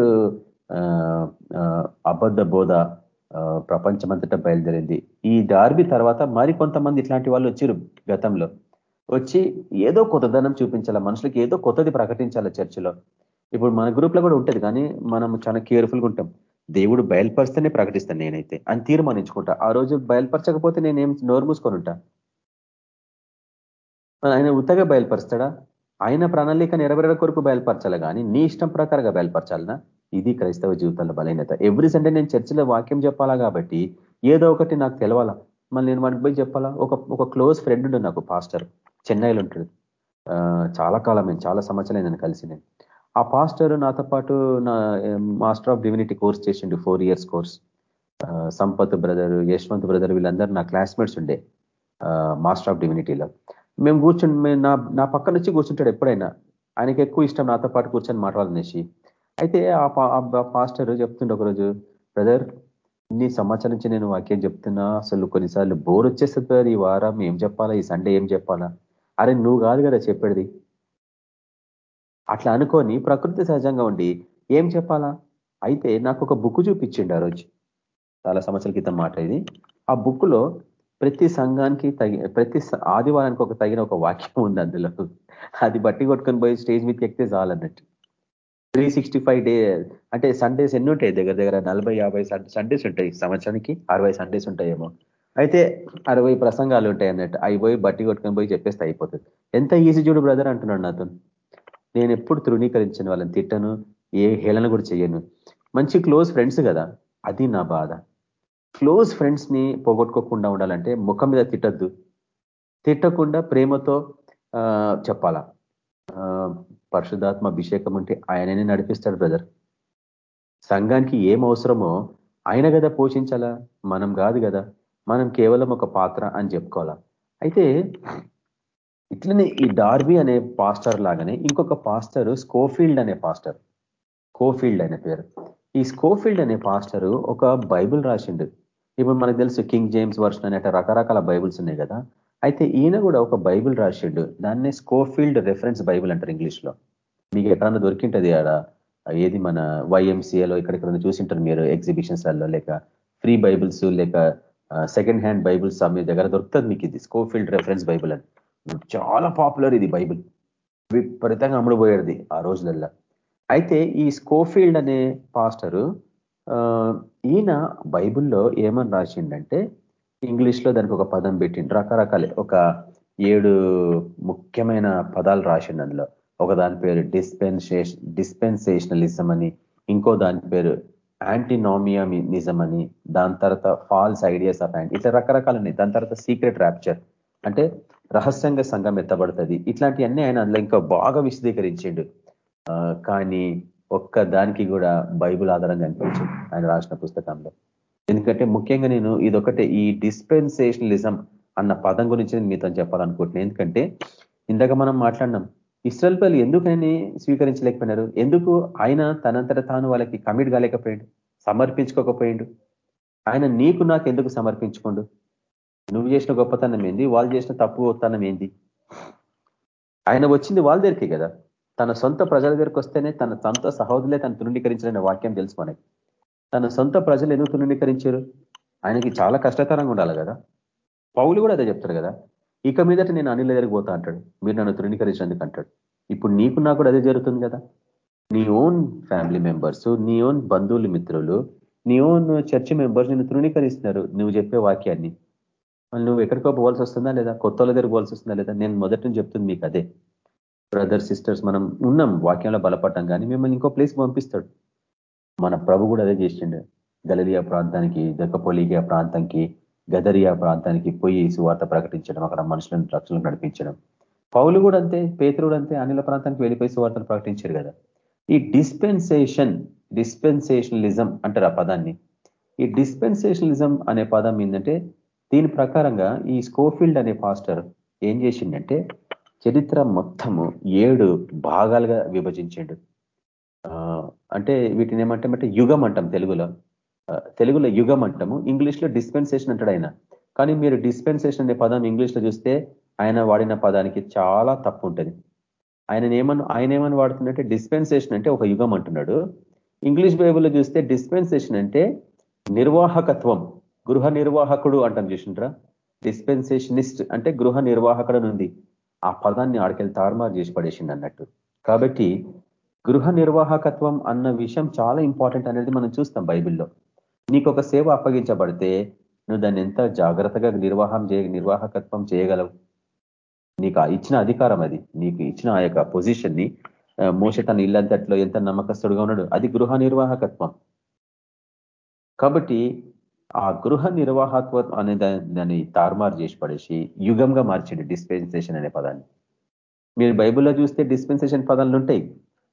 అబద్ధ బోధ ప్రపంచమంతటా బయలుదేరింది. ఈ డార్బీ తర్వాత మరి కొంతమంది ఇట్లాంటి వాళ్ళు వచ్చారు గతంలో. వచ్చి ఏదో కొత్తదనం చూపించాలా మనుషులకి ఏదో కొత్తది ప్రకటించాలా చర్చిలో. ఇప్పుడు మన గ్రూప్లో కూడా ఉంటుంది కానీ మనం చాలా కేర్ఫుల్గా ఉంటాం. దేవుడు బయలుపరిస్తేనే ప్రకటిస్తాను నేనైతే అని తీర్మానించుకుంటా. ఆ రోజు బయలుపరచకపోతే నేనేం నోరు మూసుకొని ఉంటా? ఆయన ఉత్తగా బయలుపరుస్తాడా? ఆయన ప్రణాళిక నెరవేర కొరకు బయలుపరచాలి కానీ నీ ఇష్టం ప్రకారంగా బయలుపరచాలనా? ఇది క్రైస్తవ జీవితంలో బలహీనత. ఎవ్రీ సండే నేను చర్చిలో వాక్యం చెప్పాలా కాబట్టి ఏదో ఒకటి నాకు తెలవాలా? మళ్ళీ నేను వాడికి పోయి చెప్పాలా? ఒక ఒక క్లోజ్ ఫ్రెండ్ ఉండు నాకు పాస్టర్. చెన్నైలో ఉంటాడు. చాలా కాలం నేను చాలా సంవత్సరాలు నేను కలిసి నేను. ఆ పాస్టర్ నాతో పాటు నా మాస్టర్ ఆఫ్ డివినిటీ కోర్స్ చేసిండు four years course. Sampath brother Yashwant brother వీళ్ళందరూ నా క్లాస్మేట్స్ ఉండే మాస్టర్ ఆఫ్ డివినిటీలో. మేము కూర్చుని నా నా పక్క నుంచి కూర్చుంటాడు ఎప్పుడైనా. ఆయనకి ఎక్కువ ఇష్టం నాతో పాటు కూర్చొని మాట్లాడాలనేసి అయితే ఆ పాస్టర్ చెప్తుండే ఒకరోజు బ్రదర్ ఇన్ని సమాచారం నుంచి నేను వాక్యం చెప్తున్నా. అసలు కొన్నిసార్లు బోర్ వచ్చేస్తుంది ఈ వారం. ఏం చెప్పాలా? ఈ సండే ఏం చెప్పాలా? అరే నువ్వు కాదు కదా చెప్పేది. అట్లా అనుకొని ప్రకృతి సహజంగా ఉండి ఏం చెప్పాలా? అయితే నాకు ఒక బుక్ చూపించిండు ఆ రోజు. చాలా సంవత్సరాల క్రితం మాట ఇది. ఆ బుక్లో ప్రతి సంఘానికి తగి ప్రతి ఆదివారానికి ఒక తగిన ఒక వాక్యం ఉంది అందులో. అది బట్టి కొట్టుకొని పోయి స్టేజ్ మీదకి ఎక్కితే చాలన్నట్టు త్రీ సిక్స్టీ ఫైవ్ డే అంటే సండేస్ ఎన్ని ఉంటాయి? దగ్గర దగ్గర నలభై యాభై సండేస్ ఉంటాయి. సంవత్సరానికి అరవై సండేస్ ఉంటాయేమో. అయితే అరవై ప్రసంగాలు ఉంటాయి అన్నట్టు. అవి పోయి బట్టి కొట్టుకొని పోయి చెప్పేస్తే అయిపోతుంది. ఎంత ఈజీ చూడు బ్రదర్ అంటున్నాడు నాతో. నేను ఎప్పుడు తృణీకరించిన వాళ్ళని తిట్టను ఏ హేళన కూడా చేయను మంచి క్లోజ్ ఫ్రెండ్స్ కదా. అది నా బాధ. క్లోజ్ ఫ్రెండ్స్ని పోగొట్టుకోకుండా ఉండాలంటే ముఖం మీద తిట్టద్దు. తిట్టకుండా ప్రేమతో చెప్పాలా? పరిశుధాత్మ అభిషేకం ఉంటే ఆయననే నడిపిస్తాడు బ్రదర్. సంఘానికి ఏం అవసరమో ఆయన కదా పోషించాలా? మనం కాదు కదా. మనం కేవలం ఒక పాత్ర అని చెప్పుకోవాలా? అయితే ఇట్లనే ఈ డార్బీ అనే పాస్టర్ లాగానే ఇంకొక పాస్టర్ స్కోఫీల్డ్ అనే పాస్టర్. కోఫీల్డ్ అనే పేరు. ఈ స్కోఫీల్డ్ అనే పాస్టర్ ఒక బైబుల్ రాసిండు. ఇప్పుడు మనకు తెలుసు కింగ్ జేమ్స్ వర్షన్ అనేట రకరకాల బైబుల్స్ ఉన్నాయి కదా. అయితే ఈయన కూడా ఒక బైబుల్ రాసిండు. దాన్నే స్కోఫీల్డ్ రెఫరెన్స్ బైబుల్ అంటారు ఇంగ్లీష్లో మీకు ఎక్కడన్నా దొరికింటది ఆడ? ఏది మన వైఎంసీఏలో ఇక్కడ చూసింటారు మీరు ఎగ్జిబిషన్స్లలో లేక ఫ్రీ బైబుల్స్ లేక సెకండ్ హ్యాండ్ బైబుల్స్ మీ దగ్గర దొరుకుతుంది మీకు ఇది? స్కోఫీల్డ్ రెఫరెన్స్ బైబుల్ అని. చాలా పాపులర్ ఇది బైబుల్. విపరీతంగా అమ్ముడుపోయేది ఆ రోజులల్లో. అయితే ఈ స్కోఫీల్డ్ అనే పాస్టరు ఈయన బైబుల్లో ఏమని రాసిండంటే ఇంగ్లీష్లో దానికి ఒక పదం పెట్టిండు. రకరకాల ఒక ఏడు ముఖ్యమైన పదాలు రాసిండు అందులో. ఒక దాని పేరు డిస్పెన్సేషన్ డిస్పెన్సేషనలిజం అని ఇంకో దాని పేరు యాంటీనామియానిజం అని దాని తర్వాత ఫాల్స్ ఐడియాస్ ఆఫ్ యాంటీ ఇట్లా రకరకాలు ఉన్నాయి. దాని తర్వాత సీక్రెట్ ర్యాప్చర్. అంటే రహస్యంగా సంఘం ఎత్తబడుతుంది. ఇట్లాంటివన్నీ ఆయన అందులో ఇంకా బాగా విశదీకరించిండు. కానీ ఒక్క దానికి కూడా బైబుల్ ఆధారంగా అనిపించింది ఆయన రాసిన పుస్తకంలో. ఎందుకంటే ముఖ్యంగా నేను ఇదొకటే ఈ డిస్పెన్సేషనలిజం అన్న పదం గురించి నేను మీతో చెప్పాలనుకుంటున్నాను ఎందుకంటే ఇందాక మనం మాట్లాడినాం ఇస్రాయల్ పల్లి ఎందుకు ఆయన్ని స్వీకరించలేకపోయినారు? ఎందుకు ఆయన తనంతట తాను వాళ్ళకి కమిట్ కాలేకపోయిండు సమర్పించుకోకపోయిండు? ఆయన నీకు నాకు ఎందుకు సమర్పించుకోండు? నువ్వు చేసిన గొప్పతనం ఏంది? వాళ్ళు చేసిన తప్పు గొప్పతనం ఏంది? ఆయన వచ్చింది వాళ్ళ దగ్గరికి కదా. తన సొంత ప్రజల దగ్గరికి వస్తేనే తన సొంత సహోదరులే తను తృణీకరించిన వాక్యం తెలుసు మనకి. తన సొంత ప్రజలు ఎందుకు తృణీకరించారు? ఆయనకి చాలా కష్టతరంగా ఉండాలి కదా. పౌలు కూడా అదే చెప్తారు కదా. ఇక మీదట నేను అనిల దగ్గరికి పోతా అంటాడు. మీరు నన్ను తృణీకరించినందుకు అంటాడు. ఇప్పుడు నీకు నాకు కూడా అదే జరుగుతుంది కదా. నీ ఓన్ ఫ్యామిలీ మెంబర్స్ నీ ఓన్ బంధువులు మిత్రులు నీ ఓన్ చర్చ్ మెంబర్స్ నిన్ను తృణీకరిస్తున్నారు. నువ్వు చెప్పే వాక్యాన్ని. మళ్ళీ నువ్వు ఎక్కడికో పోవాల్సి వస్తుందా లేదా? కొత్త వాళ్ళ దగ్గర పోవాల్సి వస్తుందా లేదా? నేను మొదటి నుంచి చెప్తుంది మీకు అదే. బ్రదర్ సిస్టర్స్ మనం ఉన్నాం వాక్యంలో బలపడటం కానీ మిమ్మల్ని ఇంకో ప్లేస్ పంపిస్తాడు. మన ప్రభు కూడా అదే చేసిండు. గలలియా ప్రాంతానికి దక్కపోలిగా ప్రాంతానికి గదరియా ప్రాంతానికి పోయి సువార్త ప్రకటించడం అక్కడ మనుషులను రక్షణలు నడిపించడం. పౌలు కూడా అంతే పేతురుడు అంతే అనిల ప్రాంతానికి వెళ్ళిపోయి సువార్తను ప్రకటించారు కదా. ఈ డిస్పెన్సేషన్ డిస్పెన్సేషనలిజం అంటారు ఆ పదాన్ని. ఈ డిస్పెన్సేషనలిజం అనే పదం ఏంటంటే దీని ప్రకారంగా ఈ స్కోఫీల్డ్ అనే పాస్టర్ ఏం చేసిండంటే చరిత్ర మొత్తము ఏడు భాగాలుగా విభజించిండు. అంటే వీటిని ఏమంటామంటే యుగం అంటాం తెలుగులో. తెలుగులో యుగం అంటాము ఇంగ్లీష్లో డిస్పెన్సేషన్ అంటాడు ఆయన. కానీ మీరు డిస్పెన్సేషన్ అనే పదం ఇంగ్లీష్లో చూస్తే ఆయన వాడిన పదానికి చాలా తప్పు ఉంటుంది. ఆయన ఏమని ఆయన ఏమని వాడుతుందంటే డిస్పెన్సేషన్ అంటే ఒక యుగం అంటున్నాడు. ఇంగ్లీష్ బైబుల్లో చూస్తే డిస్పెన్సేషన్ అంటే నిర్వాహకత్వం గృహ నిర్వాహకుడు అంటాం చూసిండ్రా? డిస్పెన్సేషనిస్ట్ అంటే గృహ నిర్వాహకుడు ఉంది. ఆ పదాన్ని ఆడికెళ్ళి తారుమారు చేసి పడేసింది అన్నట్టు. కాబట్టి గృహ నిర్వాహకత్వం అన్న విషయం చాలా ఇంపార్టెంట్ అనేది మనం చూస్తాం బైబిల్లో. నీకు ఒక సేవ అప్పగించబడితే నువ్వు దాన్ని ఎంత జాగ్రత్తగా నిర్వాహం చేయ నిర్వాహకత్వం చేయగలవు? నీకు ఇచ్చిన అధికారం అది. నీకు ఇచ్చిన ఆ యొక్క పొజిషన్ని మోస తన ఇల్లంతట్లో ఎంత నమ్మకస్తుడుగా ఉన్నాడు? అది గృహ నిర్వాహకత్వం. కాబట్టి ఆ గృహ నిర్వాహత్వం అనే దాన్ని తారుమారు చేసి పడేసి యుగంగా మార్చిండు డిస్పెన్సేషన్ అనే పదాన్ని. మీరు బైబుల్లో చూస్తే డిస్పెన్సేషన్ పదాలు ఉంటాయి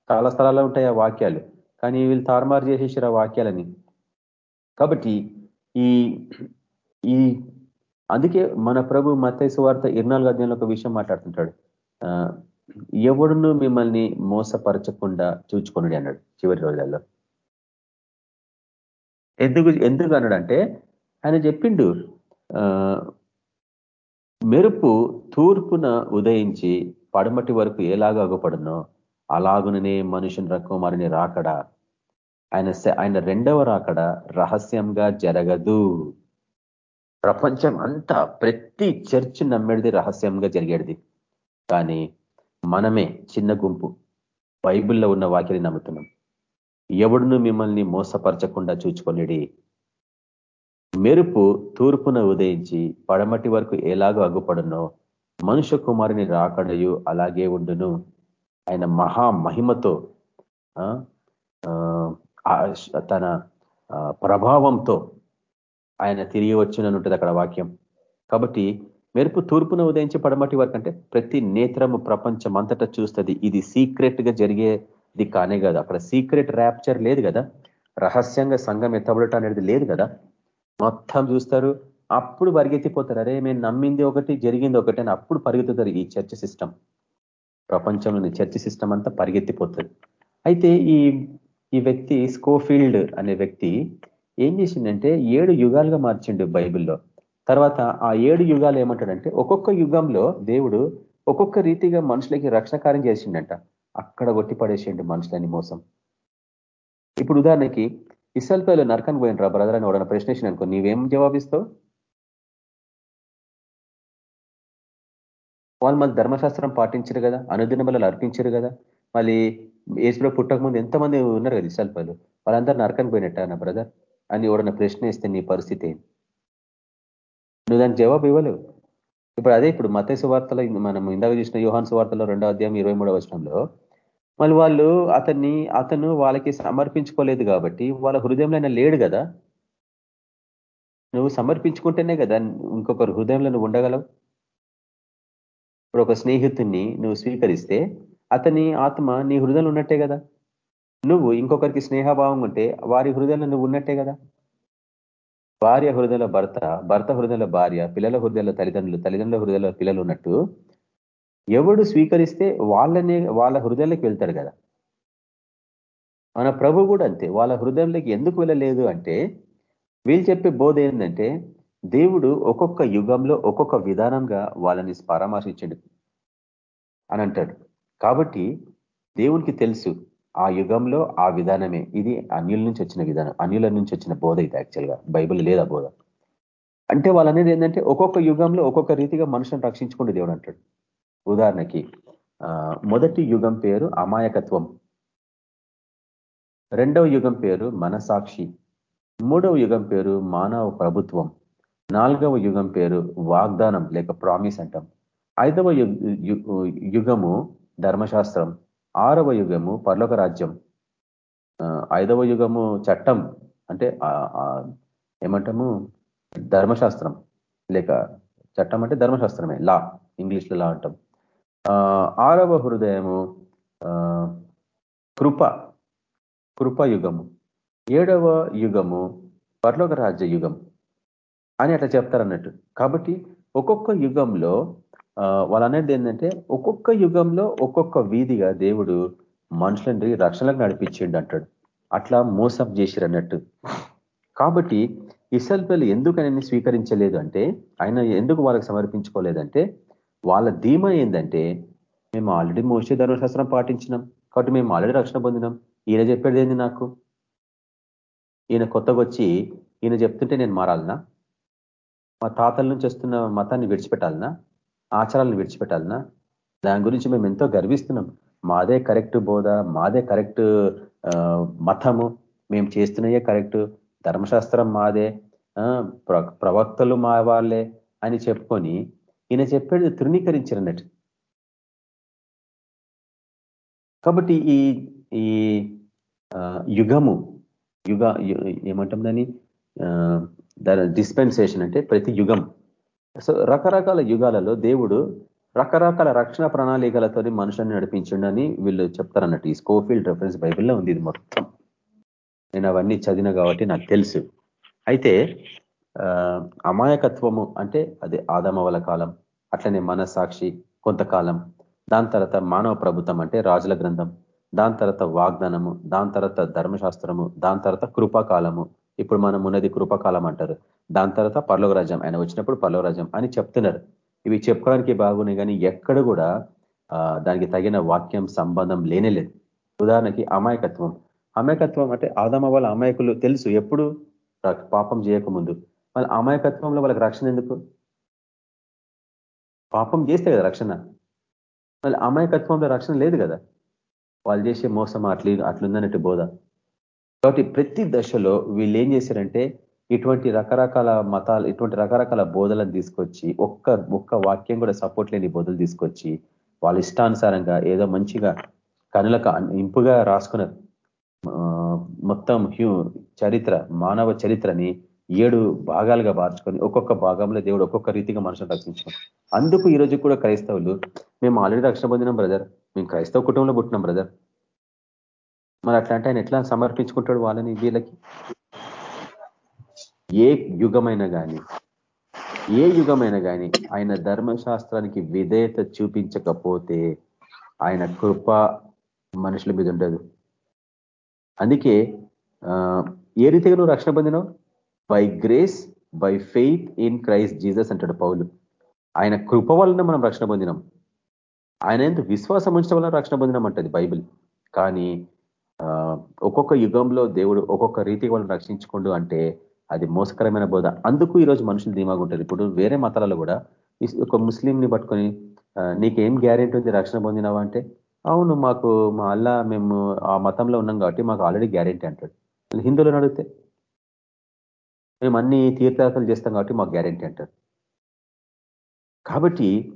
చాలా స్థలాల్లో ఉంటాయి ఆ వాక్యాలు కానీ వీళ్ళు తారుమారు చేసేసారు ఆ వాక్యాలని. కాబట్టి ఈ ఈ అందుకే మన ప్రభు మత్తైసు వార్త ఇరునాలుగు అధ్యాయంలో ఒక విషయం మాట్లాడుతుంటాడు. ఎవడును మిమ్మల్ని మోసపరచకుండా చూచుకొనుడి అన్నాడు చివరి రోజులలో. ఎందుకు ఎందుకు అన్నాడంటే ఆయన చెప్పిండు మెరుపు తూర్పున ఉదయించి పడమటి వరకు ఎలాగ అగుపడునో అలాగుననే మనుషుని కుమారుని రాకడా. ఆయన ఆయన రెండవ రాకడ రహస్యంగా జరగదు. ప్రపంచం అంతా ప్రతి చర్చ్ నమ్మేది రహస్యంగా జరిగేది కానీ మనమే చిన్న గుంపు బైబిల్లో ఉన్న వాక్యని నమ్ముతున్నాం. ఎవడును మిమ్మల్ని మోసపరచకుండా చూచుకొనిడి. మెరుపు తూర్పున ఉదయించి పడమటి వరకు ఎలాగో అగ్గుపడునో మనుష్య కుమారుని రాకడయు అలాగే ఉండును. ఆయన మహా మహిమతో తన ప్రభావంతో ఆయన తిరిగి వచ్చినట్టుంది అక్కడ వాక్యం. కాబట్టి మెరుపు తూర్పున ఉదయించి పడమటి వరకు అంటే ప్రతి నేత్రము ప్రపంచం అంతటా చూస్తుంది. ఇది సీక్రెట్గా జరిగే ఇది కానే కదా. అక్కడ సీక్రెట్ ర్యాప్చర్ లేదు కదా. రహస్యంగా సంఘం ఎత్తబడటం అనేది లేదు కదా. మొత్తం చూస్తారు. అప్పుడు పరిగెత్తిపోతారు. అరే మేము నమ్మింది ఒకటి జరిగింది ఒకటి అని అప్పుడు పరిగెత్తుతారు ఈ చర్చ సిస్టమ్ ప్రపంచంలోని చర్చ సిస్టమ్ అంతా పరిగెత్తిపోతుంది అయితే ఈ ఈ వ్యక్తి స్కోఫీల్డ్ అనే వ్యక్తి ఏం చేసిందంటే ఏడు యుగాలుగా మార్చిండు బైబిల్లో. తర్వాత ఆ ఏడు యుగాలు ఏమంటాడంటే ఒక్కొక్క యుగంలో దేవుడు ఒక్కొక్క రీతిగా మనుషులకి రక్షణ కార్యం చేసిండంట. అక్కడ కొట్టి పడేసిండు మనుషులని మోసం. ఇప్పుడు ఉదాహరణకి ఇసల్పేలో నరకానికి పోయినరా బ్రదర్ అని ఎవడన్నా ప్రశ్న అనుకో నీవేం జవాబిస్తావు? వాళ్ళు మళ్ళీ ధర్మశాస్త్రం పాటించరు కదా అనుదినములలో అర్పించరు కదా. మళ్ళీ ఏసులో పుట్టక ముందు ఎంతమంది ఉన్నారు కదా ఇసల్పాలు వాళ్ళందరూ నరకానికి పోయినట్ట నా బ్రదర్ అని ఎవడన్నా ప్రశ్న ఇస్తే నీ పరిస్థితి నువ్వు దానికి జవాబు ఇవ్వలేవు. ఇప్పుడు అదే ఇప్పుడు మతేసు వార్తలో మనం ఇందాక చూసిన యోహాన్ వార్తలో రెండో అధ్యాయం ఇరవై మూడవ వచనంలో మళ్ళీ వాళ్ళు అతన్ని అతను వాళ్ళకి సమర్పించుకోలేదు కాబట్టి వాళ్ళ హృదయంలో లేడు కదా. నువ్వు సమర్పించుకుంటేనే కదా ఇంకొకరు హృదయంలో నువ్వు ఉండగలవు. ఇప్పుడు ఒక స్నేహితుడిని నువ్వు స్వీకరిస్తే అతని ఆత్మ నీ హృదయంలో ఉన్నట్టే కదా. నువ్వు ఇంకొకరికి స్నేహభావం ఉంటే వారి హృదయంలో నువ్వు ఉన్నట్టే కదా. భార్య హృదయంలో భర్త భర్త హృదయంలో భార్య పిల్లల హృదయంలో తల్లిదండ్రులు తల్లిదండ్రుల హృదయంలో పిల్లలు ఉన్నట్టు ఎవడు స్వీకరిస్తే వాళ్ళనే వాళ్ళ హృదయంలోకి వెళ్తాడు కదా. మన ప్రభు కూడా అంతే వాళ్ళ హృదయంలోకి ఎందుకు వెళ్ళలేదు అంటే వీళ్ళు చెప్పే బోధ ఏంటంటే దేవుడు ఒక్కొక్క యుగంలో ఒక్కొక్క విధానంగా వాళ్ళని పరామర్శించడు అని అంటాడు. కాబట్టి దేవునికి తెలుసు ఆ యుగంలో ఆ విధానమే. ఇది అన్యుల నుంచి వచ్చిన విధానం అన్యుల నుంచి వచ్చిన బోధ ఇది యాక్చువల్గా. బైబిల్ లేదా బోధ. అంటే వాళ్ళు అనేది ఏంటంటే ఒక్కొక్క యుగంలో ఒక్కొక్క రీతిగా మనుషులను రక్షించుకుంటే దేవుడు అంటాడు. ఉదాహరణకి మొదటి యుగం పేరు అమాయకత్వం. రెండవ యుగం పేరు మనసాక్షి. మూడవ యుగం పేరు మానవ ప్రభుత్వం. నాలుగవ యుగం పేరు వాగ్దానం లేక ప్రామిస్ అంటాం. ఐదవ యుగము ధర్మశాస్త్రం. ఆరవ యుగము పర్లోక రాజ్యం. ఐదవ యుగము చట్టం అంటే ఏమంటాము? ధర్మశాస్త్రం. లేక చట్టం అంటే ధర్మశాస్త్రమే లా ఇంగ్లీష్లో లా అంటాం. ఆరవ హృదయము కృప కృపయుగము. ఏడవ యుగము పర్లోక రాజ్య యుగం అని అట్లా చెప్తారన్నట్టు. కాబట్టి ఒక్కొక్క యుగంలో వాళ్ళు అనేది ఏంటంటే ఒక్కొక్క యుగంలో ఒక్కొక్క వీధిగా దేవుడు మనుషులని రక్షణకు నడిపించిండు అంటాడు. అట్లా మోసం చేసిరు అన్నట్టు కాబట్టి ఇసల్పల్లి ఎందుకు ఆయనని స్వీకరించలేదు అంటే ఆయన ఎందుకు వాళ్ళకి సమర్పించుకోలేదంటే వాళ్ళ ధీమా ఏంటంటే మేము ఆల్రెడీ మోసే ధర్మశాస్త్రం పాటించినాం కాబట్టి మేము ఆల్రెడీ రక్షణ పొందినాం. ఈయన చెప్పేది ఏంది నాకు? ఈయన కొత్తగా వచ్చి ఈయన చెప్తుంటే నేను మారాలనా? మా తాతల నుంచి వస్తున్న మతాన్ని విడిచిపెట్టాలనా? ఆచారాలను విడిచిపెట్టాలనా? దాని గురించి మేము ఎంతో గర్విస్తున్నాం. మాదే కరెక్ట్ బోధ మాదే కరెక్ట్ మతము మేము చేస్తున్నాయే కరెక్ట్ ధర్మశాస్త్రం మాదే ప్రవక్తలు మా వాళ్ళే అని చెప్పుకొని ఈయన చెప్పేది తృణీకరించినట్టు. కాబట్టి ఈ ఈ యుగము యుగ ఏమంటాం దాన్ని? డిస్పెన్సేషన్ అంటే ప్రతి యుగం. సో రకరకాల యుగాలలో దేవుడు రకరకాల రక్షణ ప్రణాళికలతో మనుషులను నడిపించిండని వీళ్ళు చెప్తారన్నట్టు. ఈ స్కోఫీల్డ్ రెఫరెన్స్ బైబిల్లో ఉంది ఇది మొత్తం. నేను అవన్నీ చదివిన కాబట్టి నాకు తెలుసు. అయితే అమాయకత్వము అంటే అది ఆదమవల కాలం అట్లనే మనసాక్షి కొంతకాలం. దాని తర్వాత మానవ ప్రభుత్వం అంటే రాజుల గ్రంథం. దాని తర్వాత వాగ్దానము దాని తర్వాత ధర్మశాస్త్రము దాని తర్వాత కృపాకాలము. ఇప్పుడు మనం ఉన్నది కృపకాలం అంటారు. దాని తర్వాత పర్లోకరాజ్యం ఆయన వచ్చినప్పుడు పర్లోకరాజ్యం అని చెప్తున్నారు. ఇవి చెప్పుకోవడానికి బాగున్నాయి కానీ ఎక్కడ కూడా దానికి తగిన వాక్యం సంబంధం లేనేలేదు. ఉదాహరణకి అమాయకత్వం. అమాయకత్వం అంటే ఆదమ వాళ్ళ అమాయకులు తెలుసు. ఎప్పుడు? పాపం చేయకముందు. వాళ్ళ అమాయకత్వంలో వాళ్ళకి రక్షణ ఎందుకు? పాపం చేస్తే కదా రక్షణ. వాళ్ళ అమాయకత్వంలో రక్షణ లేదు కదా. వాళ్ళు చేసే మోసం అట్లీ అట్లుందన్నట్టు బోధ. కాబట్టి ప్రతి దశలో వీళ్ళు ఏం చేశారంటే ఇటువంటి రకరకాల మతాలు ఇటువంటి రకరకాల బోధలను తీసుకొచ్చి ఒక్క ఒక్క వాక్యం కూడా సపోర్ట్ లేని బోధలు తీసుకొచ్చి వాళ్ళ ఇష్టానుసారంగా ఏదో మంచిగా కనులకు ఇంపుగా రాసుకున్నారు. మొత్తం హ్యూ చరిత్ర మానవ చరిత్రని ఏడు భాగాలుగా మార్చుకొని ఒక్కొక్క భాగంలో దేవుడు ఒక్కొక్క రీతిగా మనుషులు రక్షించాం అందుకు ఈ రోజు కూడా క్రైస్తవులు మేము ఆల్రెడీ రక్షణ పొందినాం బ్రదర్ మేము క్రైస్తవ కుటుంబంలో పుట్టినాం బ్రదర్ మరి అట్లాంటి ఆయన ఎట్లా సమర్పించుకుంటాడు వాళ్ళని వీళ్ళకి? ఏ యుగమైనా కానీ ఏ యుగమైనా కానీ ఆయన ధర్మశాస్త్రానికి విధేయత చూపించకపోతే ఆయన కృప మనుషుల మీద ఉండదు. అందుకే ఏ రీతిగా నువ్వు రక్షణ పొందినావు? By grace by faith in Christ Jesus అంటాడు పౌలు. ఆయన కృప వలన మనం రక్షణ పొందినాం. ఆయన ఎంత విశ్వాసం ఉంచడం వల్ల రక్షణ పొందినాం అంటది బైబిల్. కానీ ఒక్కొక్క యుగంలో దేవుడు ఒక్కొక్క రీతి వాళ్ళని రక్షించుకోండు అంటే అది మోసకరమైన బోధ. అందుకు ఈరోజు మనుషులు ధీమాగా ఉంటుంది ఇప్పుడు వేరే మతాలలో కూడా ఒక ముస్లింని పట్టుకొని నీకేం గ్యారెంటీ ఉంది రక్షణ పొందినావా అంటే? అవును మాకు మా అల్లా మేము ఆ మతంలో ఉన్నాం కాబట్టి మాకు ఆల్రెడీ గ్యారెంటీ అంటాడు. హిందువులను అడిగితే మేము అన్ని తీర్థయాత్రలు చేస్తాం కాబట్టి మాకు గ్యారెంటీ అంటారు. కాబట్టి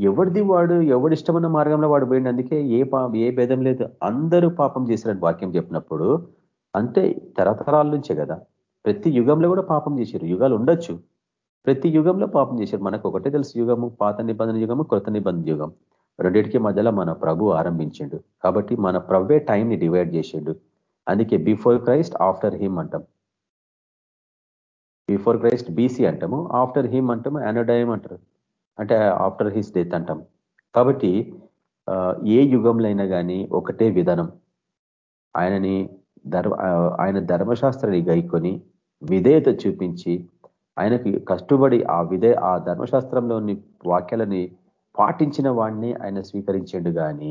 ఎవరిది వాడు ఎవడిష్టమైన మార్గంలో వాడు పోయిండి అందుకే ఏ ఏ భేదం లేదు. అందరూ పాపం చేశారని వాక్యం చెప్పినప్పుడు అంటే తరతరాల నుంచే కదా. ప్రతి యుగంలో కూడా పాపం చేశారు. యుగాలు ఉండొచ్చు. ప్రతి యుగంలో పాపం చేశారు. మనకు ఒకటే తెలుసు యుగము పాత నిబంధన యుగము కృత నిబంధన యుగం. రెండింటికి మధ్యలో మన ప్రభు ఆరంభించిండు. కాబట్టి మన ప్రవ్వే టైంని డివైడ్ చేసిండు. అందుకే బిఫోర్ క్రైస్ట్ ఆఫ్టర్ హిమ్ అంటాం. బిఫోర్ క్రైస్ట్ బీసీ అంటాము. ఆఫ్టర్ హిమ్ అంటాము అనోడయం అంటారు. అంటే ఆఫ్టర్ హిస్ డెత్ అంటాం కాబట్టి ఏ యుగంలో అయినా కానీ ఒకటే విధానం. ఆయనని ధర్మ ఆయన ధర్మశాస్త్రాన్ని గైకొని విధేయత చూపించి ఆయనకి కష్టపడి ఆ విధే ఆ ధర్మశాస్త్రంలోని వాక్యాలని పాటించిన వాడిని ఆయన స్వీకరించండు కానీ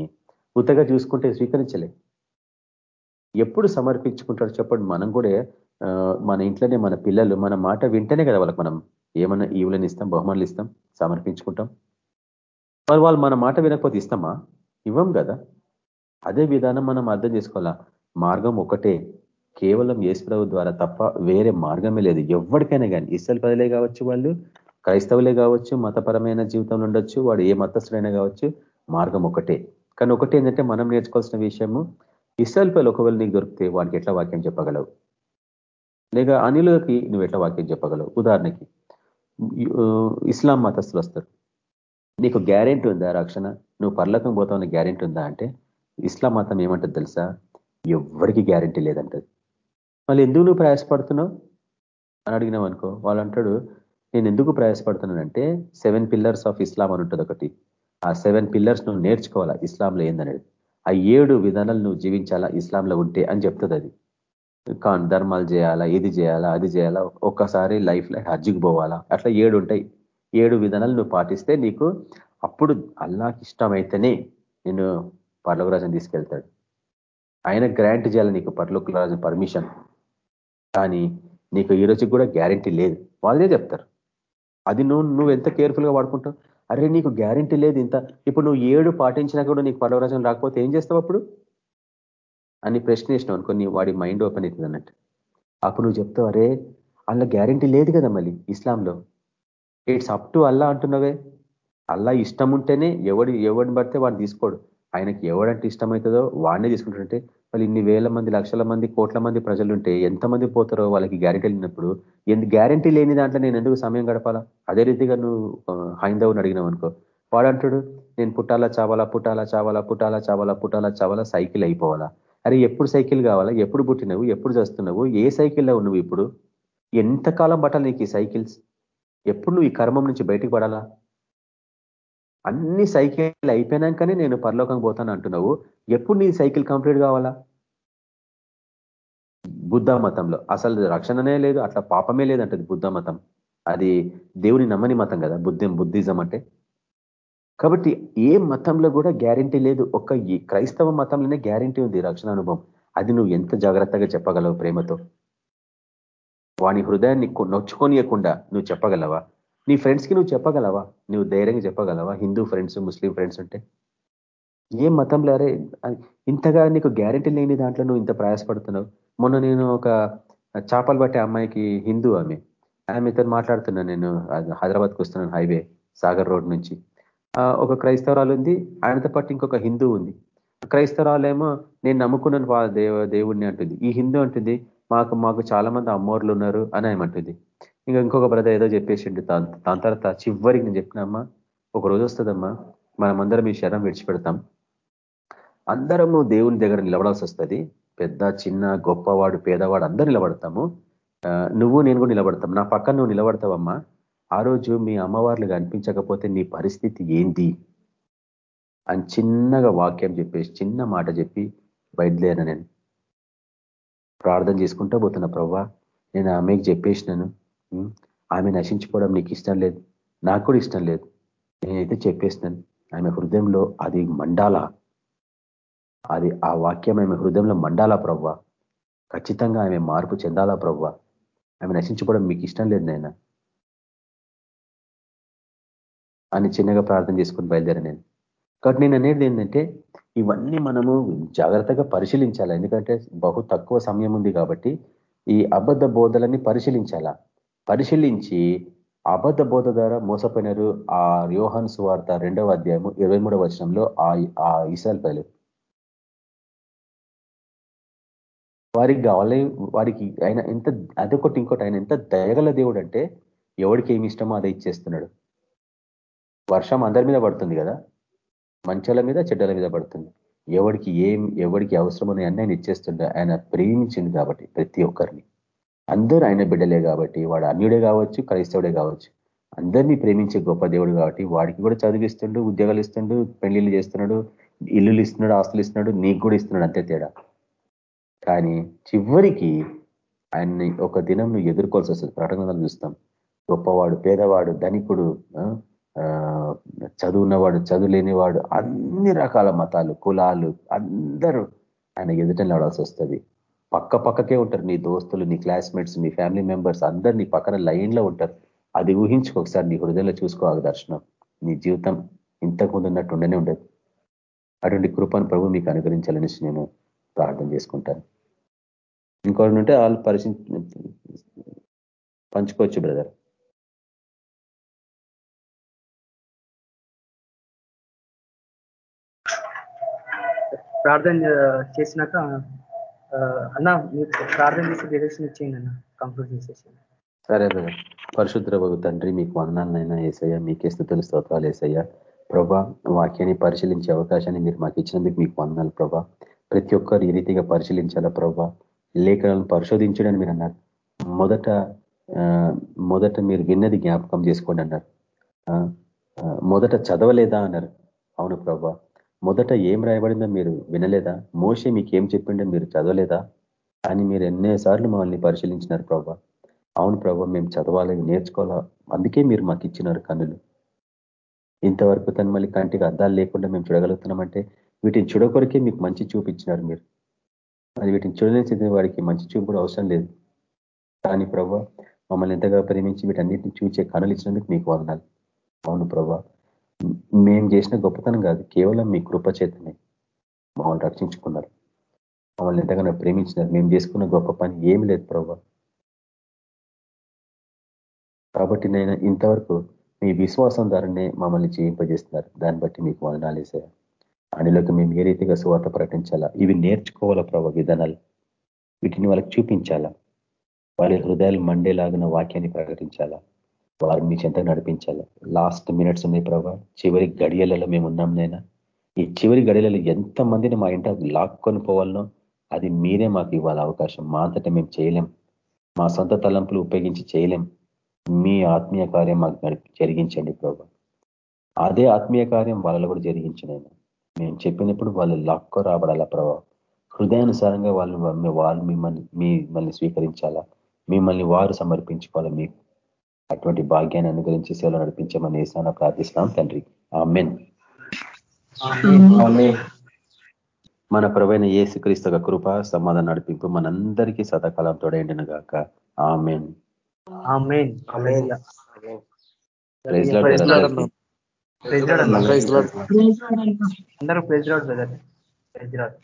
ఉత్తగా చూసుకుంటే స్వీకరించలే. ఎప్పుడు సమర్పించుకుంటాడు చెప్పండి. మనం కూడా మన ఇంట్లోనే మన పిల్లలు మన మాట వింటేనే కదా వాళ్ళకి మనం ఏమన్నా ఈవులను ఇస్తాం బహుమానులు ఇస్తాం సమర్పించుకుంటాం. మరి వాళ్ళు మన మాట వినకపోతే ఇస్తామా? ఇవ్వం కదా. అదే విధానం మనం అర్థం చేసుకోవాలా? మార్గం ఒకటే. కేవలం యేసుప్రభు ద్వారా తప్ప వేరే మార్గమే లేదు. ఎవరికైనా కానీ ఇసల్ పదలే కావచ్చు వాళ్ళు క్రైస్తవులే కావచ్చు మతపరమైన జీవితంలో ఉండొచ్చు వాడు ఏ మతస్థుడైనా కావచ్చు మార్గం ఒకటే. కానీ ఒకటి ఏంటంటే మనం నేర్చుకోవాల్సిన విషయము ఇసల్ పలు ఒకవేళ నీకు దొరికితే వాడికి ఎట్లా వాక్యం చెప్పగలవు? లేక అనిలకి నువ్వు ఎట్లా వాక్యం చెప్పగలవు? ఉదాహరణకి ఇస్లాం మతస్థులు వస్తారు. నీకు గ్యారెంటీ ఉందా రక్షణ? నువ్వు పర్లకం పోతావు గ్యారెంటీ ఉందా అంటే ఇస్లాం మతం ఏమంటుంది తెలుసా? ఎవరికి గ్యారెంటీ లేదంటది. మళ్ళీ ఎందుకు నువ్వు ప్రయాసపడుతున్నావు? అని అడిగినావు అనుకో వాళ్ళు అంటాడు నేను ఎందుకు ప్రయాసపడుతున్నానంటే సెవెన్ పిల్లర్స్ ఆఫ్ ఇస్లాం అని ఉంటుంది ఒకటి. ఆ సెవెన్ పిల్లర్స్ నువ్వు నేర్చుకోవాలా ఇస్లాంలో ఏందనేది? ఆ ఏడు విధానాలు నువ్వు జీవించాలా ఇస్లాంలో ఉంటే అని చెప్తుంది అది. ధర్మాలు చేయాలా ఇది చేయాలా అది చేయాలా ఒక్కసారి లైఫ్లో హజ్జికి పోవాలా. అట్లా ఏడు ఉంటాయి. ఏడు విధానాలు నువ్వు పాటిస్తే నీకు అప్పుడు అల్లాకి ఇష్టమైతేనే నేను పర్లోకరాజుని తీసుకెళ్తాడు. ఆయన గ్రాంట్ చేయాలి నీకు పర్లోకరాజు పర్మిషన్. కానీ నీకు ఈ రోజుకి కూడా గ్యారంటీ లేదు. వాళ్ళే చెప్తారు. అది నువ్వు నువ్వు ఎంత కేర్ఫుల్గా వాడుకుంటావు? అరే నీకు గ్యారంటీ లేదు ఇంత. ఇప్పుడు నువ్వు ఏడు పాటించినా కూడా నీకు పర్వరాజం రాకపోతే ఏం చేస్తావు అప్పుడు? అని ప్రశ్న వేసినావు అనుకో నీ వాడి మైండ్ ఓపెన్ అవుతుంది అన్నట్టు. అప్పుడు నువ్వు చెప్తావు అరే అందులో గ్యారంటీ లేదు కదా మళ్ళీ ఇస్లాంలో. ఇట్స్ అప్ టు అల్లా అంటున్నావే. అల్లా ఇష్టం ఉంటేనే ఎవడు ఎవడిని పడితే వాడిని తీసుకోడు. ఆయనకి ఎవడంటే ఇష్టమవుతుందో వాడినే తీసుకుంటుంటే వాళ్ళు ఇన్ని వేల మంది లక్షల మంది కోట్ల మంది ప్రజలు ఉంటే ఎంతమంది పోతారో వాళ్ళకి గ్యారెంటీ లేనప్పుడు ఎందు గ్యారెంటీ లేని దాంట్లో నేను ఎందుకు సమయం గడపాలా? అదే రీతిగా నువ్వు హైందవుని అడిగినావు అనుకో. వాడంటాడు నేను పుట్టాలా చావాలా పుట్టాలా చావాలా పుట్టాలా చావాలా పుట్టాలా చావాలా సైకిల్ అయిపోవాలా. అరే ఎప్పుడు సైకిల్ కావాలా? ఎప్పుడు పుట్టినవు? ఎప్పుడు చేస్తున్నావు? ఏ సైకిల్లో నువ్వు ఇప్పుడు? ఎంతకాలం పట్టాలి నీకు ఈ సైకిల్స్? ఎప్పుడు నువ్వు ఈ కర్మం నుంచి బయటకు పడాలా? అన్ని సైకిల్ అయిపోయినాకనే నేను పరలోకం పోతాను అంటున్నావు. ఎప్పుడు నీ సైకిల్ కంప్లీట్ కావాలా? బుద్ధ మతంలో. అసలు రక్షణనే లేదు అట్లా పాపమే లేదంటది బుద్ధ మతం. అది దేవుని నమ్మని మతం కదా బుద్ధం బుద్ధిజం అంటే. కాబట్టి ఏ మతంలో కూడా గ్యారంటీ లేదు. ఒక్క ఈ క్రైస్తవ మతంలోనే గ్యారంటీ ఉంది రక్షణ అనుభవం అది నువ్వు ఎంత జాగ్రత్తగా చెప్పగలవు ప్రేమతో? వాని హృదయాన్ని నొచ్చుకొనియకుండా నువ్వు చెప్పగలవా? నీ ఫ్రెండ్స్కి నువ్వు చెప్పగలవా? నువ్వు ధైర్యంగా చెప్పగలవా? హిందూ ఫ్రెండ్స్ ముస్లిం ఫ్రెండ్స్ ఉంటే? ఏం మతంలో అరే ఇంతగా నీకు గ్యారెంటీ లేని దాంట్లో నువ్వు ఇంత ప్రయాసపడుతున్నావు? మొన్న నేను ఒక చేపలు పట్టే అమ్మాయికి హిందూ ఆమె. ఆమెతో మాట్లాడుతున్నాను నేను. హైదరాబాద్కి వస్తున్నాను హైవే సాగర్ రోడ్ నుంచి. ఒక క్రైస్తవరాలు ఉంది. ఆయనతో పాటు ఇంకొక హిందూ ఉంది. క్రైస్తవరాలేమో నేను నమ్ముకున్నాను దేవ దేవుడిని అంటుంది. ఈ హిందూ అంటుంది మాకు మాకు చాలా మంది అమ్మోర్లు ఉన్నారు అని ఏమంటుంది ఇంకా ఇంకొక బ్రదర్ ఏదో చెప్పేసిండు దాని తర్వాత చివరికి నేను చెప్పినమ్మా ఒక రోజు వస్తుందమ్మా మనమందరం ఈ శరం విడిచిపెడతాం. అందరము దేవుని దగ్గర నిలబడాల్సి వస్తుంది. పెద్ద చిన్న గొప్పవాడు పేదవాడు అందరు నిలబడతాము. నువ్వు నేను కూడా నిలబడతాం. నా పక్కన నువ్వు నిలబడతావమ్మా. ఆ రోజు మీ అమ్మవార్లు కనిపించకపోతే నీ పరిస్థితి ఏంది? అని చిన్నగా వాక్యం చెప్పేసి చిన్న మాట చెప్పి బయలుదేరిన నేను. ప్రార్థన చేసుకుంటూ పోతున్నా ప్రవ్వా నేను ఆమెకి చెప్పేసినాను. ఆమె నశించుకోవడం నీకు ఇష్టం లేదు. నాకు కూడా ఇష్టం లేదు. నేనైతే చెప్పేసినాను. ఆమె హృదయంలో అది మండాల. అది ఆ వాక్యం ఆమె హృదయంలో మండాలా ప్రవ్వా. ఖచ్చితంగా ఆమె మార్పు చెందాలా ప్రవ్వా. ఆమె నశించుకోవడం మీకు ఇష్టం లేదు నాయన. అని చిన్నగా ప్రార్థన చేసుకుని బయలుదేరా నేను. కాబట్టి నేను అనేది ఏంటంటే ఇవన్నీ మనము జాగ్రత్తగా పరిశీలించాలా. ఎందుకంటే బహు తక్కువ సమయం ఉంది కాబట్టి ఈ అబద్ధ బోధలన్నీ పరిశీలించాలా? పరిశీలించి అబద్ధ బోధ ద్వారా మోసపోయినారు ఆ యోహన్ సువార్త రెండవ అధ్యాయము ఇరవై మూడవ వచనంలో ఆ ఇసాల్ పైలు వారికి కావాలి వారికి ఆయన ఎంత అదొకటి ఇంకోటి ఆయన ఎంత దయగల దేవుడు అంటే ఎవడికి ఏమి ఇష్టమో అదే ఇచ్చేస్తున్నాడు. వర్షం అందరి మీద పడుతుంది కదా. మంచాల మీద చెడ్డల మీద పడుతుంది. ఎవరికి ఏం ఎవరికి అవసరమని అన్నీ ఆయన ఇచ్చేస్తుండే. ఆయన ప్రేమించింది కాబట్టి ప్రతి ఒక్కరిని. అందరూ ఆయన బిడ్డలే కాబట్టి వాడు అన్యుడే కావచ్చు క్రైస్తవుడే కావచ్చు. అందరినీ ప్రేమించే గొప్ప దేవుడు కాబట్టి వాడికి కూడా చదివిస్తుండు ఉద్యోగాలు ఇస్తుండు పెళ్ళిళ్ళు చేస్తున్నాడు ఇల్లులు ఇస్తున్నాడు ఆస్తులు ఇస్తున్నాడు నీకు కూడా ఇస్తున్నాడు అంతే తేడా. కానీ చివరికి ఆయన్ని ఒక దినం నువ్వు ఎదుర్కోవాల్సి వస్తుంది. ప్రకటనలు చూస్తాం. గొప్పవాడు పేదవాడు ధనికుడు చదువున్నవాడు చదువులేనివాడు అన్ని రకాల మతాలు కులాలు అందరూ ఆయన ఎదుట నడాల్సి వస్తుంది. పక్క పక్కకే ఉంటారు. నీ దోస్తులు నీ క్లాస్మేట్స్ నీ ఫ్యామిలీ మెంబర్స్ అందరు నీ పక్కన లైన్లో ఉంటారు. అది ఊహించుకో ఒకసారి నీ హృదయంలో చూసుకోవాలి దర్శనం. నీ జీవితం ఇంతకు ముందు ఉన్నట్టు ఉండనే ఉండదు. అటువంటి కృపను ప్రభు మీకు అనుగ్రహించాలని నేను ప్రార్థన చేసుకుంటాను. ఇంకోటి ఉంటే వాళ్ళు పరిశీ పంచుకోవచ్చు బ్రదర్. ప్రార్థన చేసినాక అన్న మీరు ప్రార్థన చేసి డైరెక్షన్ ఇచ్చేయండి అన్న కంప్లీట్ చేసేసి సరే బ్రదర్ పరిశుద్ధ బగు తండ్రి మీకు వందనాలనైనా ఏసయ్య మీకే స్థుతులు స్తోత్రాలు ఏసయ్య. ప్రభా వాక్యాన్ని పరిశీలించే అవకాశాన్ని మీరు మాకు ఇచ్చినందుకు మీకు వందనాలు ప్రభా. ప్రతి ఒక్కరు ఈ రీతిగా పరిశీలించాలా ప్రభా? లేఖనాలను పరిశోధించడని మీరు అన్నారు. మొదట మొదట మీరు విన్నది జ్ఞాపకం చేసుకోండి అన్నారు. మొదట చదవలేదా అన్నారు. అవును ప్రభా. మొదట ఏం రాయబడిందో మీరు వినలేదా? మోసే మీకు ఏం చెప్పిండో మీరు చదవలేదా? అని మీరు ఎన్నేసార్లు మమ్మల్ని పరిశీలించినారు ప్రభా. అవును ప్రభా మేము చదవాలి నేర్చుకోవాలా? అందుకే మీరు మాకు ఇచ్చినారు కన్నులు. ఇంతవరకు తను మళ్ళీ కంటికి అద్దాలు లేకుండా మేము చూడగలుగుతున్నామంటే వీటిని చూడకొరకే మీకు మంచి చూపించినారు మీరు. అది వీటిని చూడలేని వాడికి మంచి చూపు అవసరం లేదు. కానీ ప్రభా మమ్మల్ని ఎంతగా ప్రేమించి వీటన్నిటిని చూచే కనులు ఇచ్చినందుకు మీకు వదనాలి. అవును ప్రభా మేము చేసిన గొప్పతనం కాదు. కేవలం మీ కృపచేతనే మమ్మల్ని రక్షించుకున్నారు. మమ్మల్ని ఎంతగానో ప్రేమించినారు. మేము చేసుకున్న గొప్ప పని ఏమి లేదు ప్రభా. కాబట్టి నేను ఇంతవరకు మీ విశ్వాసం ద్వారానే మమ్మల్ని జీవింపజేస్తున్నారు దాన్ని బట్టి మీకు వదనాలు అందులోకి మేము ఏ రీతిగా సువార్త ప్రకటించాలా? ఇవి నేర్చుకోవాలా ప్రభావ విధానాలు? వీటిని వాళ్ళకి చూపించాలా? వాళ్ళ హృదయాలు మండేలాగిన వాక్యాన్ని ప్రకటించాలా? వారిని మీ చెంత నడిపించాలి. లాస్ట్ మినిట్స్ ఉన్నాయి ప్రభా. చివరి గడియలలో మేము ఉన్నాం నైనా ఈ చివరి గడియలలో ఎంత మందిని మా ఇంట లాక్కొని పోవాలనో అది మీరే మాకు ఇవ్వాలి అవకాశం. మా అంతటా మేము చేయలేం. మా సొంత తలంపులు ఉపయోగించి చేయలేం. మీ ఆత్మీయ కార్యం మాకు జరిగించండి ప్రభా. అదే ఆత్మీయ కార్యం వాళ్ళలో కూడా జరిగించినైనా మేము చెప్పినప్పుడు వాళ్ళు లాక్కో రాబడాలా ప్రభావ హృదయానుసారంగా వాళ్ళు వాళ్ళు మిమ్మల్ని మిమ్మల్ని స్వీకరించాలా? మిమ్మల్ని వారు సమర్పించుకోవాలా? మీకు అటువంటి భాగ్యాన్ని అనుగ్రహించి సేవలు నడిపించమని ఏసాన ప్రార్థిస్తున్నాం తండ్రి. ఆ మెన్ మన ప్రవైన ఏసుక్రీస్తు కృప సమాధానం నడిపింపు మనందరికీ సదాకాలం తోడైండిన గాక ఆ మెన్ అందరూ ప్రైజ్ రాడు బ్రదర్. ప్రైజ్ రాడు